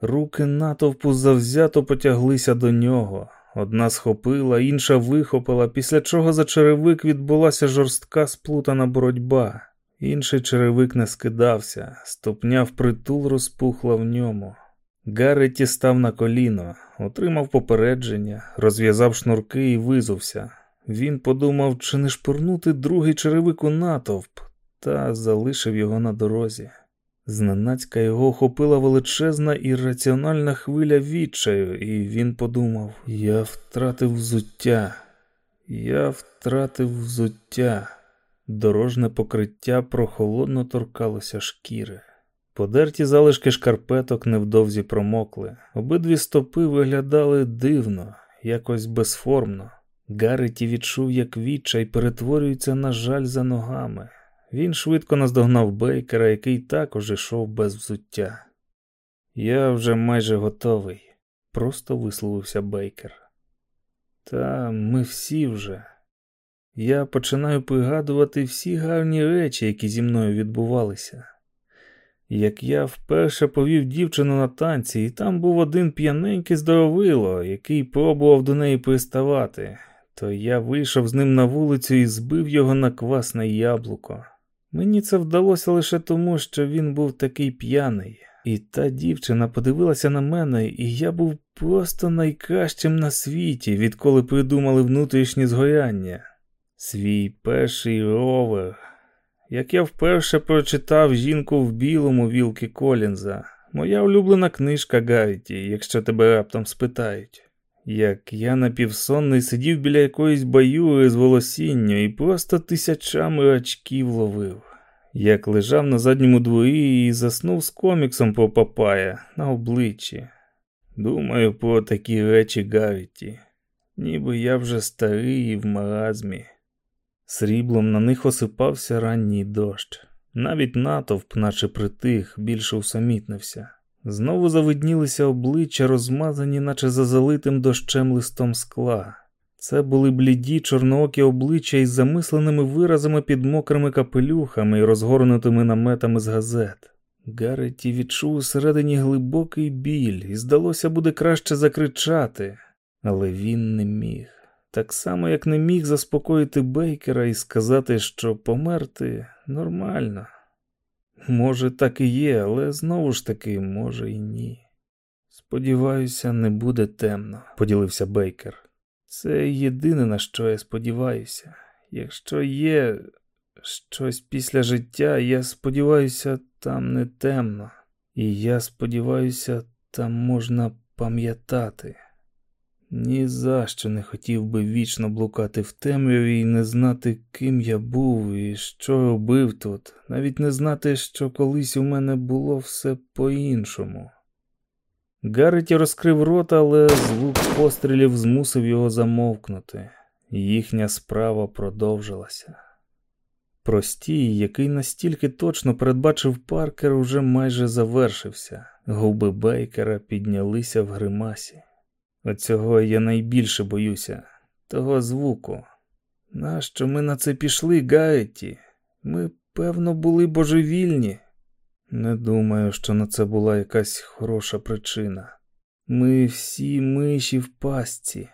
Руки натовпу завзято потяглися до нього. Одна схопила, інша вихопила, після чого за черевик відбулася жорстка сплутана боротьба. Інший черевик не скидався, ступня впритул розпухла в ньому. Гарреті став на коліно, отримав попередження, розв'язав шнурки і визувся. Він подумав, чи не шпурнути другий черевик у натовп, та залишив його на дорозі. Зненацька його охопила величезна ірраціональна хвиля відчаю, і він подумав: я втратив взуття, я втратив взуття. Дорожне покриття прохолодно торкалося шкіри. Подерті залишки шкарпеток невдовзі промокли. Обидві стопи виглядали дивно, якось безформно. Гарреті відчув, як відчай перетворюється на жаль за ногами. Він швидко наздогнав Бейкера, який також ішов без взуття. Я вже майже готовий, просто висловився Бейкер. Та ми всі вже. Я починаю пригадувати всі гарні речі, які зі мною відбувалися. Як я вперше повів дівчину на танці, і там був один п'яненький здоровило, який пробував до неї приставати, то я вийшов з ним на вулицю і збив його на квасне яблуко. Мені це вдалося лише тому, що він був такий п'яний, і та дівчина подивилася на мене, і я був просто найкращим на світі, відколи придумали внутрішні згоряння. Свій перший ровер. Як я вперше прочитав жінку в білому вілки Колінза, моя улюблена книжка Гарріті, якщо тебе раптом спитають. Як я напівсонний сидів біля якоїсь баюри з волосіння і просто тисячами очків ловив, як лежав на задньому дворі і заснув з коміксом про Папая на обличчі. Думаю про такі речі Гарріті, ніби я вже старий і в маразмі. Сріблом на них осипався ранній дощ. Навіть натовп, наче притих, більше усамітнився. Знову завиднілися обличчя, розмазані, наче за залитим дощем листом скла. Це були бліді чорноокі обличчя із замисленими виразами під мокрими капелюхами і розгорнутими наметами з газет. Гареті відчув усередині глибокий біль, і здалося, буде краще закричати, але він не міг. Так само, як не міг заспокоїти Бейкера і сказати, що померти нормально. Може, так і є, але знову ж таки, може і ні. Сподіваюся, не буде темно, поділився Бейкер. Це єдине, на що я сподіваюся. Якщо є щось після життя, я сподіваюся, там не темно, і я сподіваюся, там можна пам'ятати. Ні за що не хотів би вічно блукати в темряві і не знати, ким я був і що робив тут, навіть не знати, що колись у мене було все по-іншому. Гарреті розкрив рота, але звук пострілів змусив його замовкнути. Їхня справа продовжилася. Простій, який настільки точно передбачив Паркер, уже майже завершився. Губи Бейкера піднялися в гримасі. Оцього я найбільше боюся, того звуку. Нащо ми на це пішли, Гаєті? Ми, певно, були божевільні. Не думаю, що на це була якась хороша причина. Ми всі миші в пастці.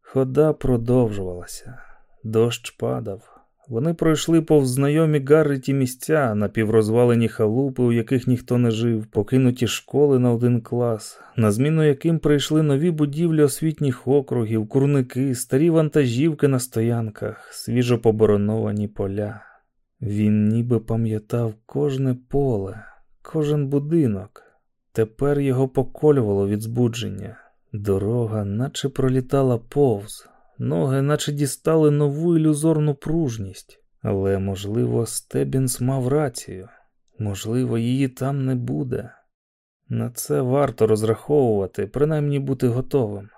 Хода продовжувалася, дощ падав. Вони пройшли повз знайомі Гарреті місця, напіврозвалені халупи, у яких ніхто не жив, покинуті школи на один клас, на зміну яким прийшли нові будівлі освітніх округів, курники, старі вантажівки на стоянках, свіжо побороновані поля. Він ніби пам'ятав кожне поле, кожен будинок. Тепер його поколювало від збудження. Дорога, наче пролітала повз, ноги, наче дістали нову ілюзорну пружність. Але, можливо, Стебінс мав рацію, можливо, її там не буде. На це варто розраховувати, принаймні бути готовим.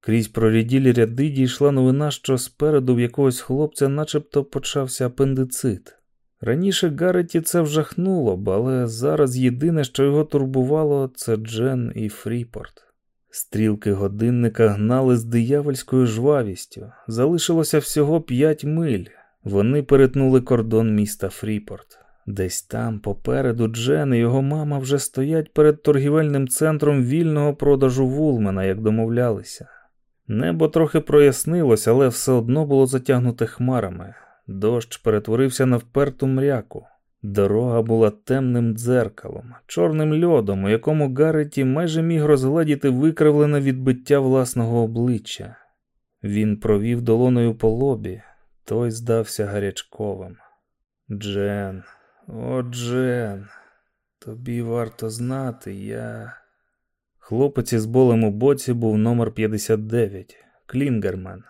Крізь проріділі ряди дійшла новина, що спереду в якогось хлопця начебто почався апендицит. Раніше Гарреті це вжахнуло б, але зараз єдине, що його турбувало, це Джен і Фріпорт. Стрілки годинника гнали з диявольською жвавістю. Залишилося всього п'ять миль. Вони перетнули кордон міста Фріпорт. Десь там, попереду, Джен і його мама вже стоять перед торгівельним центром вільного продажу Вулмена, як домовлялися. Небо трохи прояснилось, але все одно було затягнуте хмарами. Дощ перетворився на вперту мряку. Дорога була темним дзеркалом, чорним льодом, у якому Гарреті майже міг розгледіти викривлене відбиття власного обличчя. Він провів долоною по лобі, той здався гарячковим. Джен, о, Джен, тобі варто знати, я. Хлопець із болем у боці був номер 59, Клінгермен.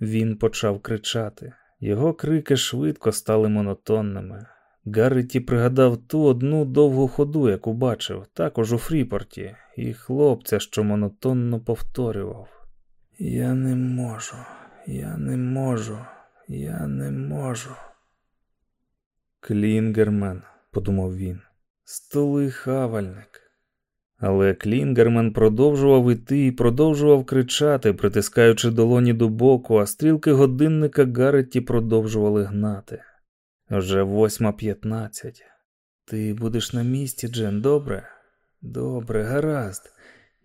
Він почав кричати. Його крики швидко стали монотонними. Гарреті пригадав ту одну довгу ходу, яку бачив, також у Фріпорті, і хлопця, що монотонно повторював: Я не можу, я не можу, я не можу. Клінгермен, подумав він, столий хавальник. Але Клінгермен продовжував іти і продовжував кричати, притискаючи долоні до боку, а стрілки годинника Гарреті продовжували гнати. Вже восьма п'ятнадцять. Ти будеш на місці, Джен, добре? Добре, гаразд.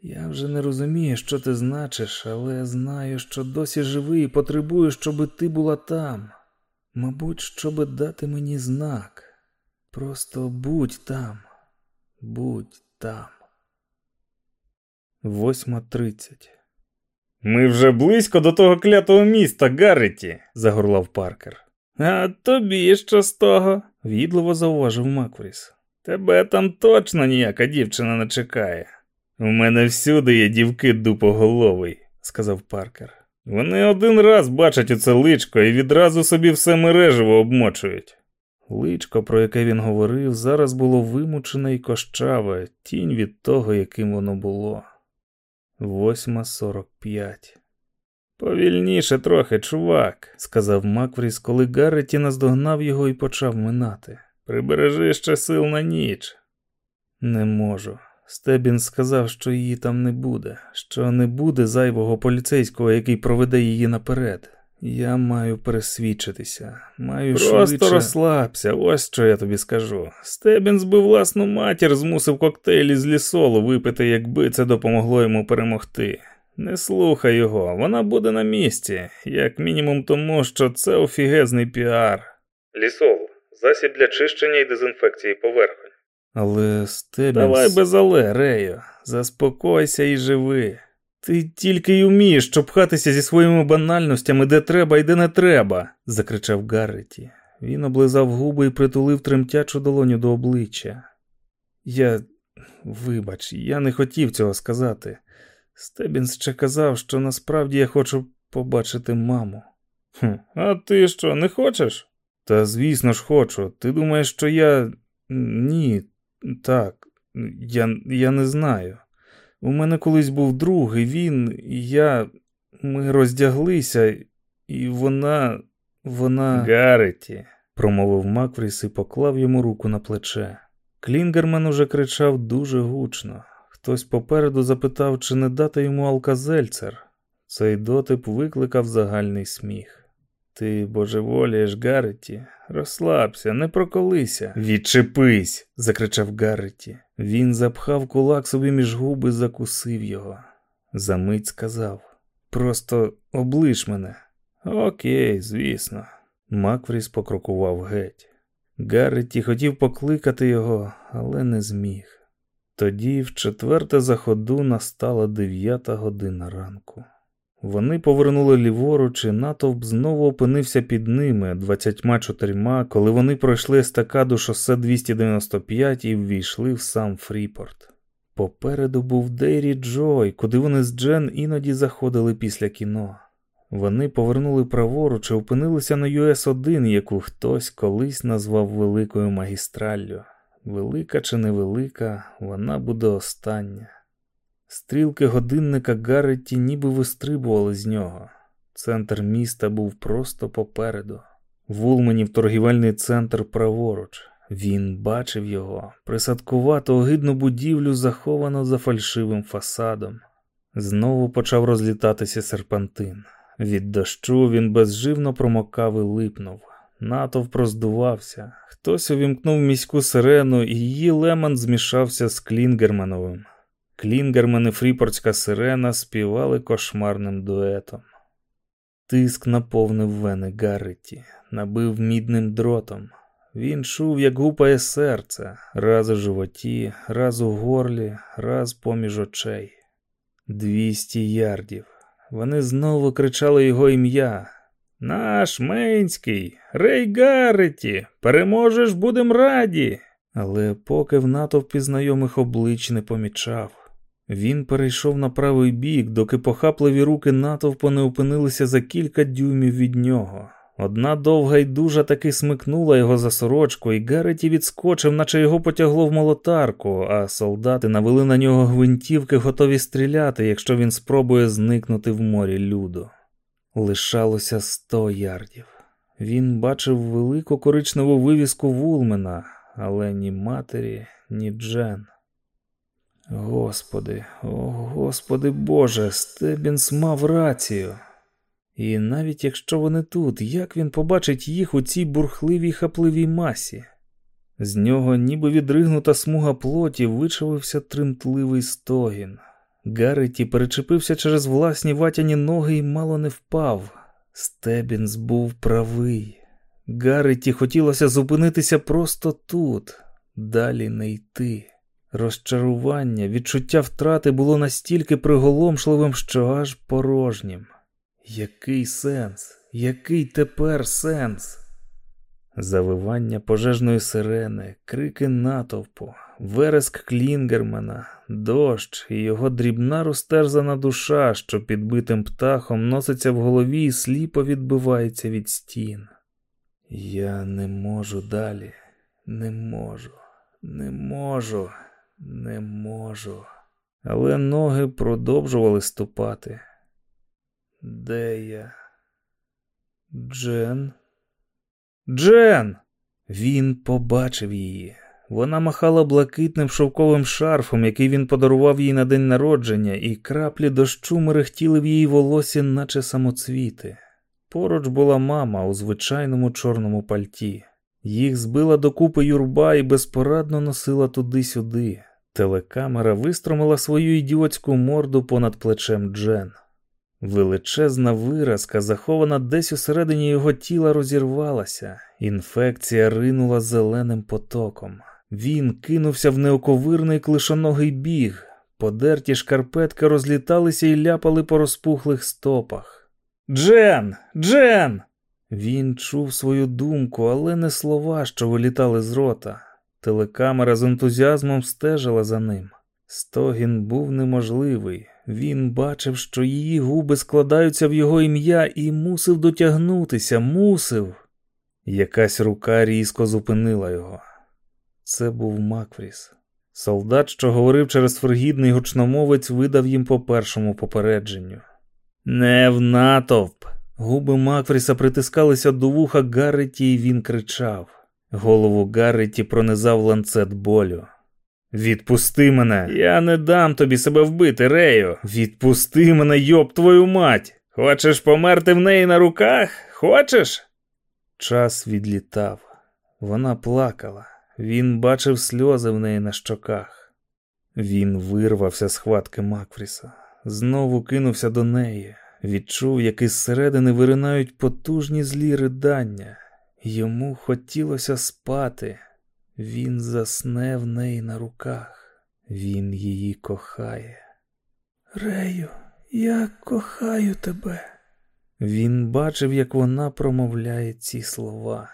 Я вже не розумію, що ти значиш, але знаю, що досі живий і потребую, щоби ти була там. Мабуть, щоби дати мені знак. Просто будь там, будь там. Восьма тридцять. Ми вже близько до того клятого міста, Гарреті, загорлав Паркер. А тобі що з того? відливо зауважив Маквріс. Тебе там точно ніяка дівчина не чекає. У мене всюди є дівки дупоголовий, сказав Паркер. Вони один раз бачать оце личко і відразу собі все мережево обмочують. Личко, про яке він говорив, зараз було вимучене і кощаве, тінь від того, яким воно було. Восьма сорок п'ять. Повільніше трохи, чувак, сказав Маквріс, коли Гарреті наздогнав його і почав минати. Прибережи ще сил на ніч. Не можу. Стебін сказав, що її там не буде, що не буде зайвого поліцейського, який проведе її наперед. Я маю пересвідчитися, маю Просто швидше... розслабся, ось що я тобі скажу. Стебін збив власну матір, змусив коктейлі з лісолу випити, якби це допомогло йому перемогти. Не слухай його, вона буде на місці, як мінімум тому, що це офігезний піар. Лісол засіб для чищення і дезінфекції поверхонь. Але Стебінс... Давай без але, Рею, заспокойся і живи. Ти тільки й умієш чопхатися зі своїми банальностями, де треба і де не треба, закричав Гарреті. Він облизав губи і притулив тремтячу долоню до обличчя. Я, вибач, я не хотів цього сказати. Стебінс ще казав, що насправді я хочу побачити маму. «Хм, А ти що, не хочеш? Та звісно ж хочу. Ти думаєш, що я. Ні, так, Я я не знаю. У мене колись був друг, і він, і я. Ми роздяглися, і вона. вона. Гареті, промовив Макфріс і поклав йому руку на плече. Клінгермен уже кричав дуже гучно. Хтось попереду запитав, чи не дати йому алказельцер. Цей дотип викликав загальний сміх. Ти божеволієш, Гарреті, розслабся, не проколися. Відчепись, закричав Гарреті. Він запхав кулак собі між губи, закусив його. Замить сказав: Просто облиш мене. Окей, звісно. Макфріс покрокував геть. Гарреті хотів покликати його, але не зміг. Тоді, в четверте заходу, настала дев'ята година ранку. Вони повернули ліворуч, і натовп знову опинився під ними двадцятьма чотирма, коли вони пройшли естакаду шосе 295 і ввійшли в сам Фріпорт. Попереду був Дейрі Джой, куди вони з Джен іноді заходили після кіно. Вони повернули праворуч і опинилися на ЮС-1, яку хтось колись назвав великою магістраллю. Велика чи невелика, вона буде остання. Стрілки годинника Гарреті ніби вистрибували з нього. Центр міста був просто попереду. Вулменів торгівельний центр праворуч. Він бачив його, присадкувату огидну будівлю, заховану за фальшивим фасадом. Знову почав розлітатися серпантин. Від дощу він безживно промокав і липнув. Натовп роздувався. Хтось увімкнув міську сирену, і її лемон змішався з Клінгермановим. Клінгермен і Фріпортська сирена співали кошмарним дуетом. Тиск наповнив вени Гарреті, набив мідним дротом. Він чув, як гупає серце, раз у животі, раз у горлі, раз поміж очей. Двісті ярдів. Вони знову кричали його ім'я. Наш Менський, Рей Гарреті, переможеш, будем раді. Але поки в натовпі знайомих облич не помічав. Він перейшов на правий бік, доки похапливі руки натовпу не опинилися за кілька дюймів від нього. Одна довга й дужа таки смикнула його за сорочку, і Гареті відскочив, наче його потягло в молотарку, а солдати навели на нього гвинтівки, готові стріляти, якщо він спробує зникнути в морі люду. Лишалося сто ярдів. Він бачив велику коричневу вивіску Вулмена, але ні матері, ні Джен. Господи, о Господи Боже, Стебінс мав рацію. І навіть якщо вони тут, як він побачить їх у цій бурхливій хапливій масі? З нього, ніби відригнута смуга плоті, вичавився тремтливий стогін. Гарреті перечепився через власні ватяні ноги і мало не впав. Стебінс був правий. Гарреті хотілося зупинитися просто тут, далі не йти. Розчарування, відчуття втрати було настільки приголомшливим, що аж порожнім. Який сенс? Який тепер сенс? Завивання пожежної сирени, крики натовпу, вереск Клінгермена, дощ і його дрібна розтерзана душа, що підбитим птахом носиться в голові і сліпо відбивається від стін. Я не можу далі, не можу, не можу, не можу. Але ноги продовжували ступати. Де я? Джен? Джен! Він побачив її. Вона махала блакитним шовковим шарфом, який він подарував їй на день народження, і краплі дощу мерехтіли в її волосі, наче самоцвіти. Поруч була мама у звичайному чорному пальті. Їх збила докупи юрба і безпорадно носила туди-сюди. Телекамера вистромила свою ідіотську морду понад плечем Джен. Величезна виразка, захована десь усередині його тіла, розірвалася. Інфекція ринула зеленим потоком. Він кинувся в неоковирний клишоногий біг. Подерті шкарпетки розліталися і ляпали по розпухлих стопах. Джен! Джен! Він чув свою думку, але не слова, що вилітали з рота. Телекамера з ентузіазмом стежила за ним. Стогін був неможливий. Він бачив, що її губи складаються в його ім'я, і мусив дотягнутися, мусив. Якась рука різко зупинила його. Це був Макфріс. Солдат, що говорив через фригідний гучномовець, видав їм по першому попередженню. Не в натовп. Губи Макфріса притискалися до вуха Гарреті, і він кричав. Голову Гарреті пронизав ланцет болю. Відпусти мене, я не дам тобі себе вбити, Рею. Відпусти мене, йоб твою мать. Хочеш померти в неї на руках? Хочеш? Час відлітав. Вона плакала. Він бачив сльози в неї на щоках. Він вирвався з хватки Макфріса, знову кинувся до неї, відчув, як із середини виринають потужні злі ридання. Йому хотілося спати. Він засне в неї на руках. Він її кохає. Рею, я кохаю тебе. Він бачив, як вона промовляє ці слова.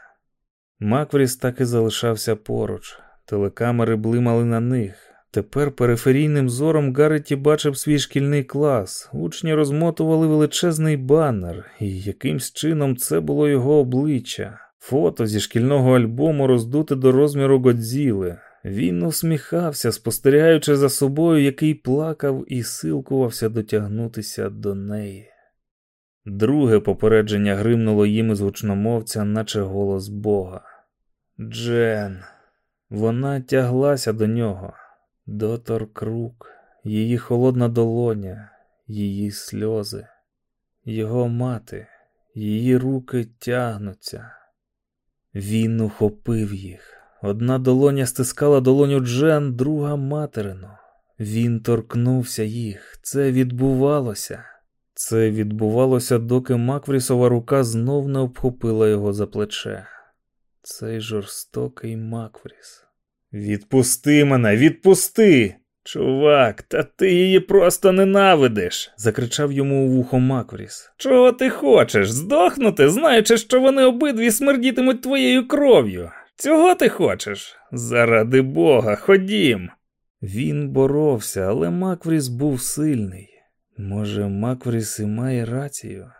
Маквріс так і залишався поруч, телекамери блимали на них. Тепер периферійним зором Гарреті бачив свій шкільний клас. Учні розмотували величезний банер, і якимсь чином це було його обличчя. Фото зі шкільного альбому роздуте до розміру Годзіли. Він усміхався, спостерігаючи за собою, який плакав і силкувався дотягнутися до неї. Друге попередження гримнуло їм із гучномовця, наче голос Бога. Джен. Вона тяглася до нього, доторк рук, її холодна долоня, її сльози, його мати, її руки тягнуться. Він ухопив їх. Одна долоня стискала долоню Джен, друга материну. Він торкнувся їх. Це відбувалося. Це відбувалося, доки Макврісова рука знов не обхопила його за плече. Цей жорстокий Маквріс. Відпусти мене, відпусти! Чувак, та ти її просто ненавидиш, закричав йому у вухо Маквріс. Чого ти хочеш? Здохнути, знаючи, що вони обидві смердітимуть твоєю кров'ю. Цього ти хочеш? Заради Бога, ходім. Він боровся, але Маквріс був сильний. Може, Маквріс і має рацію?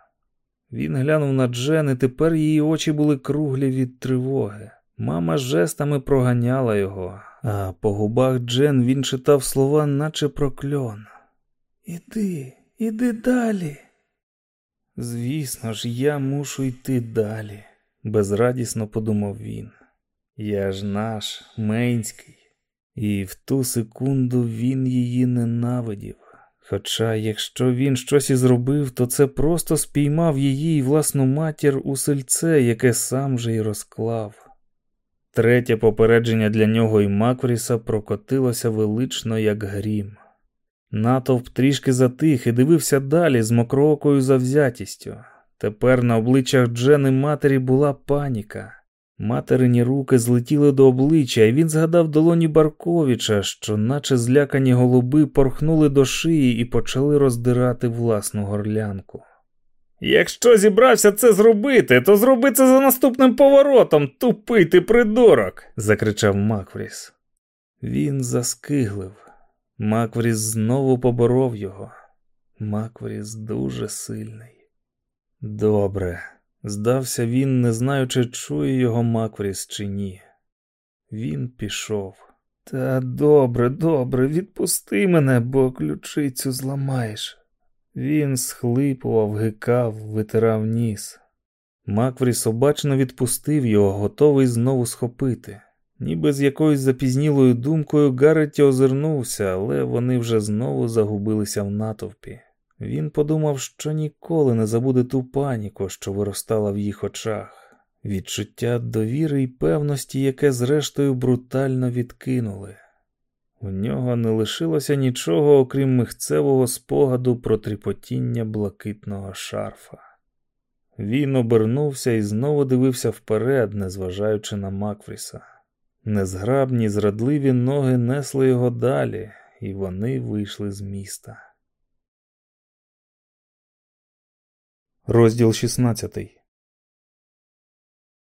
Він глянув на Джен, і тепер її очі були круглі від тривоги. Мама жестами проганяла його, а по губах Джен він читав слова, наче прокльон. Іди, іди далі. Звісно ж, я мушу йти далі, безрадісно подумав він. Я ж наш, Менський, і в ту секунду він її ненавидів. Хоча, якщо він щось і зробив, то це просто спіймав її і власну матір у сельце, яке сам же й розклав. Третє попередження для нього і Маквріса прокотилося велично, як грім. Натовп трішки затих і дивився далі з мокроокою завзятістю. Тепер на обличчях Джени матері була паніка. Материні руки злетіли до обличчя, і він згадав долоні Барковича, що, наче злякані голуби, порхнули до шиї і почали роздирати власну горлянку. Якщо зібрався це зробити, то зроби це за наступним поворотом, тупий ти придурок, закричав Маквріс. Він заскиглив. Маквріс знову поборов його. Маквріс дуже сильний. Добре, здався він, не знаючи, чує його Маквріс чи ні. Він пішов. Та добре, добре, відпусти мене, бо ключицю зламаєш. Він схлипував, гикав, витирав ніс. Маквріс обачно відпустив його, готовий знову схопити. Ніби з якоюсь запізнілою думкою Гарреті озирнувся, але вони вже знову загубилися в натовпі. Він подумав, що ніколи не забуде ту паніку, що виростала в їх очах, відчуття довіри і певності, яке зрештою брутально відкинули. У нього не лишилося нічого, окрім михцевого спогаду про тріпотіння блакитного шарфа. Він обернувся і знову дивився вперед, незважаючи на Макфріса. Незграбні, зрадливі ноги несли його далі, і вони вийшли з міста. Розділ 16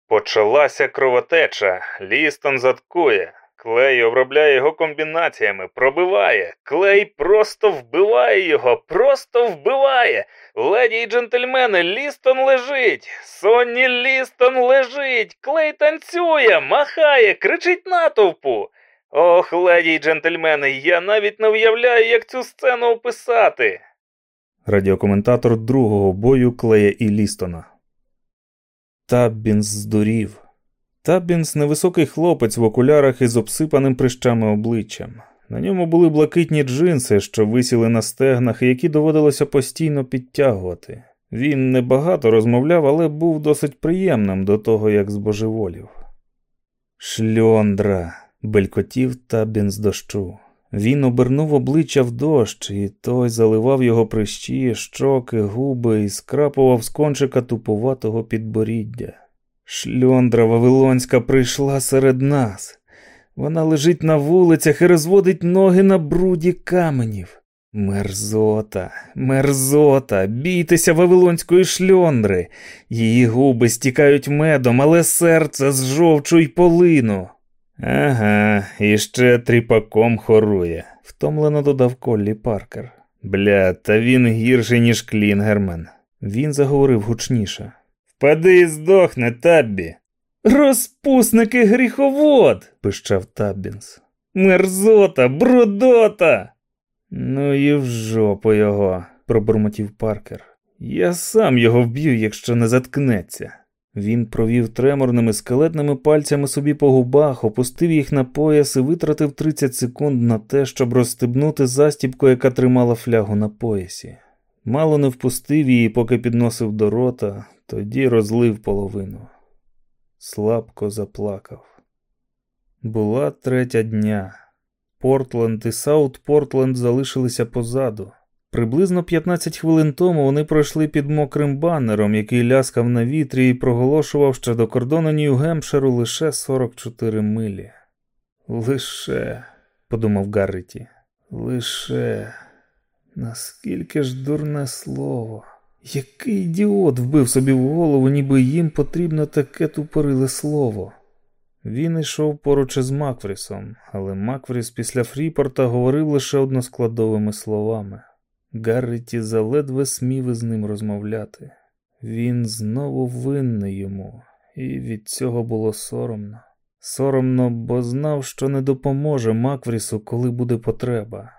Почалася кровотеча. Лістон заткує. Клей обробляє його комбінаціями, пробиває. Клей просто вбиває його, просто вбиває. Леді й джентльмени, Лістон лежить. Сонні Лістон лежить. Клей танцює, махає, кричить натовпу. Ох, леді й джентльмени, я навіть не уявляю, як цю сцену описати. Радіокоментатор другого бою Клея і Лістона. Таббінс здурів. Таббінс невисокий хлопець в окулярах із обсипаним прищами обличчям. На ньому були блакитні джинси, що висіли на стегнах і які доводилося постійно підтягувати. Він небагато розмовляв, але був досить приємним до того, як збожеволів. Шльондра, белькотів табін з дощу. Він обернув обличчя в дощ, і той заливав його прищі, щоки, губи і скрапував з кончика туповатого підборіддя. Шльондра Вавилонська прийшла серед нас. Вона лежить на вулицях і розводить ноги на бруді каменів. Мерзота, мерзота, бійтеся Вавилонської шльондри. Її губи стікають медом, але серце з жовчу й полину. Ага, і ще тріпаком хорує, втомлено додав Коллі Паркер. Бля, та він гірший, ніж Клінгермен. Він заговорив гучніше. Впади і здохне, Таббі. Розпусники гріховод, пищав Таббінс. Мерзота, брудота. Ну і в жопу його, пробурмотів Паркер. Я сам його вб'ю, якщо не заткнеться. Він провів треморними скелетними пальцями собі по губах, опустив їх на пояс і витратив 30 секунд на те, щоб розстебнути застібку, яка тримала флягу на поясі. Мало не впустив її, поки підносив до рота, тоді розлив половину. Слабко заплакав. Була третя дня. Портленд і Саут Портленд залишилися позаду. Приблизно 15 хвилин тому вони пройшли під мокрим банером, який ляскав на вітрі і проголошував, що до кордону Нью-Гемпширу лише 44 милі. Лише, подумав Гарреті, лише. Наскільки ж дурне слово. Який ідіот вбив собі в голову, ніби їм потрібно таке тупориле слово. Він йшов поруч із Макфрісом, але Макфріс після Фріпорта говорив лише односкладовими словами. Гарреті заледве смів із ним розмовляти. Він знову винний йому, і від цього було соромно. Соромно, бо знав, що не допоможе Макфрісу, коли буде потреба.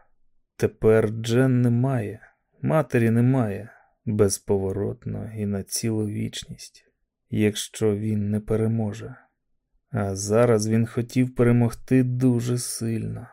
Тепер Джен немає, матері немає безповоротно і на цілу вічність, якщо він не переможе. А зараз він хотів перемогти дуже сильно.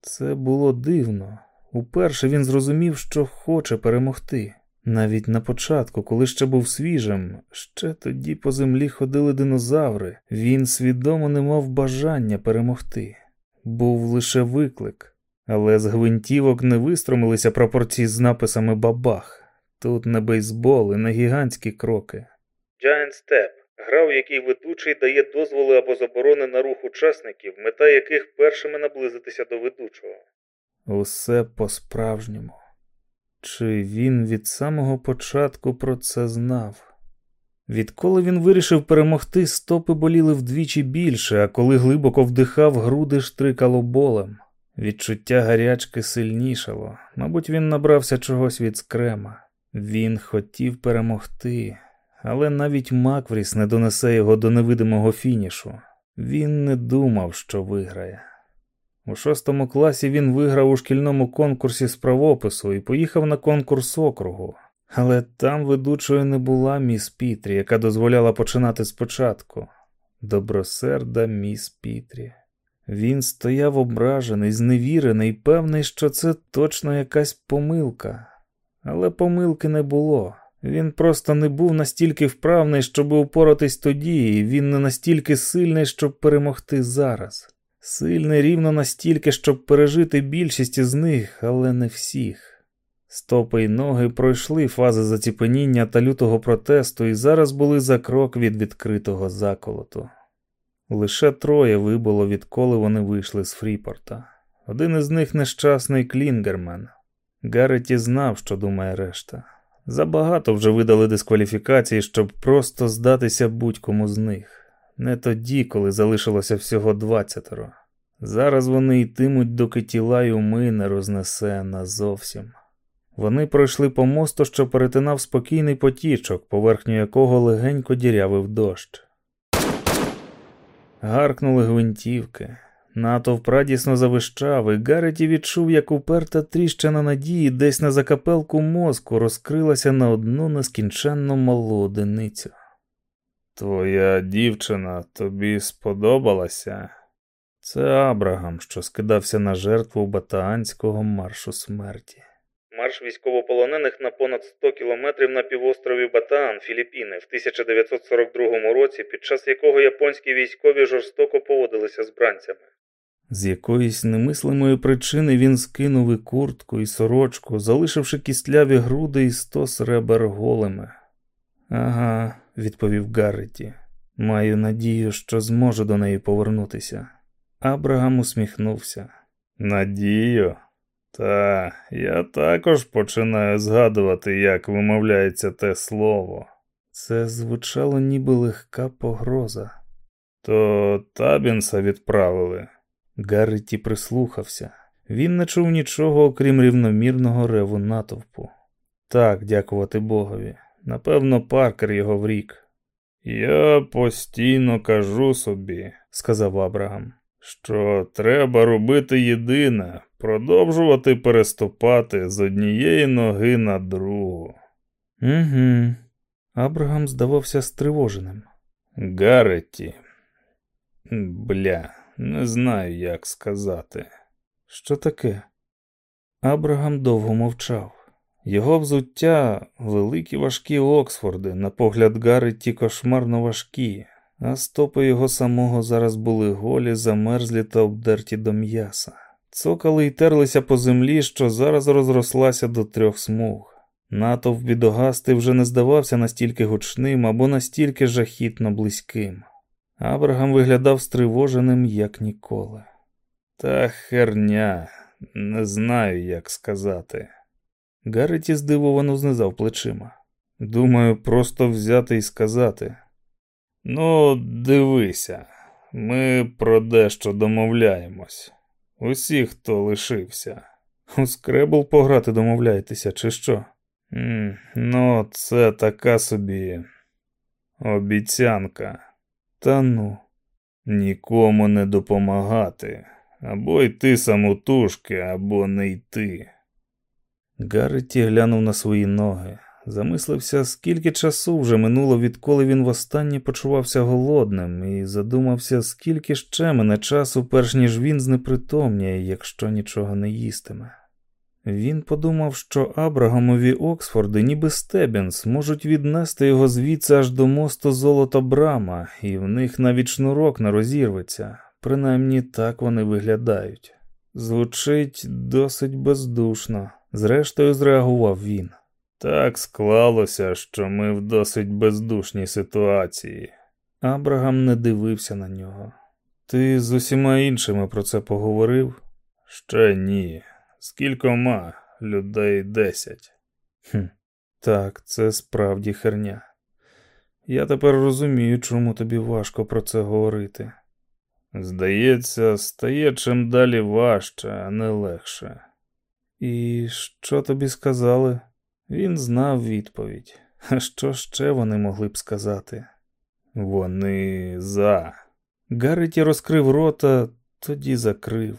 Це було дивно. Уперше він зрозумів, що хоче перемогти. Навіть на початку, коли ще був свіжим, ще тоді по землі ходили динозаври, він свідомо не мав бажання перемогти. Був лише виклик, але з гвинтівок не вистромилися пропорції з написами бабах. Тут не бейсбол і не гігантські кроки. Giant Step гра, в якій ведучий дає дозволи або заборони на рух учасників, мета яких першими наблизитися до ведучого. Усе по-справжньому. Чи він від самого початку про це знав? Відколи він вирішив перемогти, стопи боліли вдвічі більше, а коли глибоко вдихав, груди штрикало болем. Відчуття гарячки сильнішало. Мабуть, він набрався чогось від скрема. Він хотів перемогти, але навіть Маквріс не донесе його до невидимого фінішу. Він не думав, що виграє. У шостому класі він виграв у шкільному конкурсі з правопису і поїхав на конкурс округу. Але там ведучою не була міс Пітрі, яка дозволяла починати спочатку. Добросерда міс Пітрі. Він стояв ображений, зневірений, певний, що це точно якась помилка. Але помилки не було. Він просто не був настільки вправний, щоб упоратись тоді, і він не настільки сильний, щоб перемогти зараз. Сильний рівно настільки, щоб пережити більшість із них, але не всіх. Стопи й ноги пройшли фази заціпеніння та лютого протесту і зараз були за крок від відкритого заколоту. Лише троє вибуло, відколи вони вийшли з Фріпорта. Один із них нещасний Клінгермен. Гарреті знав, що думає решта. Забагато вже видали дискваліфікації, щоб просто здатися будь-кому з них. Не тоді, коли залишилося всього двадцятеро. Зараз вони йтимуть, доки тіла й уми не рознесе назовсім. Вони пройшли по мосту, що перетинав спокійний потічок, поверхню якого легенько дірявив дощ. Гаркнули гвинтівки. Натовп радісно завищав, і Гареті відчув, як уперта тріщина надії десь на закапелку мозку розкрилася на одну нескінченно малу одиницю. Твоя дівчина тобі сподобалася? Це Абрагам, що скидався на жертву батаанського маршу смерті. Марш військовополонених на понад 100 кілометрів на півострові Батаан, Філіппіни, в 1942 році, під час якого японські військові жорстоко поводилися з бранцями. З якоїсь немислимої причини він скинув і куртку, і сорочку, залишивши кістляві груди і сто сребер голими. Ага, відповів Гарреті. Маю надію, що зможу до неї повернутися. Абрагам усміхнувся. Надію? Та я також починаю згадувати, як вимовляється те слово. Це звучало ніби легка погроза. То табінса відправили. Гарреті прислухався. Він не чув нічого, окрім рівномірного реву натовпу. Так, дякувати Богові. Напевно, паркер його врік. Я постійно кажу собі, сказав Абрагам, що треба робити єдине продовжувати переступати з однієї ноги на другу. Угу. Абрагам здавався стривоженим. Гареті, бля, не знаю, як сказати. Що таке? Абрагам довго мовчав. Його взуття великі важкі Оксфорди, на погляд Гарреті кошмарно важкі, а стопи його самого зараз були голі, замерзлі та обдерті до м'яса. Цокали й терлися по землі, що зараз розрослася до трьох смуг. Натовп бідогасти вже не здавався настільки гучним або настільки жахітно близьким. Абрагам виглядав стривоженим, як ніколи. Та херня, не знаю, як сказати. Гарреті здивовано знизав плечима. Думаю, просто взяти і сказати. Ну, дивися, ми про дещо домовляємось. Усі, хто лишився. У скребл пограти домовляєтеся, чи що? М, ну, це така собі обіцянка. Та ну, нікому не допомагати. Або йти самотужки, або не йти. Гарреті глянув на свої ноги, замислився, скільки часу вже минуло, відколи він востаннє почувався голодним, і задумався, скільки ще мене часу, перш ніж він знепритомніє, якщо нічого не їстиме. Він подумав, що Абрагамові Оксфорди, ніби Стебінс, можуть віднести його звідси аж до мосту золота брама, і в них навіть шнурок не розірветься, принаймні так вони виглядають. Звучить досить бездушно. Зрештою, зреагував він. Так склалося, що ми в досить бездушній ситуації. Абрагам не дивився на нього. Ти з усіма іншими про це поговорив? Ще ні. З кількома людей десять. Хм, Так, це справді херня. Я тепер розумію, чому тобі важко про це говорити. Здається, стає чим далі важче, а не легше. І що тобі сказали? Він знав відповідь. А що ще вони могли б сказати? Вони за. Гарреті розкрив рота, тоді закрив.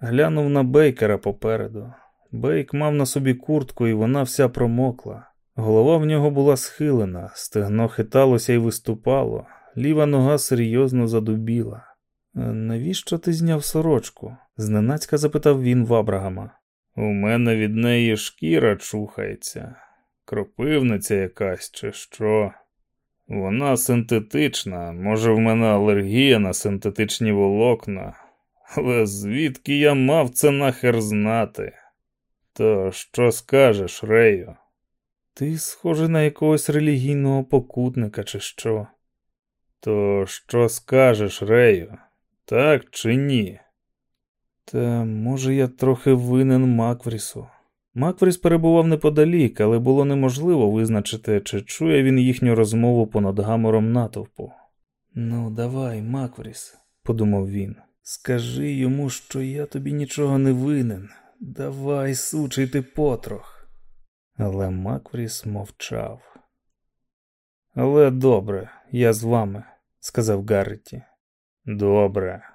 Глянув на Бейкера попереду. Бейк мав на собі куртку, і вона вся промокла. Голова в нього була схилена, стегно хиталося і виступало, ліва нога серйозно задубіла. Навіщо ти зняв сорочку? зненацька запитав він в Абрагама. У мене від неї шкіра чухається, кропивниця якась, чи що. Вона синтетична, може, в мене алергія на синтетичні волокна, але звідки я мав це нахер знати? То що скажеш, Рею? Ти схожий на якогось релігійного покутника, чи що? То що скажеш, Рею? Так чи ні? Та може я трохи винен Макврісу. Маквріс перебував неподалік, але було неможливо визначити, чи чує він їхню розмову понад гамором натовпу. Ну, давай, Маквріс, подумав він, скажи йому, що я тобі нічого не винен. Давай, сучий ти потрох. Але Маквріс мовчав. Але добре, я з вами, сказав Гарреті. Добре.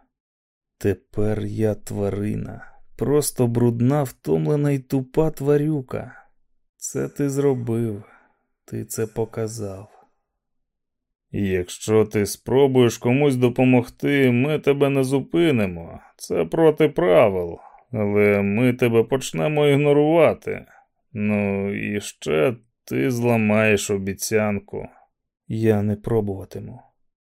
Тепер я тварина, просто брудна, втомлена й тупа тварюка. Це ти зробив, ти це показав. Якщо ти спробуєш комусь допомогти, ми тебе не зупинимо. Це проти правил, але ми тебе почнемо ігнорувати. Ну і ще ти зламаєш обіцянку. Я не пробуватиму.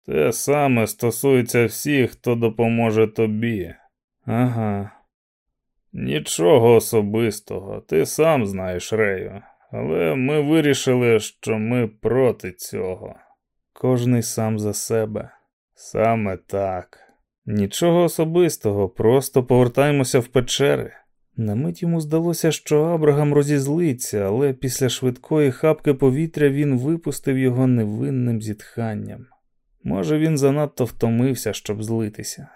Те саме стосується всіх, хто допоможе тобі. Ага. Нічого особистого, ти сам знаєш, Рею, але ми вирішили, що ми проти цього. Кожний сам за себе. Саме так. Нічого особистого, просто повертаємося в печери. На мить йому здалося, що Абрагам розізлиться, але після швидкої хапки повітря він випустив його невинним зітханням. Може, він занадто втомився, щоб злитися.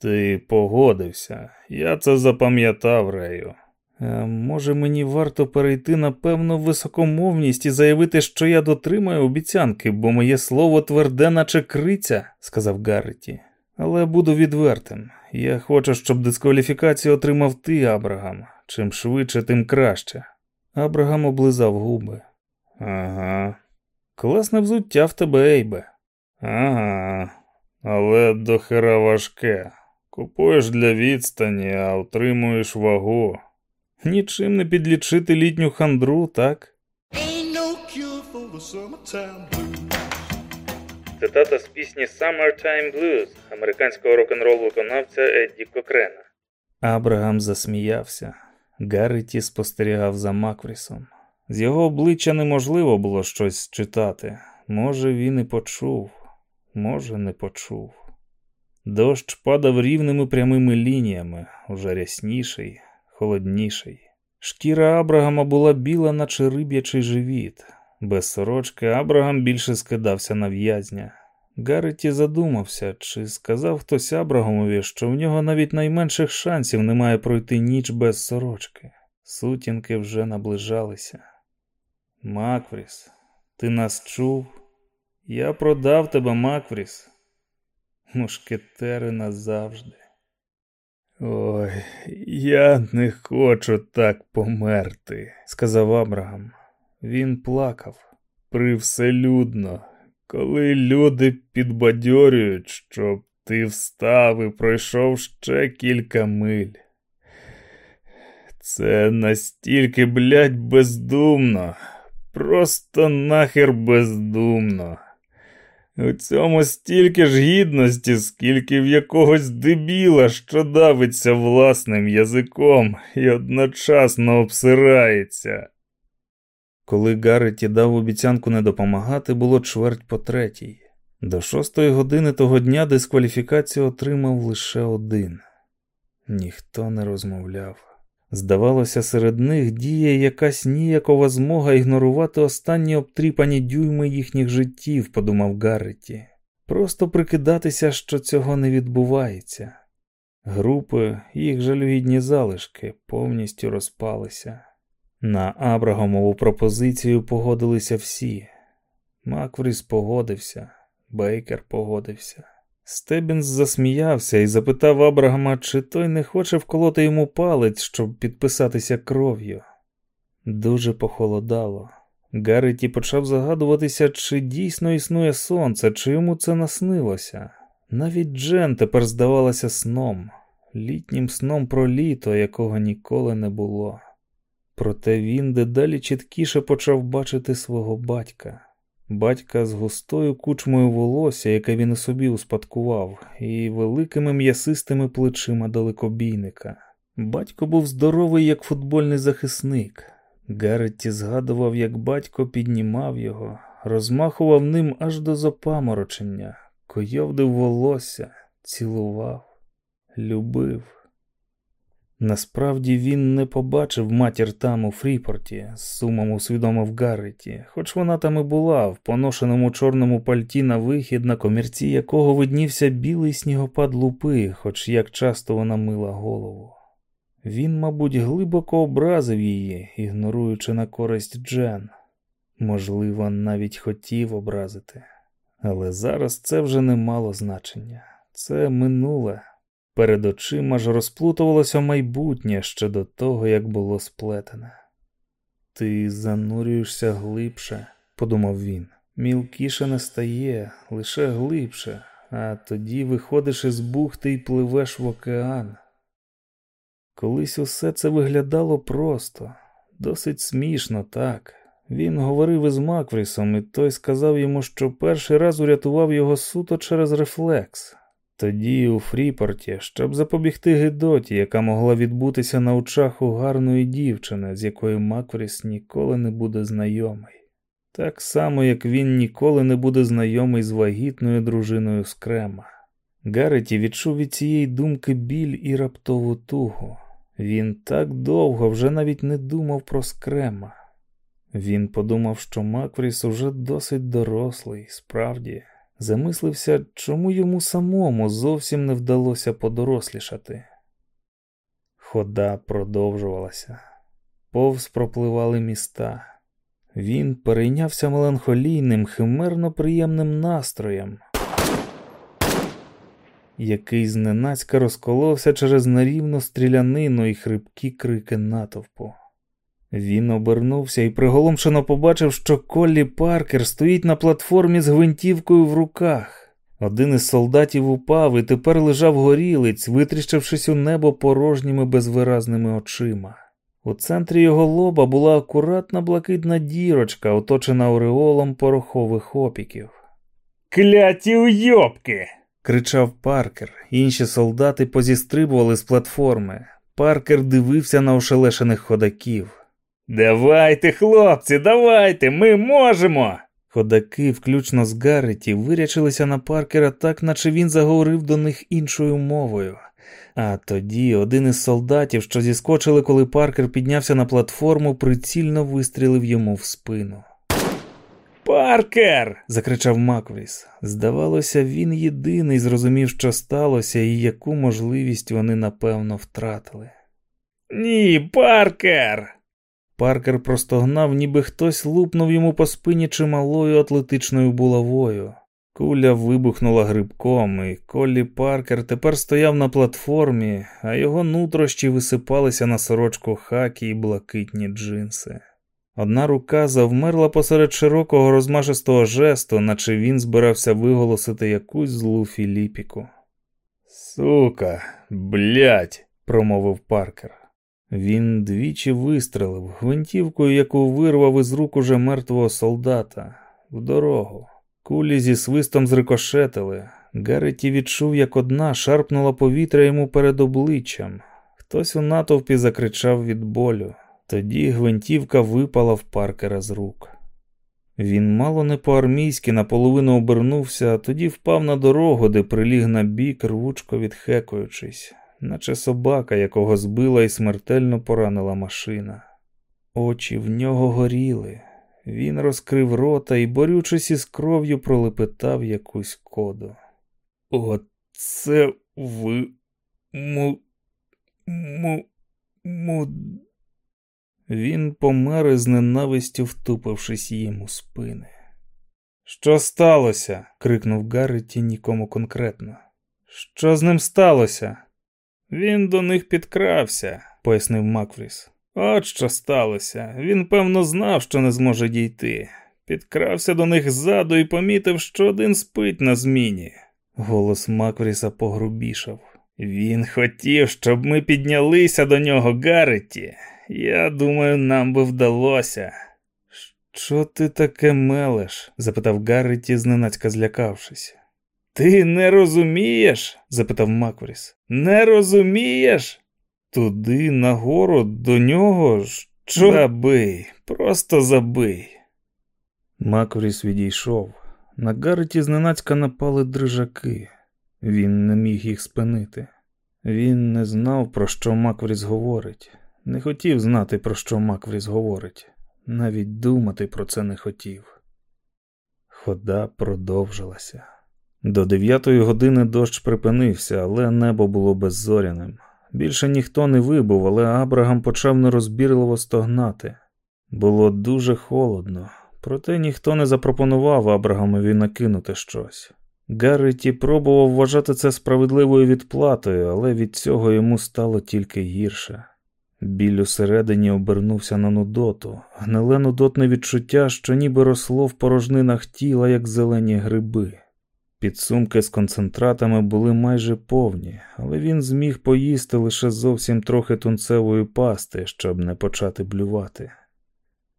Ти погодився, я це запам'ятав, Рею. А може, мені варто перейти на певну високомовність і заявити, що я дотримаю обіцянки, бо моє слово тверде, наче криця, сказав Гарреті. Але буду відвертим. Я хочу, щоб дискваліфікацію отримав ти, Абрагам. Чим швидше, тим краще. Абрагам облизав губи. Ага. Класне взуття в тебе, Ейбе. Ага. Але дохера важке. Купуєш для відстані, а отримуєш вагу. Нічим не підлічити літню хандру, так? Цитата з пісні Summertime Blues американського рок-н-рол виконавця Едді Кокрена. Абрагам засміявся. Гарреті спостерігав за Макврісом. З його обличчя неможливо було щось читати. Може, він і почув, може, не почув. Дощ падав рівними прямими лініями, уже рясніший, холодніший. Шкіра Абрагама була біла, наче риб'ячий живіт. Без сорочки Абрагам більше скидався на в'язня. Гарреті задумався, чи сказав хтось Абрагамові, що в нього навіть найменших шансів немає пройти ніч без сорочки. Сутінки вже наближалися. Маквріс, ти нас чув? Я продав тебе, Маквріс. Мушкетери назавжди. Ой, я не хочу так померти, сказав Абрагам. Він плакав привселюдно, коли люди підбадьорюють, щоб ти встав і пройшов ще кілька миль. Це настільки, блядь, бездумно, просто нахер бездумно. У цьому стільки ж гідності, скільки в якогось дебіла, що давиться власним язиком і одночасно обсирається. Коли Гарреті дав обіцянку не допомагати, було чверть по третій. До шостої години того дня дискваліфікацію отримав лише один. Ніхто не розмовляв. Здавалося, серед них діє якась ніякова змога ігнорувати останні обтріпані дюйми їхніх життів, подумав Гарреті. Просто прикидатися, що цього не відбувається. Групи, їх жалюгідні залишки повністю розпалися. На Абрагамову пропозицію погодилися всі. Маквріс погодився, Бейкер погодився. Стебінс засміявся і запитав Абрагама, чи той не хоче вколоти йому палець, щоб підписатися кров'ю. Дуже похолодало. Гарреті почав загадуватися, чи дійсно існує сонце, чи йому це наснилося. Навіть Джен тепер здавалася сном, літнім сном про літо, якого ніколи не було. Проте він дедалі чіткіше почав бачити свого батька, батька з густою кучмою волосся, яке він у собі успадкував, і великими м'ясистими плечима далекобійника. Батько був здоровий, як футбольний захисник. Гарретті згадував, як батько піднімав його, розмахував ним аж до запаморочення, койовдив волосся, цілував, любив. Насправді він не побачив матір там у Фріпорті, з сумом усвідомив Гарреті, хоч вона там і була, в поношеному чорному пальті на вихід, на комірці якого виднівся білий снігопад лупи, хоч як часто вона мила голову. Він, мабуть, глибоко образив її, ігноруючи на користь Джен. Можливо, навіть хотів образити. Але зараз це вже не мало значення. Це минуле. Перед очима ж розплутувалося майбутнє ще до того, як було сплетене. Ти занурюєшся глибше, подумав він. Мілкіше не стає, лише глибше, а тоді виходиш із бухти і пливеш в океан. Колись усе це виглядало просто, досить смішно, так. Він говорив із Макврісом, і той сказав йому, що перший раз урятував його суто через рефлекс. Тоді у Фріпорті, щоб запобігти Гедоті, яка могла відбутися на очах у гарної дівчини, з якою Маквріс ніколи не буде знайомий. Так само, як він ніколи не буде знайомий з вагітною дружиною Скрема. Гареті відчув від цієї думки біль і раптову тугу. Він так довго вже навіть не думав про скрема. Він подумав, що Маквріс уже досить дорослий, справді, замислився, чому йому самому зовсім не вдалося подорослішати. Хода продовжувалася, повз пропливали міста. Він перейнявся меланхолійним, химерно приємним настроєм, який зненацька розколовся через нерівну стрілянину і хрипкі крики натовпу. Він обернувся і приголомшено побачив, що Коллі Паркер стоїть на платформі з гвинтівкою в руках. Один із солдатів упав і тепер лежав горілиць, витріщившись у небо порожніми безвиразними очима. У центрі його лоба була акуратна блакитна дірочка, оточена ореолом порохових опіків. Кляті уйобки! кричав Паркер. Інші солдати позістрибували з платформи. Паркер дивився на ошелешених ходаків. Давайте, хлопці, давайте, ми можемо. Ходаки, включно з Гарреті, вирячилися на Паркера так, наче він заговорив до них іншою мовою. А тоді один із солдатів, що зіскочили, коли Паркер піднявся на платформу, прицільно вистрілив йому в спину. Паркер! закричав Маквіс. Здавалося, він єдиний зрозумів, що сталося, і яку можливість вони напевно втратили. Ні, Паркер! Паркер простогнав, ніби хтось лупнув йому по спині чималою атлетичною булавою. Куля вибухнула грибком, і Коллі Паркер тепер стояв на платформі, а його нутрощі висипалися на сорочку хакі і блакитні джинси. Одна рука завмерла посеред широкого розмашистого жесту, наче він збирався виголосити якусь злу Філіпіку. Сука, блять, промовив Паркер. Він двічі вистрелив гвинтівкою, яку вирвав із рук уже мертвого солдата, в дорогу. Кулі зі свистом зрикошетили. Гареті відчув, як одна шарпнула повітря йому перед обличчям. Хтось у натовпі закричав від болю. Тоді гвинтівка випала в паркера з рук. Він мало не по-армійськи наполовину обернувся, а тоді впав на дорогу, де приліг на бік, рвучко відхекуючись, наче собака, якого збила і смертельно поранила машина. Очі в нього горіли. Він розкрив рота і, борючись із кров'ю, пролепетав якусь коду. Оце ви му. му. му. Він помер із ненавистю, втупившись їм у спини. Що сталося? крикнув Гарреті нікому конкретно. Що з ним сталося? Він до них підкрався, пояснив Макфріс. От що сталося. Він, певно, знав, що не зможе дійти. Підкрався до них ззаду і помітив, що один спить на зміні. Голос Макфріса погрубішав. Він хотів, щоб ми піднялися до нього, Гарреті. Я думаю, нам би вдалося. Що ти таке мелеш? запитав Гарреті, зненацька злякавшись. Ти не розумієш? запитав Маквріс. Не розумієш? Туди нагору до нього що? Забий, просто забий. Маквріс відійшов. На Гарреті зненацька напали дрижаки. Він не міг їх спинити. Він не знав, про що Маквріс говорить. Не хотів знати, про що Маквріс говорить. Навіть думати про це не хотів. Хода продовжилася. До дев'ятої години дощ припинився, але небо було беззоряним. Більше ніхто не вибув, але Абрагам почав нерозбірливо стогнати. Було дуже холодно, проте ніхто не запропонував Абрагамові накинути щось. Гарреті пробував вважати це справедливою відплатою, але від цього йому стало тільки гірше. Біль усередині обернувся на нудоту, гниле нудотне відчуття, що ніби росло в порожнинах тіла, як зелені гриби. Підсумки з концентратами були майже повні, але він зміг поїсти лише зовсім трохи тунцевої пасти, щоб не почати блювати.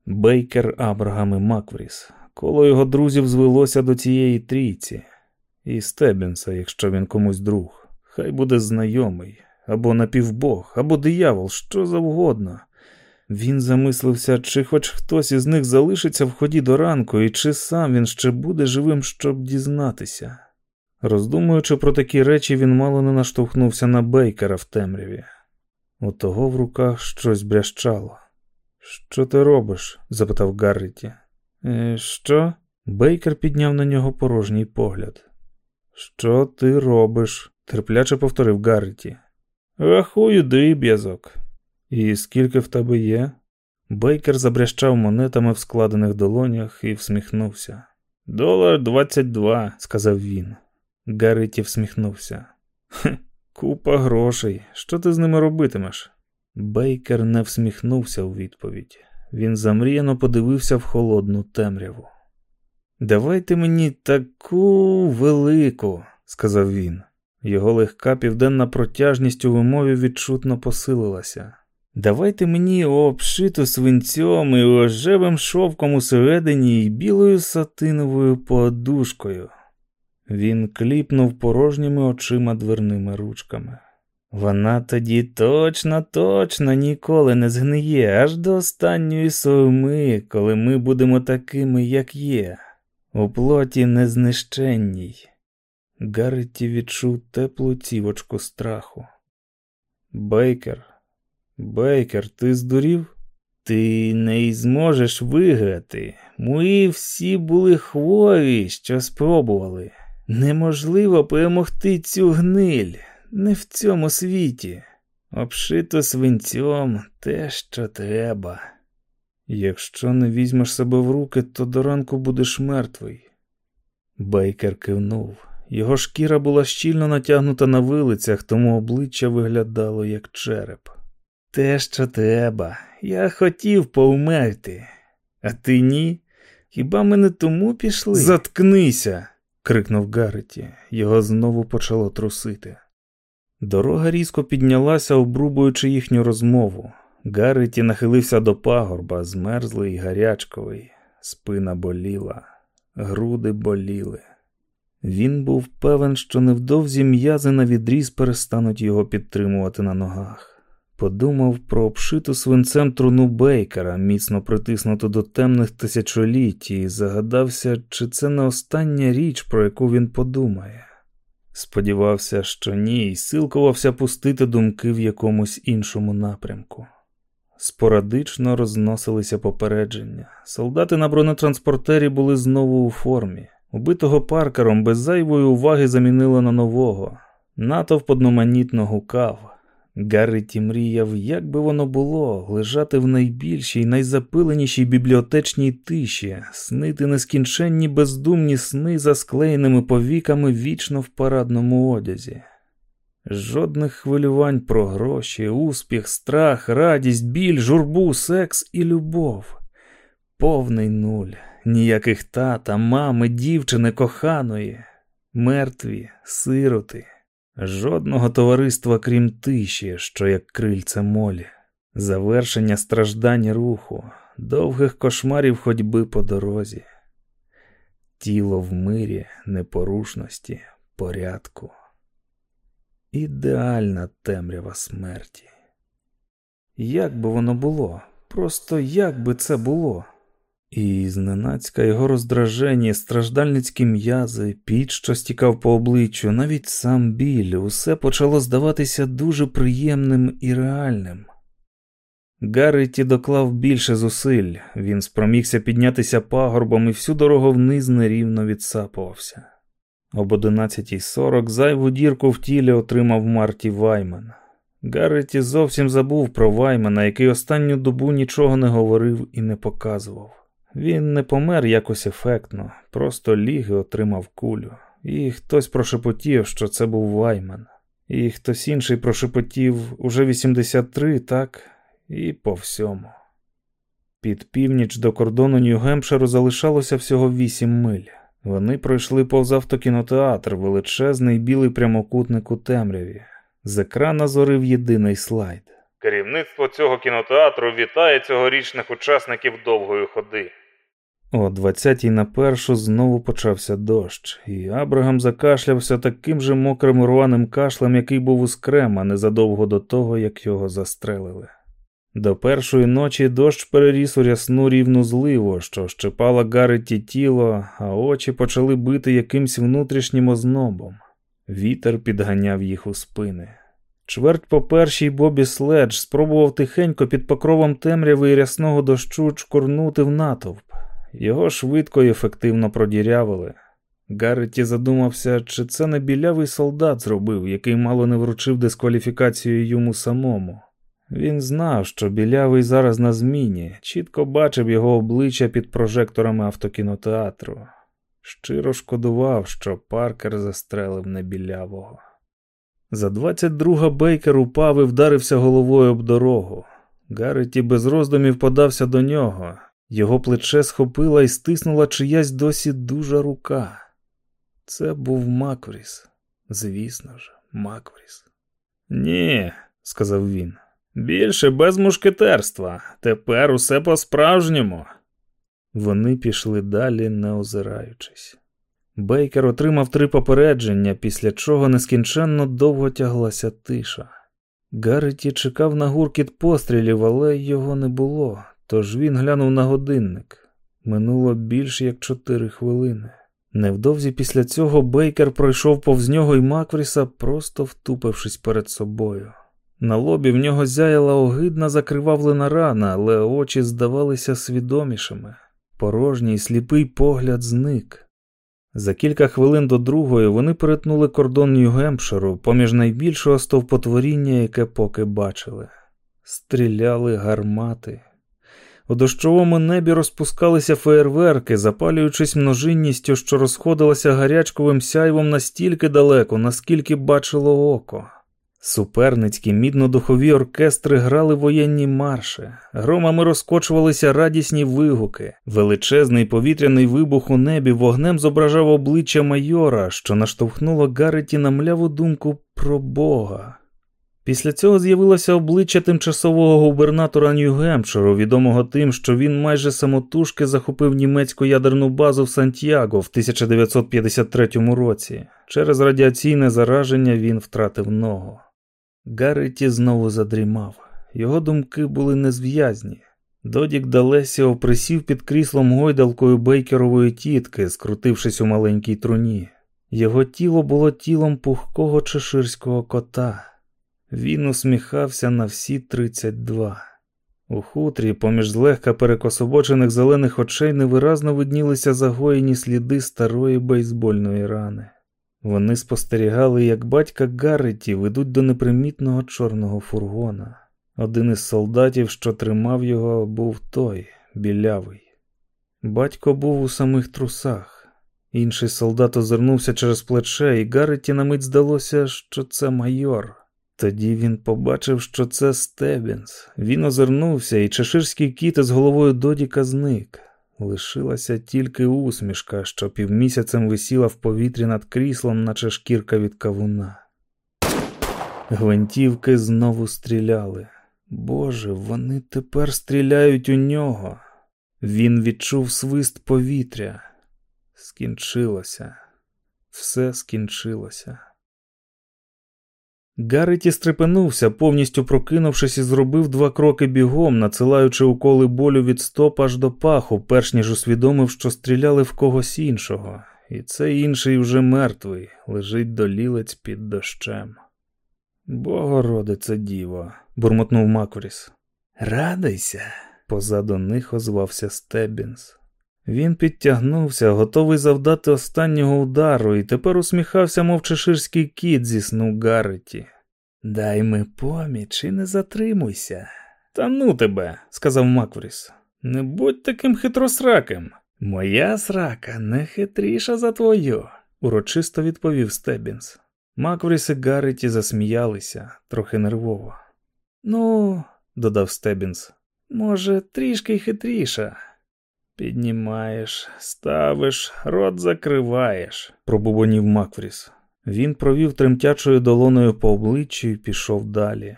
Бейкер Абрагам і Маквріс. Коло його друзів звелося до цієї трійці, і Стебінса, якщо він комусь друг, хай буде знайомий, або напівбог, або диявол, що завгодно. Він замислився, чи хоч хтось із них залишиться в ході до ранку, і чи сам він ще буде живим, щоб дізнатися. Роздумуючи про такі речі, він мало не наштовхнувся на бейкера в темряві. У того в руках щось брящало. Що ти робиш? запитав Гарріті. «Е, Що? Бейкер підняв на нього порожній погляд. Що ти робиш? терпляче повторив Гарріті. Рахую дріб'язок. І скільки в тебе є? Бейкер забрящав монетами в складених долонях і всміхнувся. Долар двадцять два, сказав він. Гарріті всміхнувся. Купа грошей. Що ти з ними робитимеш? Бейкер не всміхнувся у відповідь. Він замріяно подивився в холодну темряву. Давайте мені таку велику, сказав він. Його легка південна протяжність у вимові відчутно посилилася. Давайте мені обшиту свинцем і ожевим шовком усередині і білою сатиновою подушкою. Він кліпнув порожніми очима дверними ручками. Вона тоді точно, точно ніколи не згниє аж до останньої совми, коли ми будемо такими, як є, у плоті незнищенній. Гарреті відчув теплу цівочку страху. Бейкер, Бейкер, ти здурів? Ти не зможеш виграти. Ми всі були хворі, що спробували. Неможливо перемогти цю гниль, не в цьому світі. Обшито свинцем те, що треба. Якщо не візьмеш себе в руки, то до ранку будеш мертвий. Бейкер кивнув. Його шкіра була щільно натягнута на вилицях, тому обличчя виглядало як череп. Те, що треба. Я хотів повмерти, а ти ні? Хіба ми не тому пішли? Заткнися. крикнув Гарреті. Його знову почало трусити. Дорога різко піднялася, обрубуючи їхню розмову. Гарреті нахилився до пагорба, змерзлий і гарячковий, спина боліла, груди боліли. Він був певен, що невдовзі м'язи на відріз перестануть його підтримувати на ногах. Подумав про обшиту свинцем труну Бейкера, міцно притиснуту до темних тисячоліть, і загадався, чи це не остання річ, про яку він подумає. Сподівався, що ні, і силкувався пустити думки в якомусь іншому напрямку. Спорадично розносилися попередження. Солдати на бронетранспортері були знову у формі. Убитого паркером без зайвої уваги замінило на нового. Натовп одноманітно гукав. Гарріті мріяв, як би воно було, лежати в найбільшій, найзапиленішій бібліотечній тиші, снити нескінченні бездумні сни за склеєними повіками вічно в парадному одязі. Жодних хвилювань про гроші, успіх, страх, радість, біль, журбу, секс і любов. Повний нуль, ніяких тата, мами, дівчини, коханої, мертві, сироти. Жодного товариства, крім тиші, що як крильце молі, завершення страждань руху, довгих кошмарів ходьби по дорозі, тіло в мирі, непорушності, порядку, ідеальна темрява смерті. Як би воно було? Просто як би це було? І зненацька його роздражені, страждальницькі м'язи, піч, що стікав по обличчю, навіть сам біль, усе почало здаватися дуже приємним і реальним. Гарреті доклав більше зусиль, він спромігся піднятися пагорбом і всю дорогу вниз нерівно відсапувався. Об 11.40 зайву дірку в тілі отримав Марті Вайман. Гарреті зовсім забув про Ваймана, який останню добу нічого не говорив і не показував. Він не помер якось ефектно, просто ліг і отримав кулю. і хтось прошепотів, що це був Вайман, і хтось інший прошепотів уже 83, так, і по всьому. Під північ до кордону Нью-Гемпширу залишалося всього 8 миль. Вони пройшли повз автокінотеатр, величезний білий прямокутник у темряві. З екрана зорив єдиний слайд. Керівництво цього кінотеатру вітає цьогорічних учасників довгої ходи. О 20 на першу знову почався дощ, і Абрагам закашлявся таким же мокрим рваним кашлем, який був у скрема незадовго до того, як його застрелили. До першої ночі дощ переріс у рясну рівну зливу, що щепала Гарреті тіло, а очі почали бити якимсь внутрішнім ознобом. Вітер підганяв їх у спини. Чверть по першій Бобі Следж спробував тихенько під покровом темряви і рясного дощу чкурнути в натовп. Його швидко і ефективно продірявили. Гарреті задумався, чи це не білявий солдат зробив, який мало не вручив дискваліфікацію йому самому. Він знав, що білявий зараз на зміні, чітко бачив його обличчя під прожекторами автокінотеатру. Щиро шкодував, що Паркер застрелив небілявого. За 22 Бейкер упав і вдарився головою об дорогу. Гарреті без роздумів подався до нього. Його плече схопила і стиснула чиясь досі дужа рука. Це був Маквріс. Звісно ж, Маквріс. Ні, сказав він. Більше без мушкетерства. Тепер усе по-справжньому. Вони пішли далі, не озираючись. Бейкер отримав три попередження, після чого нескінченно довго тяглася тиша. Гарреті чекав на гуркіт пострілів, але його не було, тож він глянув на годинник. Минуло більш як чотири хвилини. Невдовзі після цього Бейкер пройшов повз нього і Маквріса, просто втупившись перед собою. На лобі в нього зяяла огидна закривавлена рана, але очі здавалися свідомішими. Порожній сліпий погляд зник. За кілька хвилин до другої вони перетнули кордон Нью-Гемпширу поміж найбільшого стовпотворіння, яке поки бачили. Стріляли гармати. У дощовому небі розпускалися феєрверки, запалюючись множинністю, що розходилася гарячковим сяйвом настільки далеко, наскільки бачило око. Суперницькі мідно-духові оркестри грали воєнні марші, громами розкочувалися радісні вигуки. Величезний повітряний вибух у небі вогнем зображав обличчя майора, що наштовхнуло Гарреті на мляву думку про Бога. Після цього з'явилося обличчя тимчасового губернатора Нью-Гемпширу, відомого тим, що він майже самотужки захопив німецьку ядерну базу в Сантьяго в 1953 році. Через радіаційне зараження він втратив ногу. Гарреті знову задрімав. Його думки були незв'язні. Додік Далесіо присів під кріслом гойдалкою бейкерової тітки, скрутившись у маленькій труні. Його тіло було тілом пухкого чеширського кота. Він усміхався на всі 32. У хутрі, поміж злегка перекособочених зелених очей, невиразно виднілися загоєні сліди старої бейсбольної рани. Вони спостерігали, як батька Гарреті ведуть до непримітного чорного фургона. Один із солдатів, що тримав його, був той, білявий. Батько був у самих трусах. Інший солдат озирнувся через плече, і Гарреті на мить здалося, що це майор. Тоді він побачив, що це Стебінс. Він озирнувся, і чеширський кіт із головою Додіка зник. Лишилася тільки усмішка, що півмісяцем висіла в повітрі над кріслом, наче шкірка від кавуна. Гвинтівки знову стріляли. Боже, вони тепер стріляють у нього. Він відчув свист повітря. Скінчилося, все скінчилося. Гарреті стрепенувся, повністю прокинувшись і зробив два кроки бігом, надсилаючи уколи болю від стоп аж до паху, перш ніж усвідомив, що стріляли в когось іншого, і цей інший вже мертвий, лежить долілець під дощем. Богородице діво, бурмотнув Макуріс. Радуйся, позаду них озвався Стебінс. Він підтягнувся, готовий завдати останнього удару, і тепер усміхався, мов чеширський кіт зі сну Гарреті. Дай ми поміч і не затримуйся. Та ну тебе, сказав Маквріс. Не будь таким хитросраким. Моя срака не хитріша за твою. урочисто відповів Стебінс. Маквріс і Гарреті засміялися трохи нервово. Ну, додав Стебінс, може, трішки хитріша. Піднімаєш, ставиш, рот закриваєш, пробубонів Маквріс. Він провів тремтячою долоною по обличчю і пішов далі.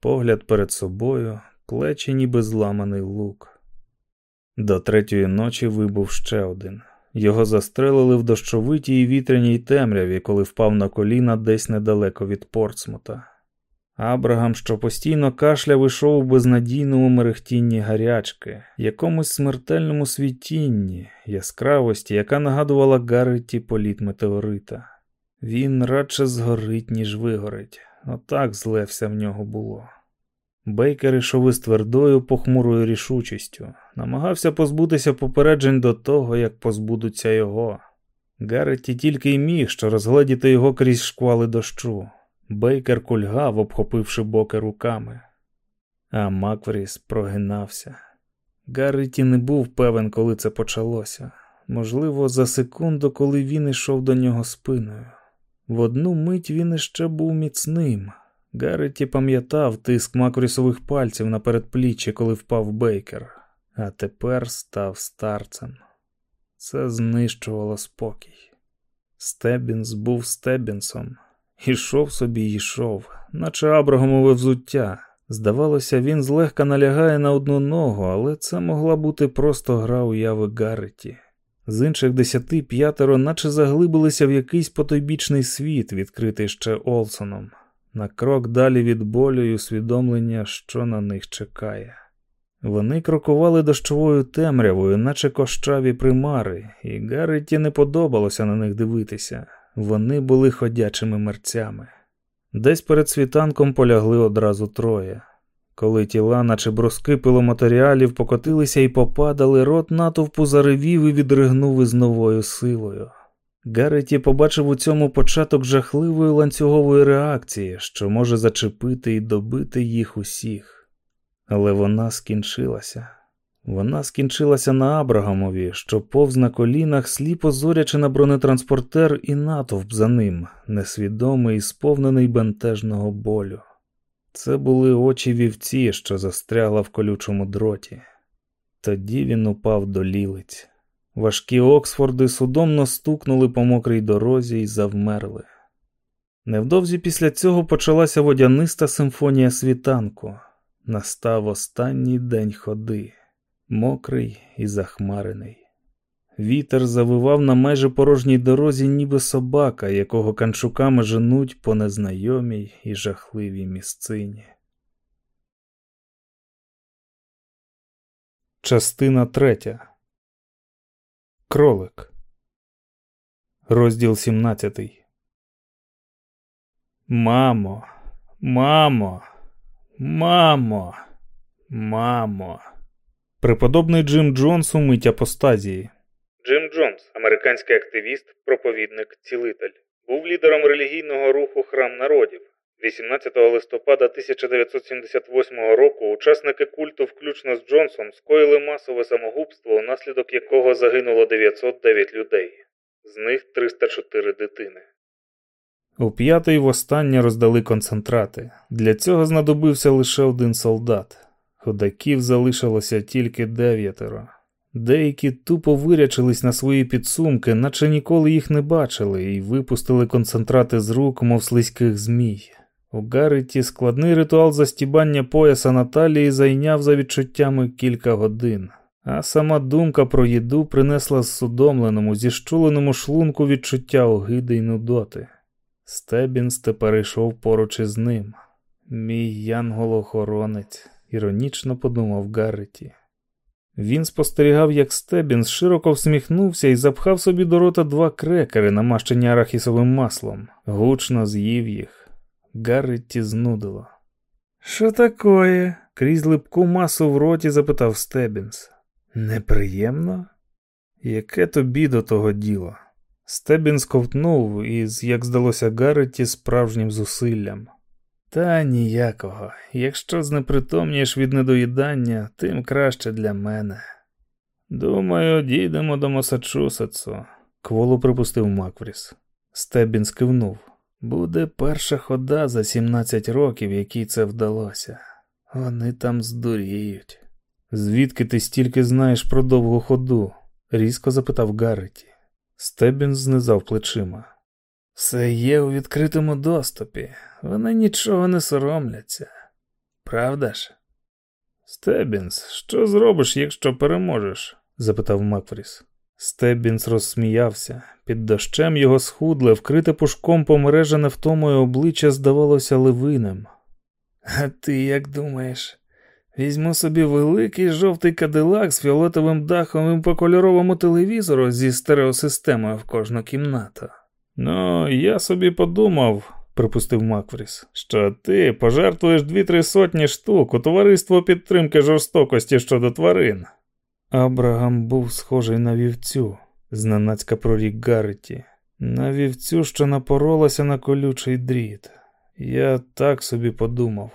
Погляд перед собою, плечі, ніби зламаний лук. До третьої ночі вибув ще один. Його застрелили в дощовитій вітряній темряві, коли впав на коліна десь недалеко від Портсмута. Абрагам, що постійно кашляв, ішов у безнадійному мерехтінні гарячки, якомусь смертельному світінні, яскравості, яка нагадувала Гарреті політ метеорита. Він радше згорить, ніж вигорить. Отак злевся в нього було. Бейкер ішов із твердою похмурою рішучістю, намагався позбутися попереджень до того, як позбудуться його. Гарреті тільки й міг, що розгледіти його крізь шквали дощу. Бейкер кульгав, обхопивши боки руками, а Маквріс прогинався. Гарреті не був певен, коли це почалося. Можливо, за секунду, коли він ішов до нього спиною. В одну мить він іще був міцним. Гарреті пам'ятав тиск макрісових пальців на передпліччі, коли впав Бейкер, а тепер став старцем. Це знищувало спокій. Стебінс був Стебінсом. Ішов собі йшов, наче Абрагамове взуття. Здавалося, він злегка налягає на одну ногу, але це могла бути просто гра уяви Гарреті. З інших десяти п'ятеро, наче заглибилися в якийсь потойбічний світ, відкритий ще Олсоном, на крок далі від болю й усвідомлення, що на них чекає. Вони крокували дощовою темрявою, наче кощаві примари, і Гарреті не подобалося на них дивитися. Вони були ходячими мерцями. Десь перед світанком полягли одразу троє. Коли тіла, наче броски пиломатеріалів, покотилися і попадали, рот натовпу заревів і відригнув із новою силою. Гареті побачив у цьому початок жахливої ланцюгової реакції, що може зачепити і добити їх усіх. Але вона скінчилася. Вона скінчилася на Абрагамові, що повз на колінах, сліпо зорячи на бронетранспортер і натовп за ним, несвідомий і сповнений бентежного болю. Це були очі вівці, що застрягла в колючому дроті. Тоді він упав до лілиць. Важкі Оксфорди судомно стукнули по мокрій дорозі і завмерли. Невдовзі після цього почалася водяниста симфонія світанку. Настав останній день ходи мокрий і захмарений. Вітер завивав на майже порожній дорозі, ніби собака, якого канчуками женуть по незнайомій і жахливій місцині. Частина третя. Кролик. Розділ сімнадцятий. Мамо, мамо, мамо, мамо. Преподобний Джим Джонс у мить апостазії. Джим Джонс, американський активіст, проповідник, цілитель, був лідером релігійного руху Храм народів. 18 листопада 1978 року учасники культу, включно з Джонсом, скоїли масове самогубство, унаслідок якого загинуло 909 людей, з них 304 дитини. У п'ятий востаннє роздали концентрати. Для цього знадобився лише один солдат. Ходаків залишилося тільки дев'ятеро. Деякі тупо вирячились на свої підсумки, наче ніколи їх не бачили, і випустили концентрати з рук, мов слизьких змій. У Гарреті складний ритуал застібання пояса Наталії зайняв за відчуттями кілька годин, а сама думка про їду принесла зсудомленому, зіщуленому шлунку відчуття огиди й нудоти. Стебінс тепер йшов поруч із ним. Мій янгол-охоронець іронічно подумав Гарреті. Він спостерігав, як Стебінс широко всміхнувся і запхав собі до рота два крекери, намащені арахісовим маслом, гучно з'їв їх. Гарретті знудило. Що такое? крізь липку масу в роті запитав Стебінс. Неприємно? Яке тобі до того діло? Стебінс ковтнув із, як здалося Гарретті, справжнім зусиллям. Та ніякого. Якщо знепритомнієш від недоїдання, тим краще для мене. Думаю, дійдемо до Масачусетсу. Кволо припустив Маквріс. Стебін скивнув. Буде перша хода за 17 років, якій це вдалося. Вони там здуріють. Звідки ти стільки знаєш про довгу ходу? різко запитав Гарреті. Стебін знизав плечима. Все є у відкритому доступі, вони нічого не соромляться. Правда ж? Стебінс, що зробиш, якщо переможеш? запитав Макфріс. Стебінс розсміявся. Під дощем його схудле, вкрите пушком помережене втомою обличчя здавалося ливинем. А ти як думаєш? Візьму собі великий жовтий кадилак з фіолетовим дахом і по кольоровому телевізору зі стереосистемою в кожну кімнату. Ну, я собі подумав, припустив Макфріс, що ти пожертвуєш дві-три сотні штук у товариство підтримки жорстокості щодо тварин. Абрагам був схожий на вівцю, зненацька прорік Гарреті, на вівцю, що напоролася на колючий дріт. Я так собі подумав.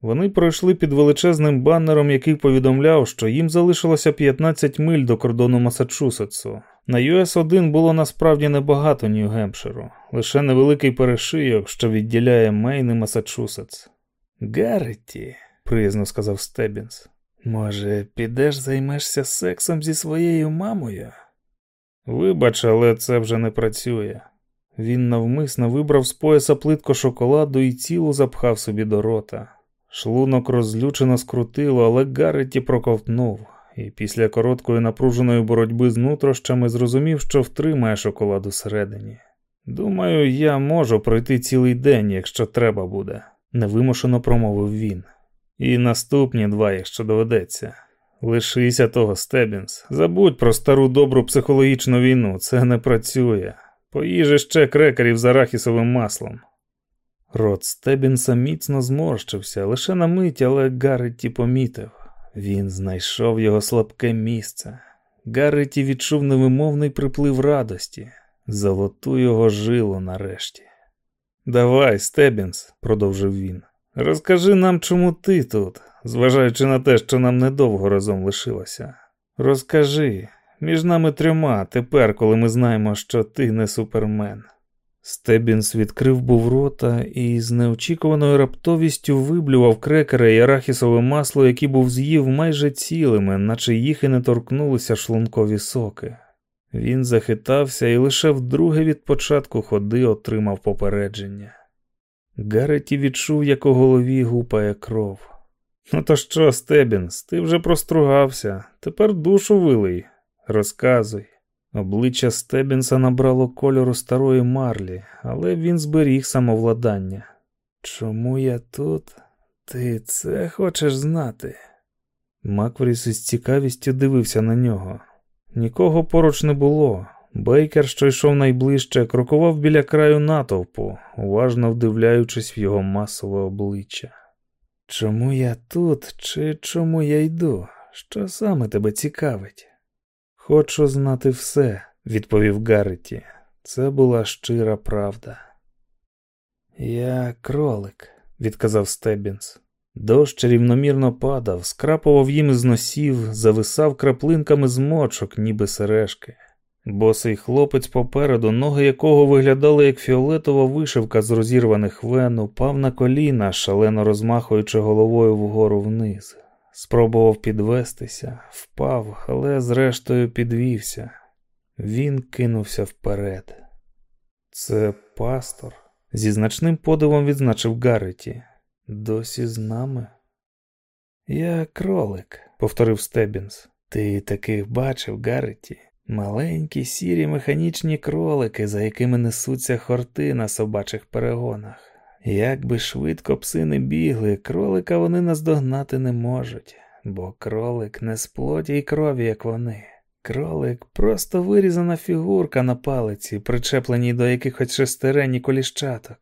Вони пройшли під величезним баннером, який повідомляв, що їм залишилося 15 миль до кордону Масачусетсу. На US-1 було насправді небагато Нью-Гемпширу, лише невеликий перешийок, що відділяє Мейн і Масачусетс. Гарреті, приязно сказав Стебінс, може, підеш займешся сексом зі своєю мамою? Вибач, але це вже не працює. Він навмисно вибрав з пояса плитко шоколаду і цілу запхав собі до рота. Шлунок розлючено скрутило, але Гарреті проковтнув, і після короткої напруженої боротьби з нутрощами зрозумів, що втримає шоколад усередині. Думаю, я можу пройти цілий день, якщо треба буде, невимушено промовив він. І наступні два, якщо доведеться. Лишися того, Стебінс. Забудь про стару добру психологічну війну, це не працює. Поїжи ще крекерів з арахісовим маслом. Рот Стебінса міцно зморщився, лише на мить, але Гарреті помітив. Він знайшов його слабке місце. Гарреті відчув невимовний приплив радості, золоту його жилу нарешті. Давай, Стебінс, продовжив він, розкажи нам, чому ти тут, зважаючи на те, що нам недовго разом лишилося. Розкажи, між нами трьома, тепер, коли ми знаємо, що ти не супермен. Стебінс відкрив був рота і з неочікуваною раптовістю виблював крекери і арахісове масло, які був з'їв майже цілими, наче їх і не торкнулися шлункові соки. Він захитався і лише вдруге від початку ходи отримав попередження. Гареті відчув, як у голові гупає кров. Ну то що, Стебінс, ти вже простругався, тепер душу вилий. Розказуй. Обличчя Стебінса набрало кольору старої марлі, але він зберіг самовладання. Чому я тут? Ти це хочеш знати? Маквріс із цікавістю дивився на нього. Нікого поруч не було. Бейкер, що йшов найближче, крокував біля краю натовпу, уважно вдивляючись в його масове обличчя. Чому я тут, чи чому я йду? Що саме тебе цікавить? Хочу знати все, відповів Гарреті. Це була щира правда. Я кролик, відказав Стебінс. Дощ рівномірно падав, скрапував їм із носів, зависав краплинками з мочок, ніби сережки. Босий хлопець попереду, ноги якого виглядали як фіолетова вишивка з розірваних вен, упав на коліна, шалено розмахуючи головою вгору вниз. Спробував підвестися, впав, але зрештою підвівся. Він кинувся вперед. Це пастор, зі значним подивом відзначив Гарреті. Досі з нами. Я кролик, повторив Стебінс. Ти таких бачив, Гарреті? Маленькі сірі механічні кролики, за якими несуться хорти на собачих перегонах. Як би швидко пси не бігли, кролика вони наздогнати не можуть, бо кролик не з плоті й крові, як вони. Кролик просто вирізана фігурка на палиці, причепленій до якихось шестерень і коліщаток.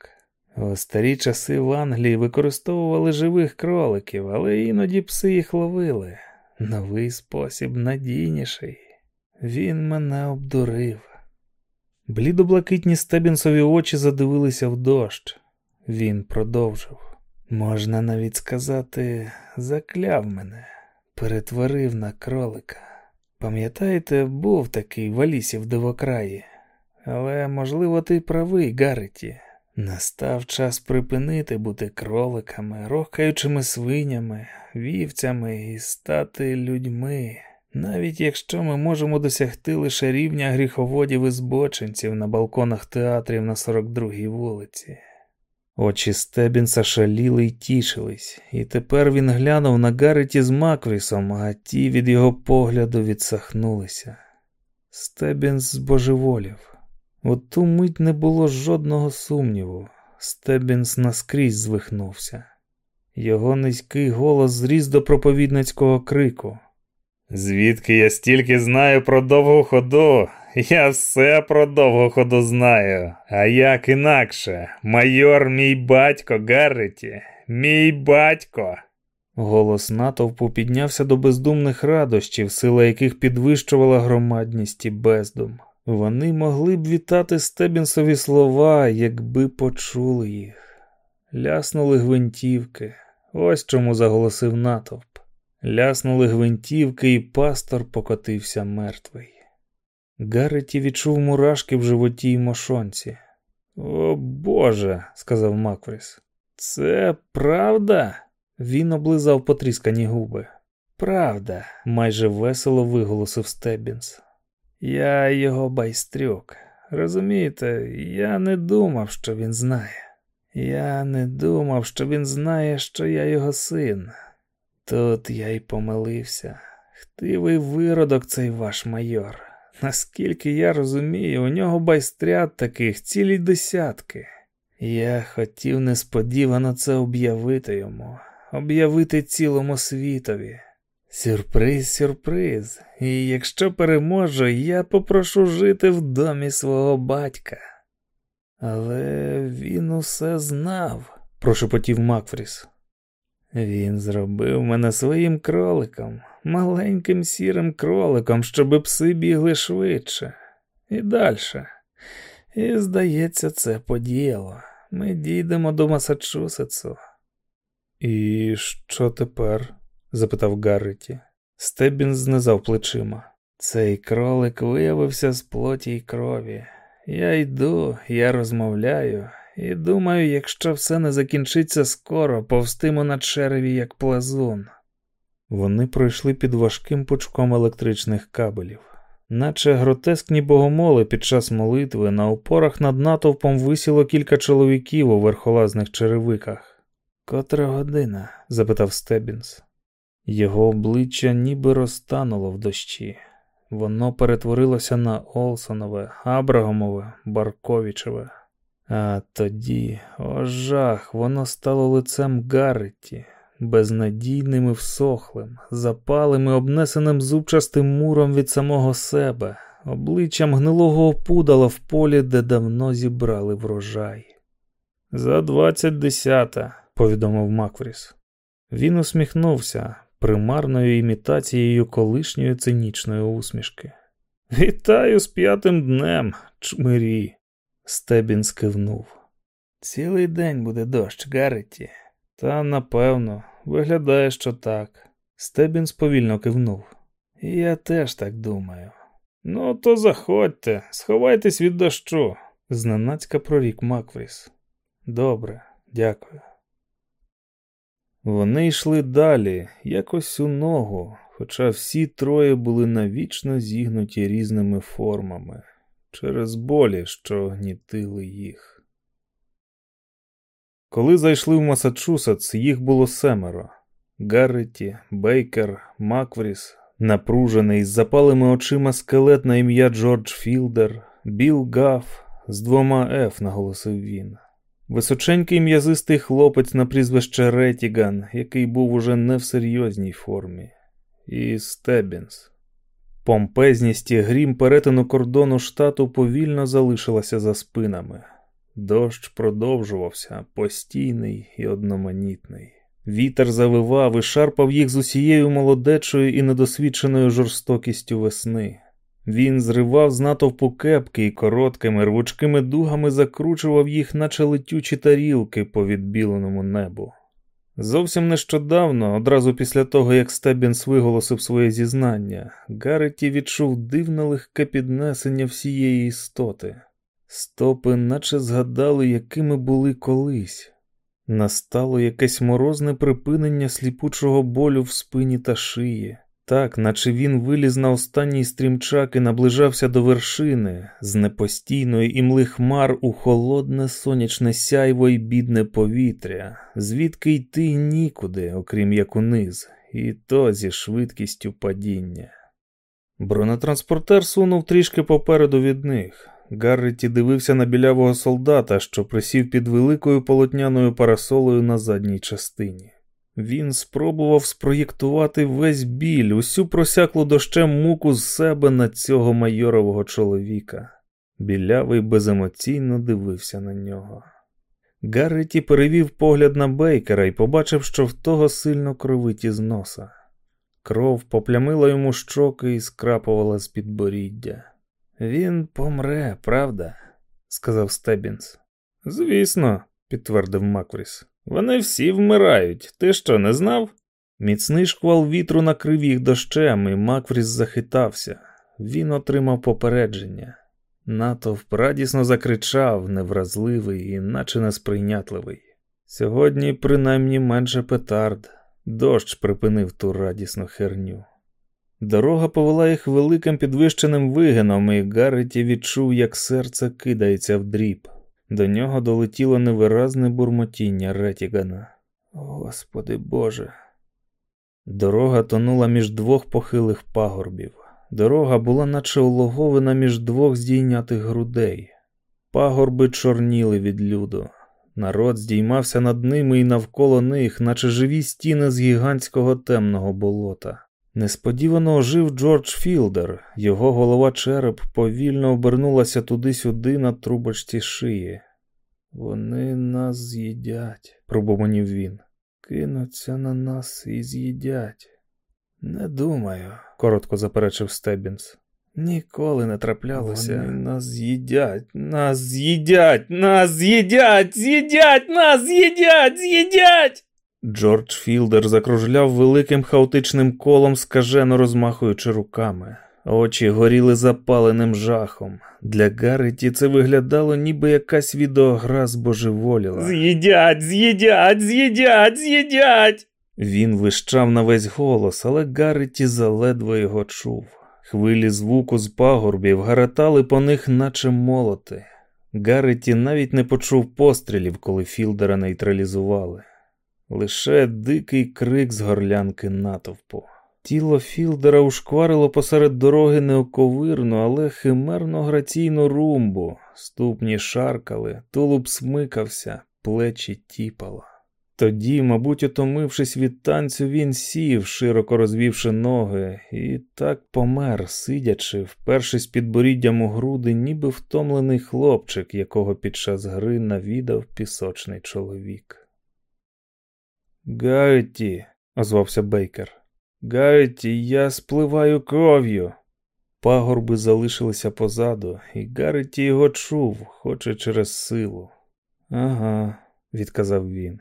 У старі часи в Англії використовували живих кроликів, але іноді пси їх ловили. Новий спосіб надійніший. Він мене обдурив. Блідоблакитні стебінсові очі задивилися в дощ. Він продовжив. Можна навіть сказати, закляв мене, перетворив на кролика. Пам'ятаєте, був такий в Алісі в дивокраї. Але, можливо, ти правий, Гарреті. Настав час припинити бути кроликами, рохаючими свинями, вівцями і стати людьми, навіть якщо ми можемо досягти лише рівня гріховодів і збочинців на балконах театрів на 42-й вулиці. Очі Стебінса шаліли й тішились, і тепер він глянув на Гарреті з Макврісом, а ті від його погляду відсахнулися. Стебінс збожеволів. У ту мить не було жодного сумніву. Стебінс наскрізь звихнувся. Його низький голос зріс до проповідницького крику. Звідки я стільки знаю про довгу ходу? Я все про довгу ходу знаю. А як інакше, майор мій батько Гарреті, мій батько. Голос натовпу піднявся до бездумних радощів, сила яких підвищувала громадність і бездум. Вони могли б вітати Стебінсові слова, якби почули їх. Ляснули гвинтівки. Ось чому заголосив натовп. Ляснули гвинтівки, і пастор покотився мертвий. Гарреті відчув мурашки в животі й мошонці. О Боже, сказав Макфріс. Це правда? Він облизав потріскані губи. Правда, майже весело виголосив Стебінс. Я його байстрюк. Розумієте, я не думав, що він знає. Я не думав, що він знає, що я його син. Тут я й помилився. Хтивий виродок цей ваш майор. Наскільки я розумію, у нього байстрят таких цілі десятки. Я хотів несподівано це об'явити йому, об'явити цілому світові. Сюрприз, сюрприз. І якщо переможу, я попрошу жити в домі свого батька. Але він усе знав, прошепотів Макфріс. Він зробив мене своїм кроликом, маленьким сірим кроликом, щоби пси бігли швидше. І далі. І, здається, це подіяло. Ми дійдемо до Масачусетсу. І що тепер? запитав Гарреті. Стебін знизав плечима. Цей кролик виявився з плоті й крові. Я йду, я розмовляю, і думаю, якщо все не закінчиться скоро, повстимо на череві, як плазун. Вони пройшли під важким пучком електричних кабелів, наче гротескні богомоли під час молитви на опорах над натовпом висіло кілька чоловіків у верхолазних черевиках. Котра година? запитав Стебінс. Його обличчя ніби розтануло в дощі. Воно перетворилося на Олсонове, Абрагамове, Барковічеве. А тоді, о жах, воно стало лицем Гарреті, безнадійним і всохлим, запалим і обнесеним зубчастим муром від самого себе, обличчям гнилого опудала в полі, де давно зібрали врожай. За двадцять десята, повідомив Макфріс. Він усміхнувся примарною імітацією колишньої цинічної усмішки. Вітаю з п'ятим днем, чмирі. Стебін скивнув. Цілий день буде дощ, Гарреті. Та напевно, виглядає, що так. Стебінс повільно кивнув. Я теж так думаю. Ну, то заходьте, сховайтесь від дощу, зненацька прорік Макфріс. Добре, дякую. Вони йшли далі, якось у ногу, хоча всі троє були навічно зігнуті різними формами через болі, що гнітили їх. Коли зайшли в Масачусетс, їх було семеро Гарреті, Бейкер, Маквріс, напружений з запалими очима скелет на ім'я Джордж Філдер, Біл Гаф, з двома Ф, наголосив він. Височенький м'язистий хлопець на прізвище Ретіган, який був уже не в серйозній формі, і Стебінс. Помпезність і грім перетину кордону штату повільно залишилася за спинами. Дощ продовжувався, постійний і одноманітний. Вітер завивав і шарпав їх з усією молодечою і недосвідченою жорстокістю весни. Він зривав з натовпу кепки і короткими рвучкими дугами закручував їх, наче летючі тарілки по відбіленому небу. Зовсім нещодавно, одразу після того, як Стебінс виголосив своє зізнання, Гарреті відчув дивне легке піднесення всієї істоти, Стопи, наче згадали, якими були колись. Настало якесь морозне припинення сліпучого болю в спині та шиї, так, наче він виліз на останній стрімчак і наближався до вершини, з непостійної імли хмар у холодне сонячне сяйво й бідне повітря, звідки йти нікуди, окрім як униз, і то зі швидкістю падіння. Бронетранспортер сунув трішки попереду від них. Гарреті дивився на білявого солдата, що присів під великою полотняною парасолою на задній частині. Він спробував спроєктувати весь біль, усю просяклу дощем муку з себе на цього майорового чоловіка. Білявий беземоційно дивився на нього. Гарреті перевів погляд на Бейкера і побачив, що в того сильно кровить із носа. Кров поплямила йому щоки і скрапувала з підборіддя. Він помре, правда? сказав Стебінс. Звісно, підтвердив Маквріс. Вони всі вмирають. Ти що, не знав? Міцний шквал вітру накрив їх дощем, і Маквріс захитався. Він отримав попередження. Натовп радісно закричав, невразливий і наче несприйнятливий. Сьогодні, принаймні, менше петард. Дощ припинив ту радісну херню. Дорога повела їх великим підвищеним вигином, і Гарреті відчув, як серце кидається в дріб. До нього долетіло невиразне бурмотіння Ретігана. Господи Боже. Дорога тонула між двох похилих пагорбів. Дорога була наче улоговина між двох здійнятих грудей. Пагорби чорніли від люду. Народ здіймався над ними і навколо них, наче живі стіни з гігантського темного болота. Несподівано ожив Джордж Філдер, його голова череп повільно обернулася туди-сюди на трубочці шиї. Вони нас з'їдять, пробомонів він. Кинуться на нас і з'їдять. Не думаю, коротко заперечив Стебінс. Ніколи не траплялося. Вони нас з'їдять, нас з'їдять, нас з'їдять, з'їдять, нас з'їдять, з'їдять. Джордж Філдер закружляв великим хаотичним колом, скажено розмахуючи руками. Очі горіли запаленим жахом. Для Гарреті це виглядало, ніби якась відеогра збожеволіла. З'їдять, з'їдять, з'їдять, з'їдять. Він вищав на весь голос, але Гарреті заледве його чув. Хвилі звуку з пагорбів гаратали по них, наче молоти. Гарреті навіть не почув пострілів, коли Філдера нейтралізували лише дикий крик з горлянки натовпу. Тіло Філдера ушкварило посеред дороги неоковирну, але химерно граційну румбу, ступні шаркали, тулуб смикався, плечі тіпало. Тоді, мабуть, утомившись від танцю, він сів, широко розвівши ноги, і так помер, сидячи, впершись під боріддям у груди, ніби втомлений хлопчик, якого під час гри навідав пісочний чоловік. Гайті, озвався Бейкер. Гайті, я спливаю кров'ю. Пагорби залишилися позаду, і Гарреті його чув, хоче через силу. Ага, відказав він.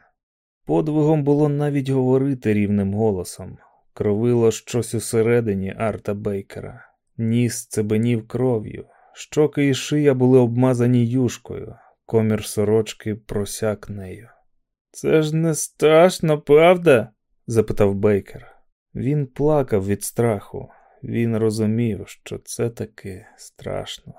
Подвигом було навіть говорити рівним голосом. Кровило щось усередині Арта Бейкера. Ніс цебенів кров'ю, щоки і шия були обмазані юшкою, комір сорочки просяк нею. Це ж не страшно, правда? запитав Бейкер. Він плакав від страху. Він розумів, що це таки страшно.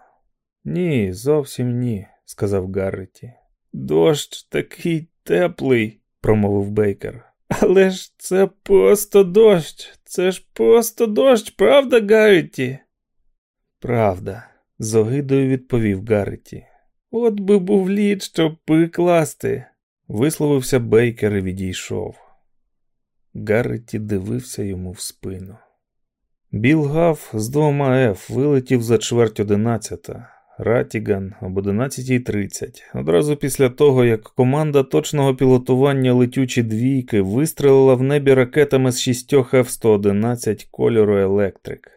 Ні, зовсім ні, сказав Гарреті. Дощ такий теплий, промовив Бейкер. Але ж це просто дощ, це ж просто дощ, правда, Гарреті? Правда, з огидою відповів Гарреті. От би був лід, щоб прикласти. Висловився Бейкер і відійшов. Гарреті дивився йому в спину. Біл Гав з двома Ф вилетів за чверть одинадцята, Ратіган об 11.30, одразу після того, як команда точного пілотування летючі двійки вистрелила в небі ракетами з шістьох F-111 кольору Електрик.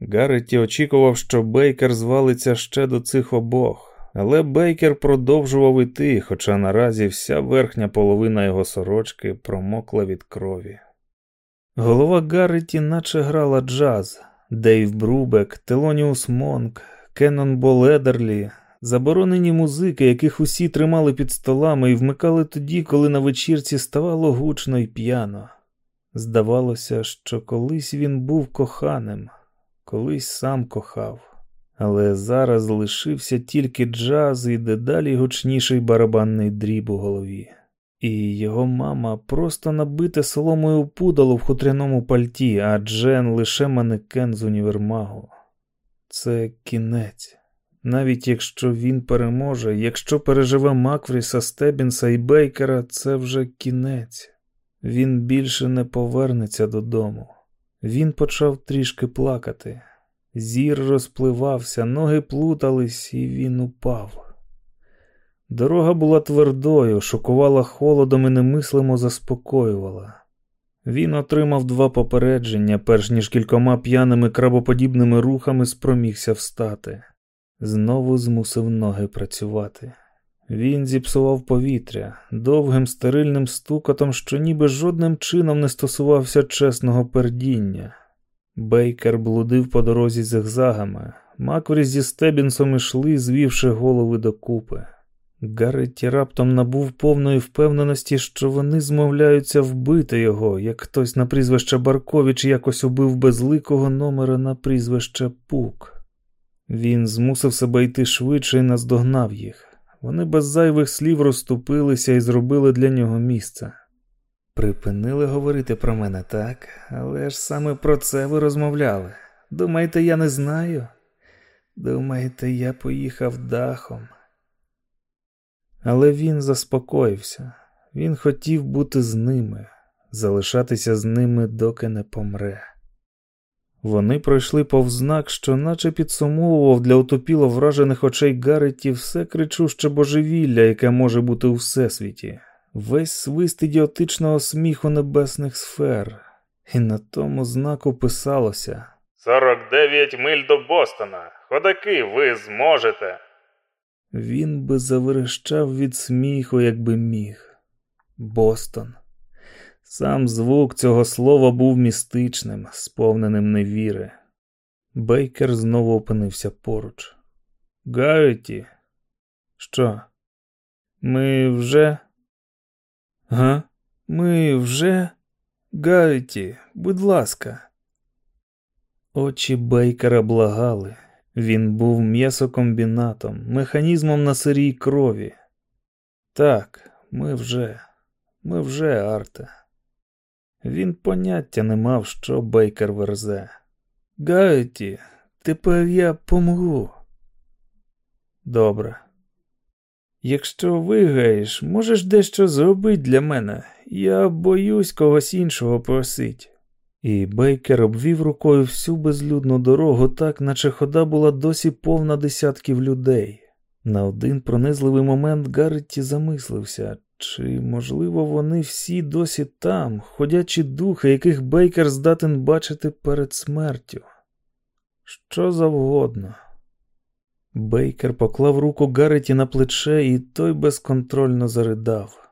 Гарреті очікував, що Бейкер звалиться ще до цих обох. Але Бейкер продовжував іти, хоча наразі вся верхня половина його сорочки промокла від крові. Голова Гарреті наче грала джаз, Дейв Брубек, Телоніус Монк, Кеннон Боледерлі, заборонені музики, яких усі тримали під столами і вмикали тоді, коли на вечірці ставало гучно і п'яно. Здавалося, що колись він був коханим, колись сам кохав, але зараз лишився тільки джаз і дедалі гучніший барабанний дріб у голові. І його мама просто набите соломою пудало в хутряному пальті, а Джен лише манекен з універмагу. Це кінець. Навіть якщо він переможе, якщо переживе Макфріса, Стебінса і Бейкера, це вже кінець. Він більше не повернеться додому. Він почав трішки плакати. Зір розпливався, ноги плутались, і він упав. Дорога була твердою, шокувала холодом і немислимо заспокоювала. Він отримав два попередження, перш ніж кількома п'яними крабоподібними рухами спромігся встати. Знову змусив ноги працювати. Він зіпсував повітря довгим стерильним стукотом, що ніби жодним чином не стосувався чесного пердіння. Бейкер блудив по дорозі зигзагами, Макврі зі Стебінсом ішли, звівши голови докупи. Гарретті раптом набув повної впевненості, що вони змовляються вбити його, як хтось на прізвище Баркович якось убив безликого номера на прізвище Пук. Він змусив себе йти швидше і наздогнав їх. Вони без зайвих слів розступилися і зробили для нього місце. Припинили говорити про мене так, але ж саме про це ви розмовляли. Думаєте, я не знаю? Думаєте, я поїхав дахом? Але він заспокоївся, він хотів бути з ними, залишатися з ними, доки не помре. Вони пройшли повз знак, що наче підсумовував для утопіло вражених очей Гарреті все кричуще божевілля, яке може бути у всесвіті, весь свист ідіотичного сміху небесних сфер, і на тому знаку писалося 49 миль до Бостона. Ходаки, ви зможете. Він би заверещав від сміху, якби міг. Бостон. Сам звук цього слова був містичним, сповненим невіри. Бейкер знову опинився поруч. Гареті, що? Ми вже? Га? Ми вже? Гареті, будь ласка. Очі Бейкера благали. Він був м'ясокомбінатом, механізмом на сирій крові. Так, ми вже, ми вже, Арте. Він поняття не мав, що Бейкер верзе. Гайті, тепер я помру. Добре. Якщо вигаєш, можеш дещо зробити для мене. Я боюсь когось іншого просить. І Бейкер обвів рукою всю безлюдну дорогу, так наче хода була досі повна десятків людей. На один пронизливий момент Гарретті замислився, чи, можливо, вони всі досі там, ходячі духи, яких Бейкер здатен бачити перед смертю. Що завгодно. Бейкер поклав руку Гарреті на плече, і той безконтрольно заридав.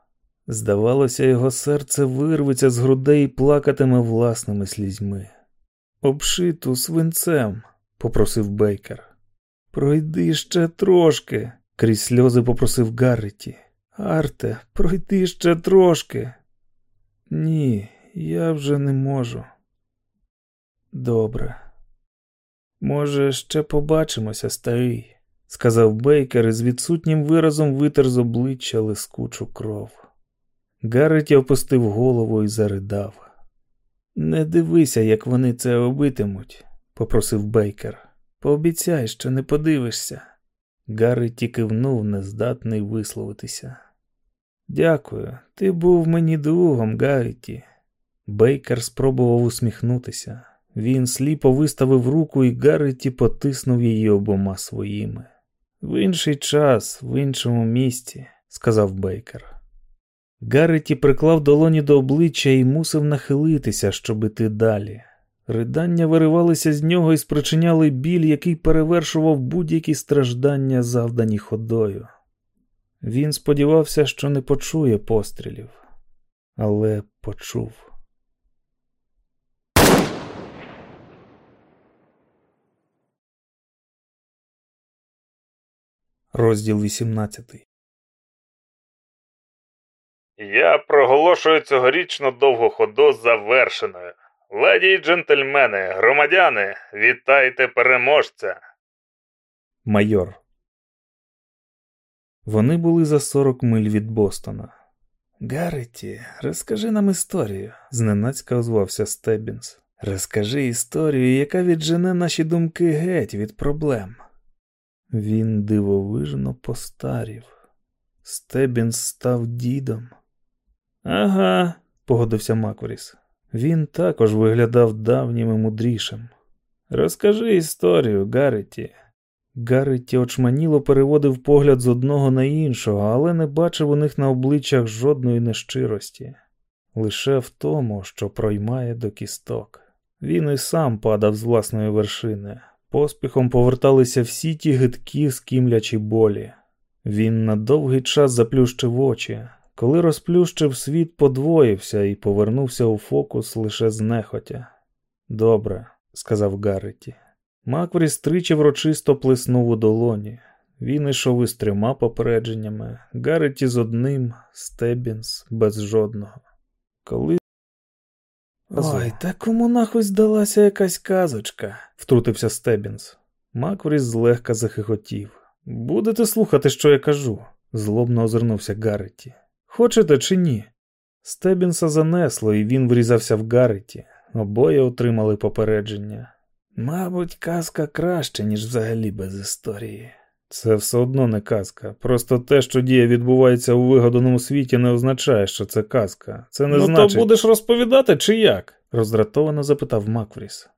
Здавалося, його серце вирветься з грудей і плакатиме власними слізьми. Обшиту свинцем, попросив Бейкер. Пройди ще трошки, крізь сльози попросив Гарреті. Арте, пройди ще трошки. Ні, я вже не можу. Добре. Може, ще побачимося, старий, сказав Бейкер і з відсутнім виразом витер з обличчя лискучу кров. Гарреті опустив голову і заридав. Не дивися, як вони це робитимуть, попросив Бейкер. Пообіцяй, що не подивишся. Гарреті кивнув, нездатний висловитися. Дякую, ти був мені другом, Гарреті. Бейкер спробував усміхнутися. Він сліпо виставив руку, і Гарреті потиснув її обома своїми. В інший час, в іншому місті, сказав Бейкер. Гарреті приклав долоні до обличчя і мусив нахилитися, щоб іти далі. Ридання виривалися з нього і спричиняли біль, який перевершував будь-які страждання, завдані ходою. Він сподівався, що не почує пострілів, але почув. Розділ 18 Я проголошую цьогорічну довгу ходу завершеною. Леді й джентльмени, громадяни, вітайте переможця. Майор. Вони були за 40 миль від Бостона. Гарреті, розкажи нам історію, зненацька озвався Стебінс. Розкажи історію, яка віджене наші думки геть від проблем. Він дивовижно постарів. Стебінс став дідом. Ага, погодився Макворіс. Він також виглядав давнім і мудрішим. Розкажи історію, Гарреті. Гарреті очманіло переводив погляд з одного на іншого, але не бачив у них на обличчях жодної нещирості, лише в тому, що проймає до кісток. Він і сам падав з власної вершини. Поспіхом поверталися всі ті гидкі скімлячі болі. Він на довгий час заплющив очі. Коли розплющив, світ подвоївся і повернувся у фокус лише знехотя. Добре, сказав Гарреті. Маквріс тричі врочисто плеснув у долоні. Він йшов із трьома попередженнями, Гарреті з одним, Стебінс без жодного. Коли. Ой, та кому нахуй здалася якась казочка, втрутився Стебінс. Маквріс злегка захихотів. Будете слухати, що я кажу, злобно озирнувся Гарреті. Хочете чи ні? Стебінса занесло, і він врізався в Гарреті. Обоє отримали попередження. Мабуть, казка краще, ніж взагалі без історії. Це все одно не казка. Просто те, що дія відбувається у вигаданому світі, не означає, що це казка. Це не ну, значить... то будеш розповідати, чи як? роздратовано запитав Макфріс.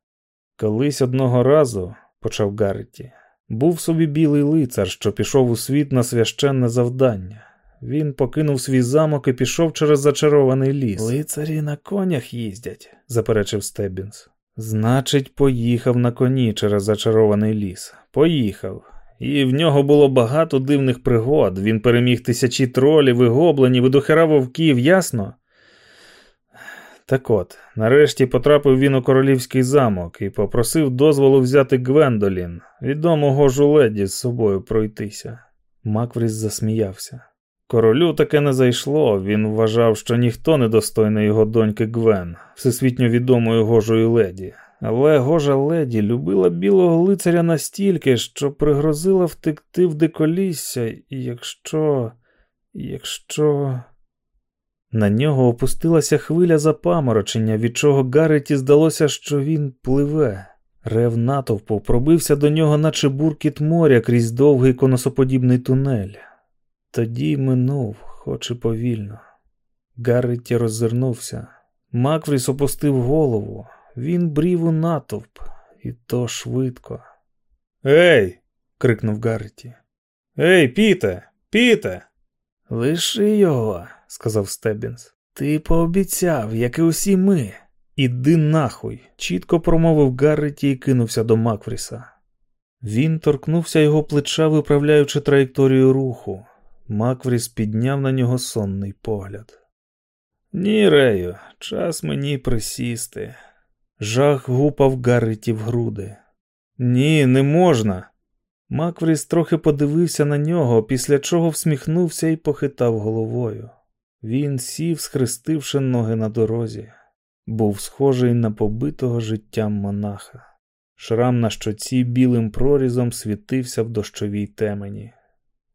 Колись одного разу, почав Гарреті, був собі білий лицар, що пішов у світ на священне завдання. Він покинув свій замок і пішов через зачарований ліс. Лицарі на конях їздять, заперечив Стебінс. Значить, поїхав на коні через зачарований ліс. Поїхав. І в нього було багато дивних пригод. Він переміг тисячі тролів і гобленів і дохера вовків, ясно? Так от, нарешті потрапив він у королівський замок і попросив дозволу взяти Гвендолін, відому гожу леді з собою пройтися. Маквріс засміявся. Королю таке не зайшло, він вважав, що ніхто не достойний його доньки Гвен, всесвітньо відомої гожої леді. Але гожа леді любила білого лицаря настільки, що пригрозила втекти в диколісся, і якщо. якщо. На нього опустилася хвиля запаморочення, від чого Гарреті здалося, що він пливе. Рев натовпу пробився до нього, наче буркіт моря крізь довгий коносоподібний тунель. Тоді минув, хоч і повільно. Гарреті роззирнувся. Макфріс опустив голову. Він брів у натовп, і то швидко. Ей. крикнув Гарреті. Ей, піте, піте. Лиши його, сказав Стебінс. Ти пообіцяв, як і усі ми. Іди нахуй, чітко промовив Гарреті і кинувся до Макфріса. Він торкнувся його плеча, виправляючи траєкторію руху. Маквріс підняв на нього сонний погляд. Ні, Рею, час мені присісти. Жах гупав Гарреті в груди. Ні, не можна. Маквріс трохи подивився на нього, після чого всміхнувся і похитав головою. Він сів, схрестивши ноги на дорозі, був схожий на побитого життям монаха. Шрам на щоці білим прорізом світився в дощовій темені.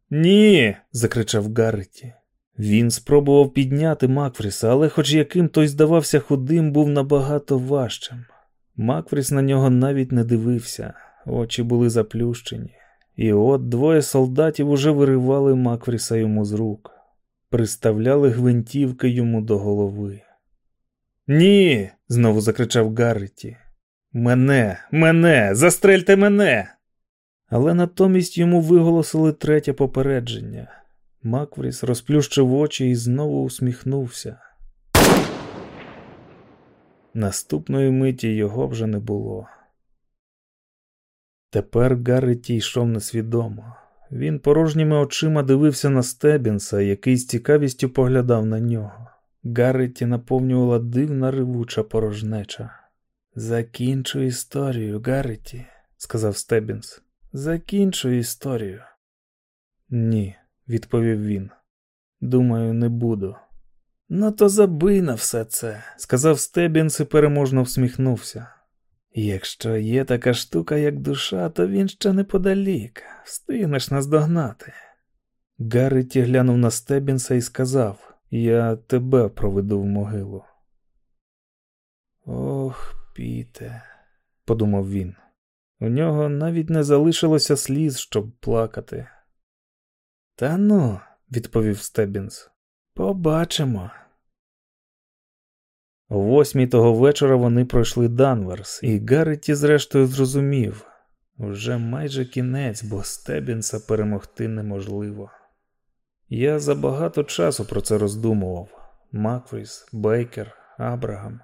Ні. закричав Гарреті. Він спробував підняти Макфріса, але, хоч яким той здавався худим, був набагато важчим. Макфріс на нього навіть не дивився, очі були заплющені, і от двоє солдатів уже виривали Макфріса йому з рук, приставляли гвинтівки йому до голови. Ні. знову закричав Гарреті. Мене, мене, застрельте мене але натомість йому виголосили третє попередження. Маквріс розплющив очі і знову усміхнувся. Наступної миті його вже не було. Тепер Гарреті йшов несвідомо. Він порожніми очима дивився на Стебінса, який з цікавістю поглядав на нього. Гарреті наповнювала дивна ревуча порожнеча. Закінчу історію, Гарреті, сказав Стебінс. Закінчу історію. Ні, відповів він. Думаю, не буду. Ну, то забий на все це, сказав Стебінс і переможно всміхнувся. Якщо є така штука, як душа, то він ще неподалік, встигнеш наздогнати. Гарреті глянув на Стебінса і сказав Я тебе проведу в могилу. Ох, піте, подумав він. У нього навіть не залишилося сліз, щоб плакати. Та ну, відповів Стебінс, побачимо. Восьмій того вечора вони пройшли Данверс, і Гарреті зрештою зрозумів вже майже кінець, бо Стебінса перемогти неможливо. Я забагато часу про це роздумував Макфріс, Бейкер, Абрагам.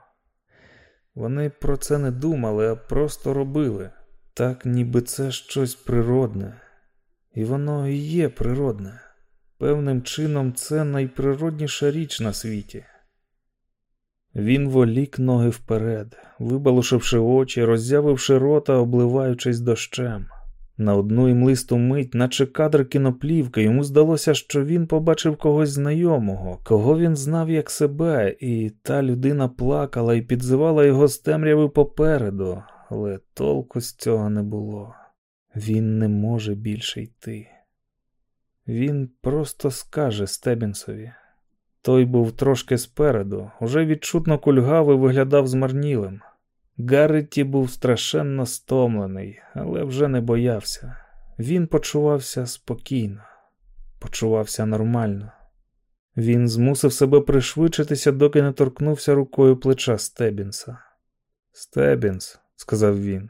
Вони про це не думали, а просто робили, так ніби це щось природне, і воно і є природне. Певним чином, це найприродніша річ на світі. Він волік ноги вперед, вибалушивши очі, роззявивши рота, обливаючись дощем. На одну імлисту мить, наче кадр кіноплівки, йому здалося, що він побачив когось знайомого, кого він знав як себе, і та людина плакала і підзивала його з темряви попереду, але толку з цього не було. Він не може більше йти. Він просто скаже Стебінсові. Той був трошки спереду, уже відчутно кульгав і виглядав змарнілим. Гарретті був страшенно стомлений, але вже не боявся. Він почувався спокійно, почувався нормально. Він змусив себе пришвидшитися, доки не торкнувся рукою плеча Стебінса. Стебінс, сказав він.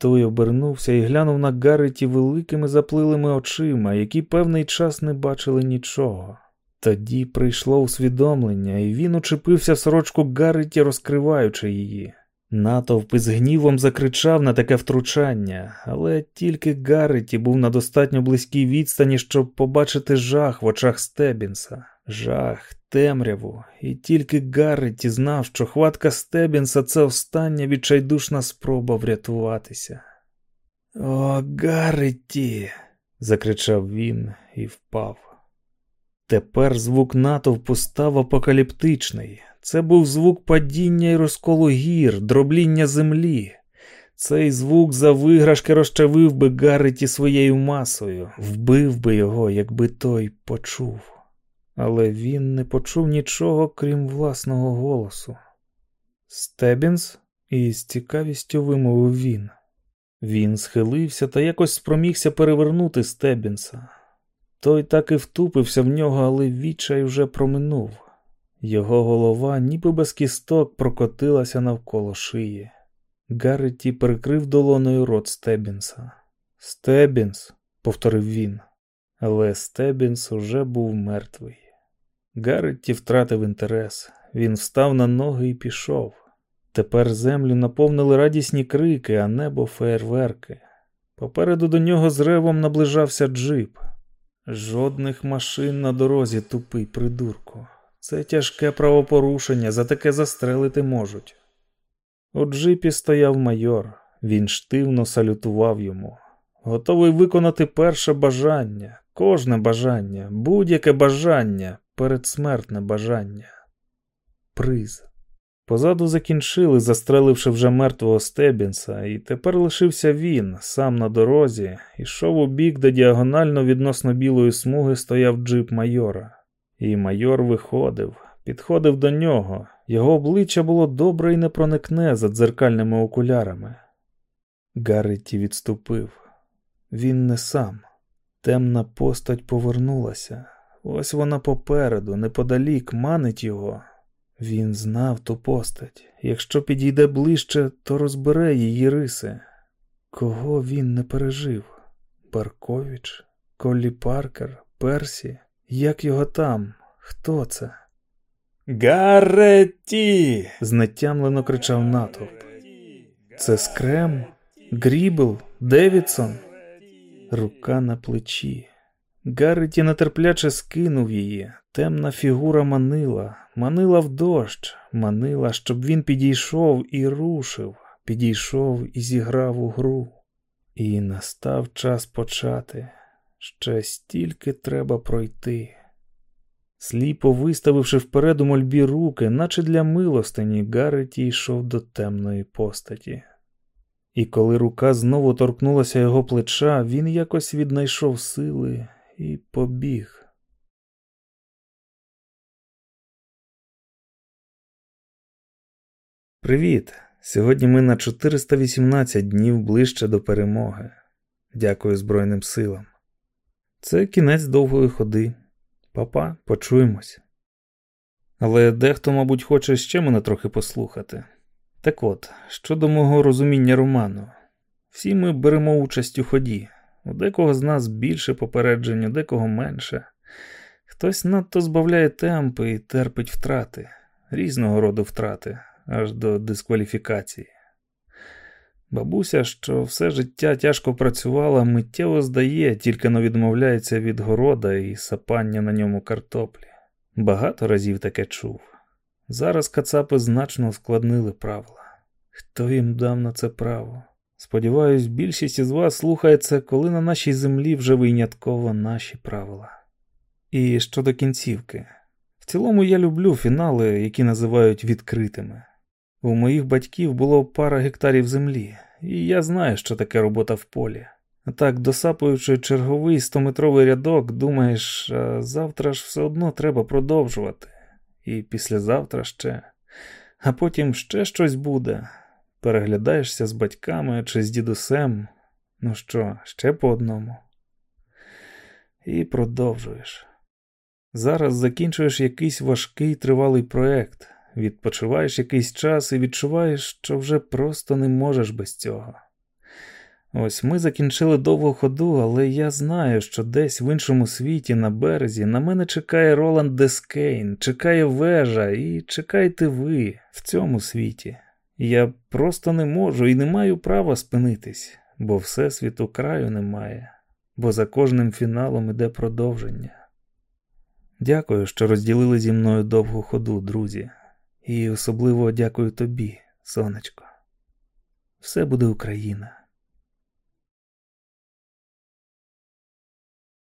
Той обернувся і глянув на Гарреті великими заплилими очима, які певний час не бачили нічого. Тоді прийшло усвідомлення, і він учепився сорочку Гарреті, розкриваючи її. Натовп із гнівом закричав на таке втручання, але тільки Гарреті був на достатньо близькій відстані, щоб побачити жах в очах Стебінса, жах, темряву, і тільки Гарреті знав, що хватка Стебінса це остання відчайдушна спроба врятуватися. О, Гарреті! закричав він і впав. Тепер звук натовпу став апокаліптичний. Це був звук падіння і розколу гір, дробління землі. Цей звук за виграшки розчавив би Гарреті своєю масою, вбив би його, якби той почув. Але він не почув нічого, крім власного голосу. Стебінс із цікавістю вимовив він. Він схилився та якось спромігся перевернути Стебінса. Той так і втупився в нього, але відчай вже проминув. Його голова, ніби без кісток, прокотилася навколо шиї. Гарреті прикрив долоною рот Стебінса. Стебінс, повторив він, але Стебінс уже був мертвий. Гарреті втратив інтерес. Він встав на ноги і пішов. Тепер землю наповнили радісні крики, а небо феєрверки. Попереду до нього з ревом наближався джип. Жодних машин на дорозі, тупий придурку. Це тяжке правопорушення, за таке застрелити можуть. У джипі стояв майор, він штивно салютував йому, готовий виконати перше бажання, кожне бажання, будь-яке бажання, передсмертне бажання. Приз. Позаду закінчили, застреливши вже мертвого Стебінса, і тепер лишився він, сам на дорозі, ішов у бік, де діагонально відносно білої смуги стояв джип майора. І майор виходив, підходив до нього. Його обличчя було добре і непроникне за дзеркальними окулярами. Гарреті відступив. Він не сам. Темна постать повернулася. Ось вона попереду, неподалік, манить його. Він знав ту постать. Якщо підійде ближче, то розбере її риси. Кого він не пережив? Баркович, Коллі Паркер, Персі. Як його там? Хто це? Гареті! знетямлено кричав натовп. Це Скрем, Грібл, Девідсон. Рука на плечі. Гарреті нетерпляче скинув її. Темна фігура манила, манила в дощ, манила, щоб він підійшов і рушив, підійшов і зіграв у гру. І настав час почати. Ще стільки треба пройти. Сліпо виставивши вперед у мольбі руки, наче для милостині, Гарреті йшов до темної постаті. І коли рука знову торкнулася його плеча, він якось віднайшов сили і побіг. Привіт! Сьогодні ми на 418 днів ближче до перемоги. Дякую Збройним силам. Це кінець довгої ходи. Папа, почуємось. Але дехто, мабуть, хоче ще мене трохи послухати. Так от, щодо мого розуміння роману, всі ми беремо участь у ході. У декого з нас більше попередження, у декого менше. Хтось надто збавляє темпи і терпить втрати, різного роду втрати, аж до дискваліфікації. Бабуся, що все життя тяжко працювала, миттєво здає, тільки но відмовляється від города і сапання на ньому картоплі. Багато разів таке чув. Зараз кацапи значно ускладнили правила. Хто їм дав на це право? Сподіваюсь, більшість із вас слухає це, коли на нашій землі вже винятково наші правила. І щодо кінцівки. В цілому я люблю фінали, які називають відкритими. У моїх батьків було пара гектарів землі, і я знаю, що таке робота в полі. Так, досапуючи черговий стометровий рядок, думаєш, завтра ж все одно треба продовжувати. І післязавтра ще, а потім ще щось буде. Переглядаєшся з батьками чи з дідусем. Ну що, ще по одному. І продовжуєш. Зараз закінчуєш якийсь важкий тривалий проект, відпочиваєш якийсь час і відчуваєш, що вже просто не можеш без цього. Ось ми закінчили довгу ходу, але я знаю, що десь в іншому світі на березі на мене чекає Роланд Дескейн, чекає вежа, і чекайте ви в цьому світі. Я просто не можу і не маю права спинитись, бо Всесвіту краю немає, бо за кожним фіналом іде продовження. Дякую, що розділили зі мною довгу ходу, друзі, і особливо дякую тобі, сонечко. Все буде Україна.